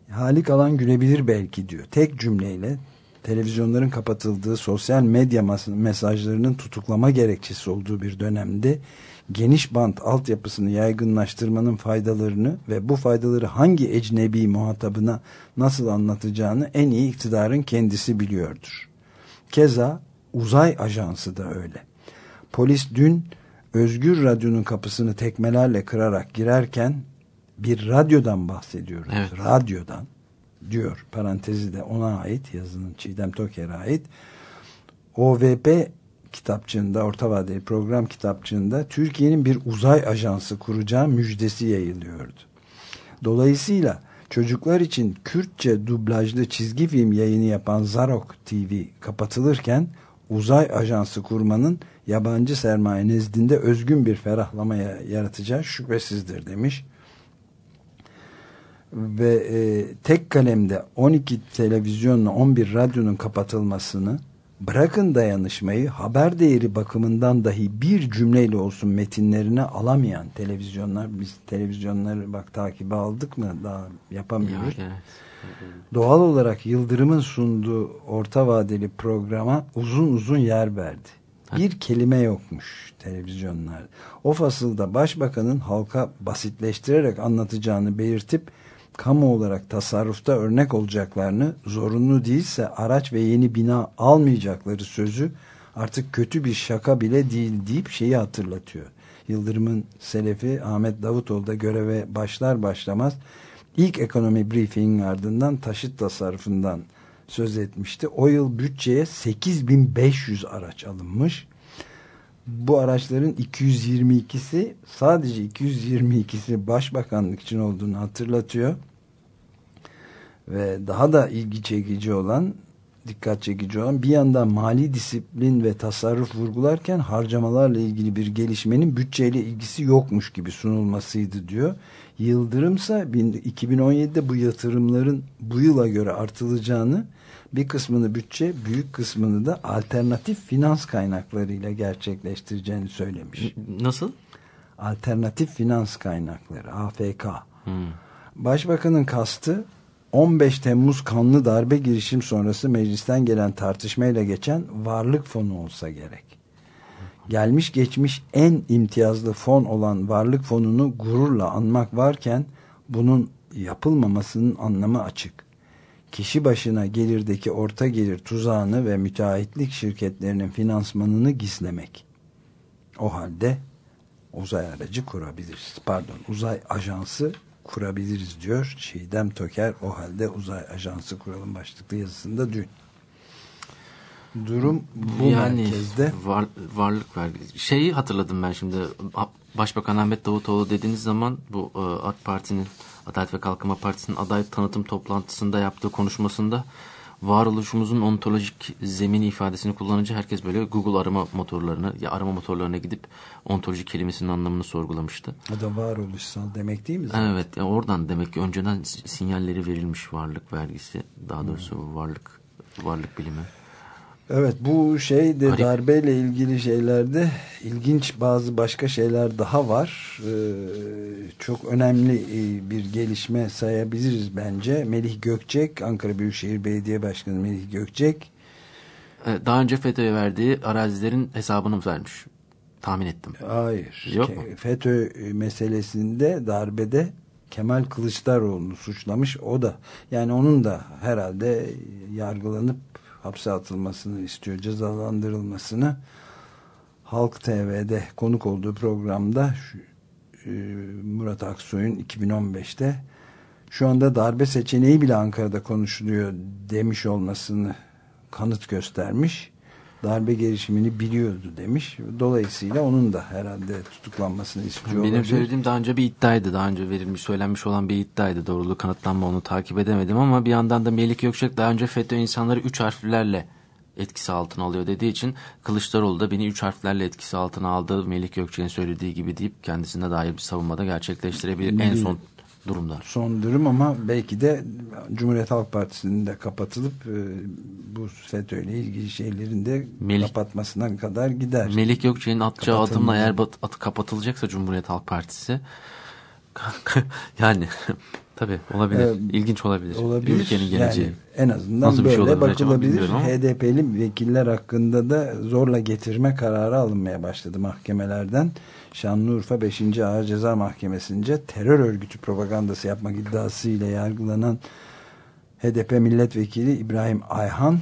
S2: Halik alan gülebilir belki diyor. Tek cümleyle televizyonların kapatıldığı sosyal medya mesajlarının tutuklama gerekçesi olduğu bir dönemde geniş bant altyapısını yaygınlaştırmanın faydalarını ve bu faydaları hangi ecnebi muhatabına nasıl anlatacağını en iyi iktidarın kendisi biliyordur. Keza uzay ajansı da öyle. Polis dün Özgür Radyo'nun kapısını tekmelerle kırarak girerken bir radyodan bahsediyoruz.
S3: Evet.
S2: Radyodan diyor parantezi de ona ait yazının Çiğdem Toker'e ait. OVP kitapçığında orta vadeli program kitapçığında Türkiye'nin bir uzay ajansı kuracağı müjdesi yayılıyordu. Dolayısıyla çocuklar için Kürtçe dublajlı çizgi film yayını yapan Zarok TV kapatılırken uzay ajansı kurmanın yabancı sermaye nezdinde özgün bir ferahlamaya yaratacağı şüphesizdir demiş. Ve e, tek kalemde 12 televizyonla 11 radyonun kapatılmasını bırakın dayanışmayı haber değeri bakımından dahi bir cümleyle olsun metinlerine alamayan televizyonlar biz televizyonları bak takibi aldık mı daha yapamıyoruz.
S3: Ya, evet.
S2: Doğal olarak Yıldırım'ın sunduğu orta vadeli programa uzun uzun yer verdi. Bir kelime yokmuş televizyonlarda. O fasılda başbakanın halka basitleştirerek anlatacağını belirtip kamu olarak tasarrufta örnek olacaklarını zorunlu değilse araç ve yeni bina almayacakları sözü artık kötü bir şaka bile değil deyip şeyi hatırlatıyor. Yıldırım'ın selefi Ahmet Davutoğlu da göreve başlar başlamaz ilk ekonomi briefingin ardından taşıt tasarrufundan söz etmişti. O yıl bütçeye 8500 araç alınmış. Bu araçların 222'si sadece 222'si başbakanlık için olduğunu hatırlatıyor. Ve daha da ilgi çekici olan dikkat çekici olan bir yandan mali disiplin ve tasarruf vurgularken harcamalarla ilgili bir gelişmenin bütçeyle ilgisi yokmuş gibi sunulmasıydı diyor. Yıldırımsa 2017'de bu yatırımların bu yıla göre artılacağını bir kısmını bütçe büyük kısmını da alternatif finans kaynaklarıyla gerçekleştireceğini söylemiş.
S3: Nasıl?
S2: Alternatif finans kaynakları AFK.
S3: Hmm.
S2: Başbakanın kastı 15 Temmuz kanlı darbe girişim sonrası meclisten gelen tartışmayla geçen varlık fonu olsa gerek. Gelmiş geçmiş en imtiyazlı fon olan varlık fonunu gururla anmak varken bunun yapılmamasının anlamı açık. Kişi başına gelirdeki orta gelir tuzağını ve müteahhitlik şirketlerinin finansmanını gizlemek. O halde uzay aracı kurabiliriz. Pardon uzay ajansı kurabiliriz diyor Çiğdem Toker o halde uzay ajansı kuralım başlıklı yazısında dün. Durum bu
S3: yani
S2: merkezde.
S3: Var, varlık vergisi. Şeyi hatırladım ben şimdi. Başbakan Ahmet Davutoğlu dediğiniz zaman bu e, AK Parti'nin Adalet ve Kalkınma Partisi'nin aday tanıtım toplantısında yaptığı konuşmasında varoluşumuzun ontolojik zemini ifadesini kullanınca herkes böyle Google arama motorlarına ya arama motorlarına gidip ontoloji kelimesinin anlamını sorgulamıştı.
S2: O da varoluşsal demek değil mi? Zaten?
S3: Evet yani oradan demek ki önceden sinyalleri verilmiş varlık vergisi daha doğrusu hmm. varlık varlık bilimi.
S2: Evet bu şey de darbeyle ilgili şeylerde ilginç bazı başka şeyler daha var. Ee, çok önemli e, bir gelişme sayabiliriz bence. Melih Gökçek, Ankara Büyükşehir Belediye Başkanı Melih Gökçek.
S3: Daha önce FETÖ'ye verdiği arazilerin hesabını vermiş. Tahmin ettim.
S2: Hayır.
S3: Yok mu?
S2: FETÖ meselesinde darbede Kemal Kılıçdaroğlu'nu suçlamış. O da yani onun da herhalde yargılanıp hapse atılmasını istiyor, cezalandırılmasını. Halk TV'de konuk olduğu programda e, Murat Aksoy'un 2015'te şu anda darbe seçeneği bile Ankara'da konuşuluyor demiş olmasını kanıt göstermiş. Darbe girişimini biliyordu demiş. Dolayısıyla onun da herhalde tutuklanmasını istiyor.
S3: Benim
S2: olabilir.
S3: söylediğim daha önce bir iddiaydı. Daha önce verilmiş, söylenmiş olan bir iddiaydı. Doğruluğu kanıtlanma onu takip edemedim ama bir yandan da Melik Gökçek daha önce FETÖ insanları üç harflerle etkisi altına alıyor dediği için Kılıçdaroğlu da beni üç harflerle etkisi altına aldı. Melik Gökçek'in söylediği gibi deyip kendisine dair bir savunmada gerçekleştirebilir. En son durumda.
S2: son durum ama belki de Cumhuriyet Halk Partisi'nin de kapatılıp e, bu FETÖ ile ilgili şeylerin de
S3: Melik-
S2: kapatmasına kadar gider.
S3: Melik Gökçek'in atacağı adımla eğer atı kapatılacaksa Cumhuriyet Halk Partisi yani tabii olabilir.
S2: Evet,
S3: İlginç olabilir.
S2: olabilir.
S3: Ülkenin geleceği.
S2: Yani en azından
S3: Nasıl şey
S2: böyle
S3: olabilir acaba
S2: bakılabilir. HDP'li vekiller hakkında da zorla getirme kararı alınmaya başladı mahkemelerden. Şanlıurfa 5. Ağır Ceza Mahkemesi'nce terör örgütü propagandası yapmak iddiasıyla yargılanan HDP milletvekili İbrahim Ayhan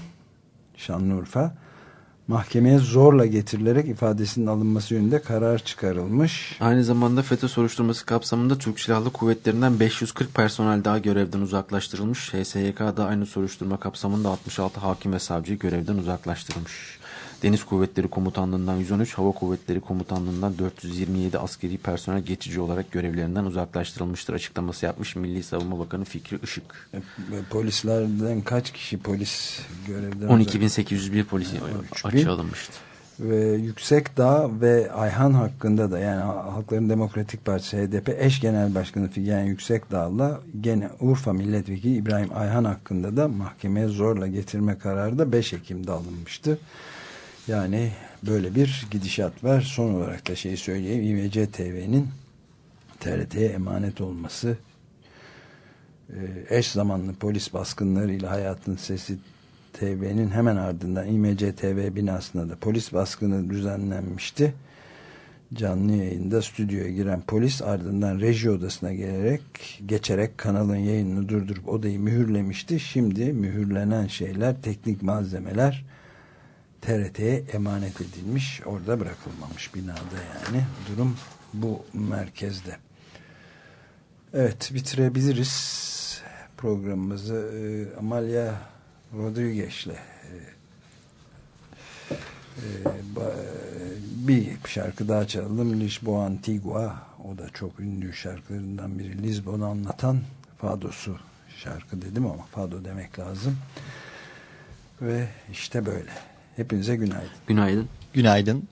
S2: Şanlıurfa mahkemeye zorla getirilerek ifadesinin alınması yönünde karar çıkarılmış.
S3: Aynı zamanda FETÖ soruşturması kapsamında Türk Silahlı Kuvvetleri'nden 540 personel daha görevden uzaklaştırılmış. HSYK da aynı soruşturma kapsamında 66 hakim ve savcıyı görevden uzaklaştırılmış. Deniz Kuvvetleri Komutanlığı'ndan 113, Hava Kuvvetleri Komutanlığı'ndan 427 askeri personel geçici olarak görevlerinden uzaklaştırılmıştır açıklaması yapmış Milli Savunma Bakanı Fikri Işık.
S2: E, Polislerden kaç kişi polis görevden
S3: 12.801 polis
S2: 13.000.
S3: açığa alınmıştı.
S2: ve Yüksekdağ ve Ayhan hakkında da yani Halkların Demokratik Partisi HDP eş genel başkanı Figen Yüksekdağ'la gene Urfa milletvekili İbrahim Ayhan hakkında da mahkemeye zorla getirme kararı da 5 Ekim'de alınmıştı. Yani böyle bir gidişat var. Son olarak da şeyi söyleyeyim. İMC TV'nin TRT'ye emanet olması e, eş zamanlı polis baskınlarıyla Hayatın Sesi TV'nin hemen ardından İMC TV binasında da polis baskını düzenlenmişti. Canlı yayında stüdyoya giren polis ardından reji odasına gelerek geçerek kanalın yayınını durdurup odayı mühürlemişti. Şimdi mühürlenen şeyler, teknik malzemeler TRT'ye emanet edilmiş. Orada bırakılmamış binada yani. Durum bu merkezde. Evet bitirebiliriz programımızı. Ee, Amalia Rodriguez'le e, e, bir şarkı daha çalalım. Lisboa Antigua o da çok ünlü şarkılarından biri. Lisbon'u anlatan Fadosu şarkı dedim ama Fado demek lazım. Ve işte böyle. Hepinize günaydın.
S3: Günaydın.
S7: Günaydın.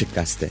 S7: Açık Gazete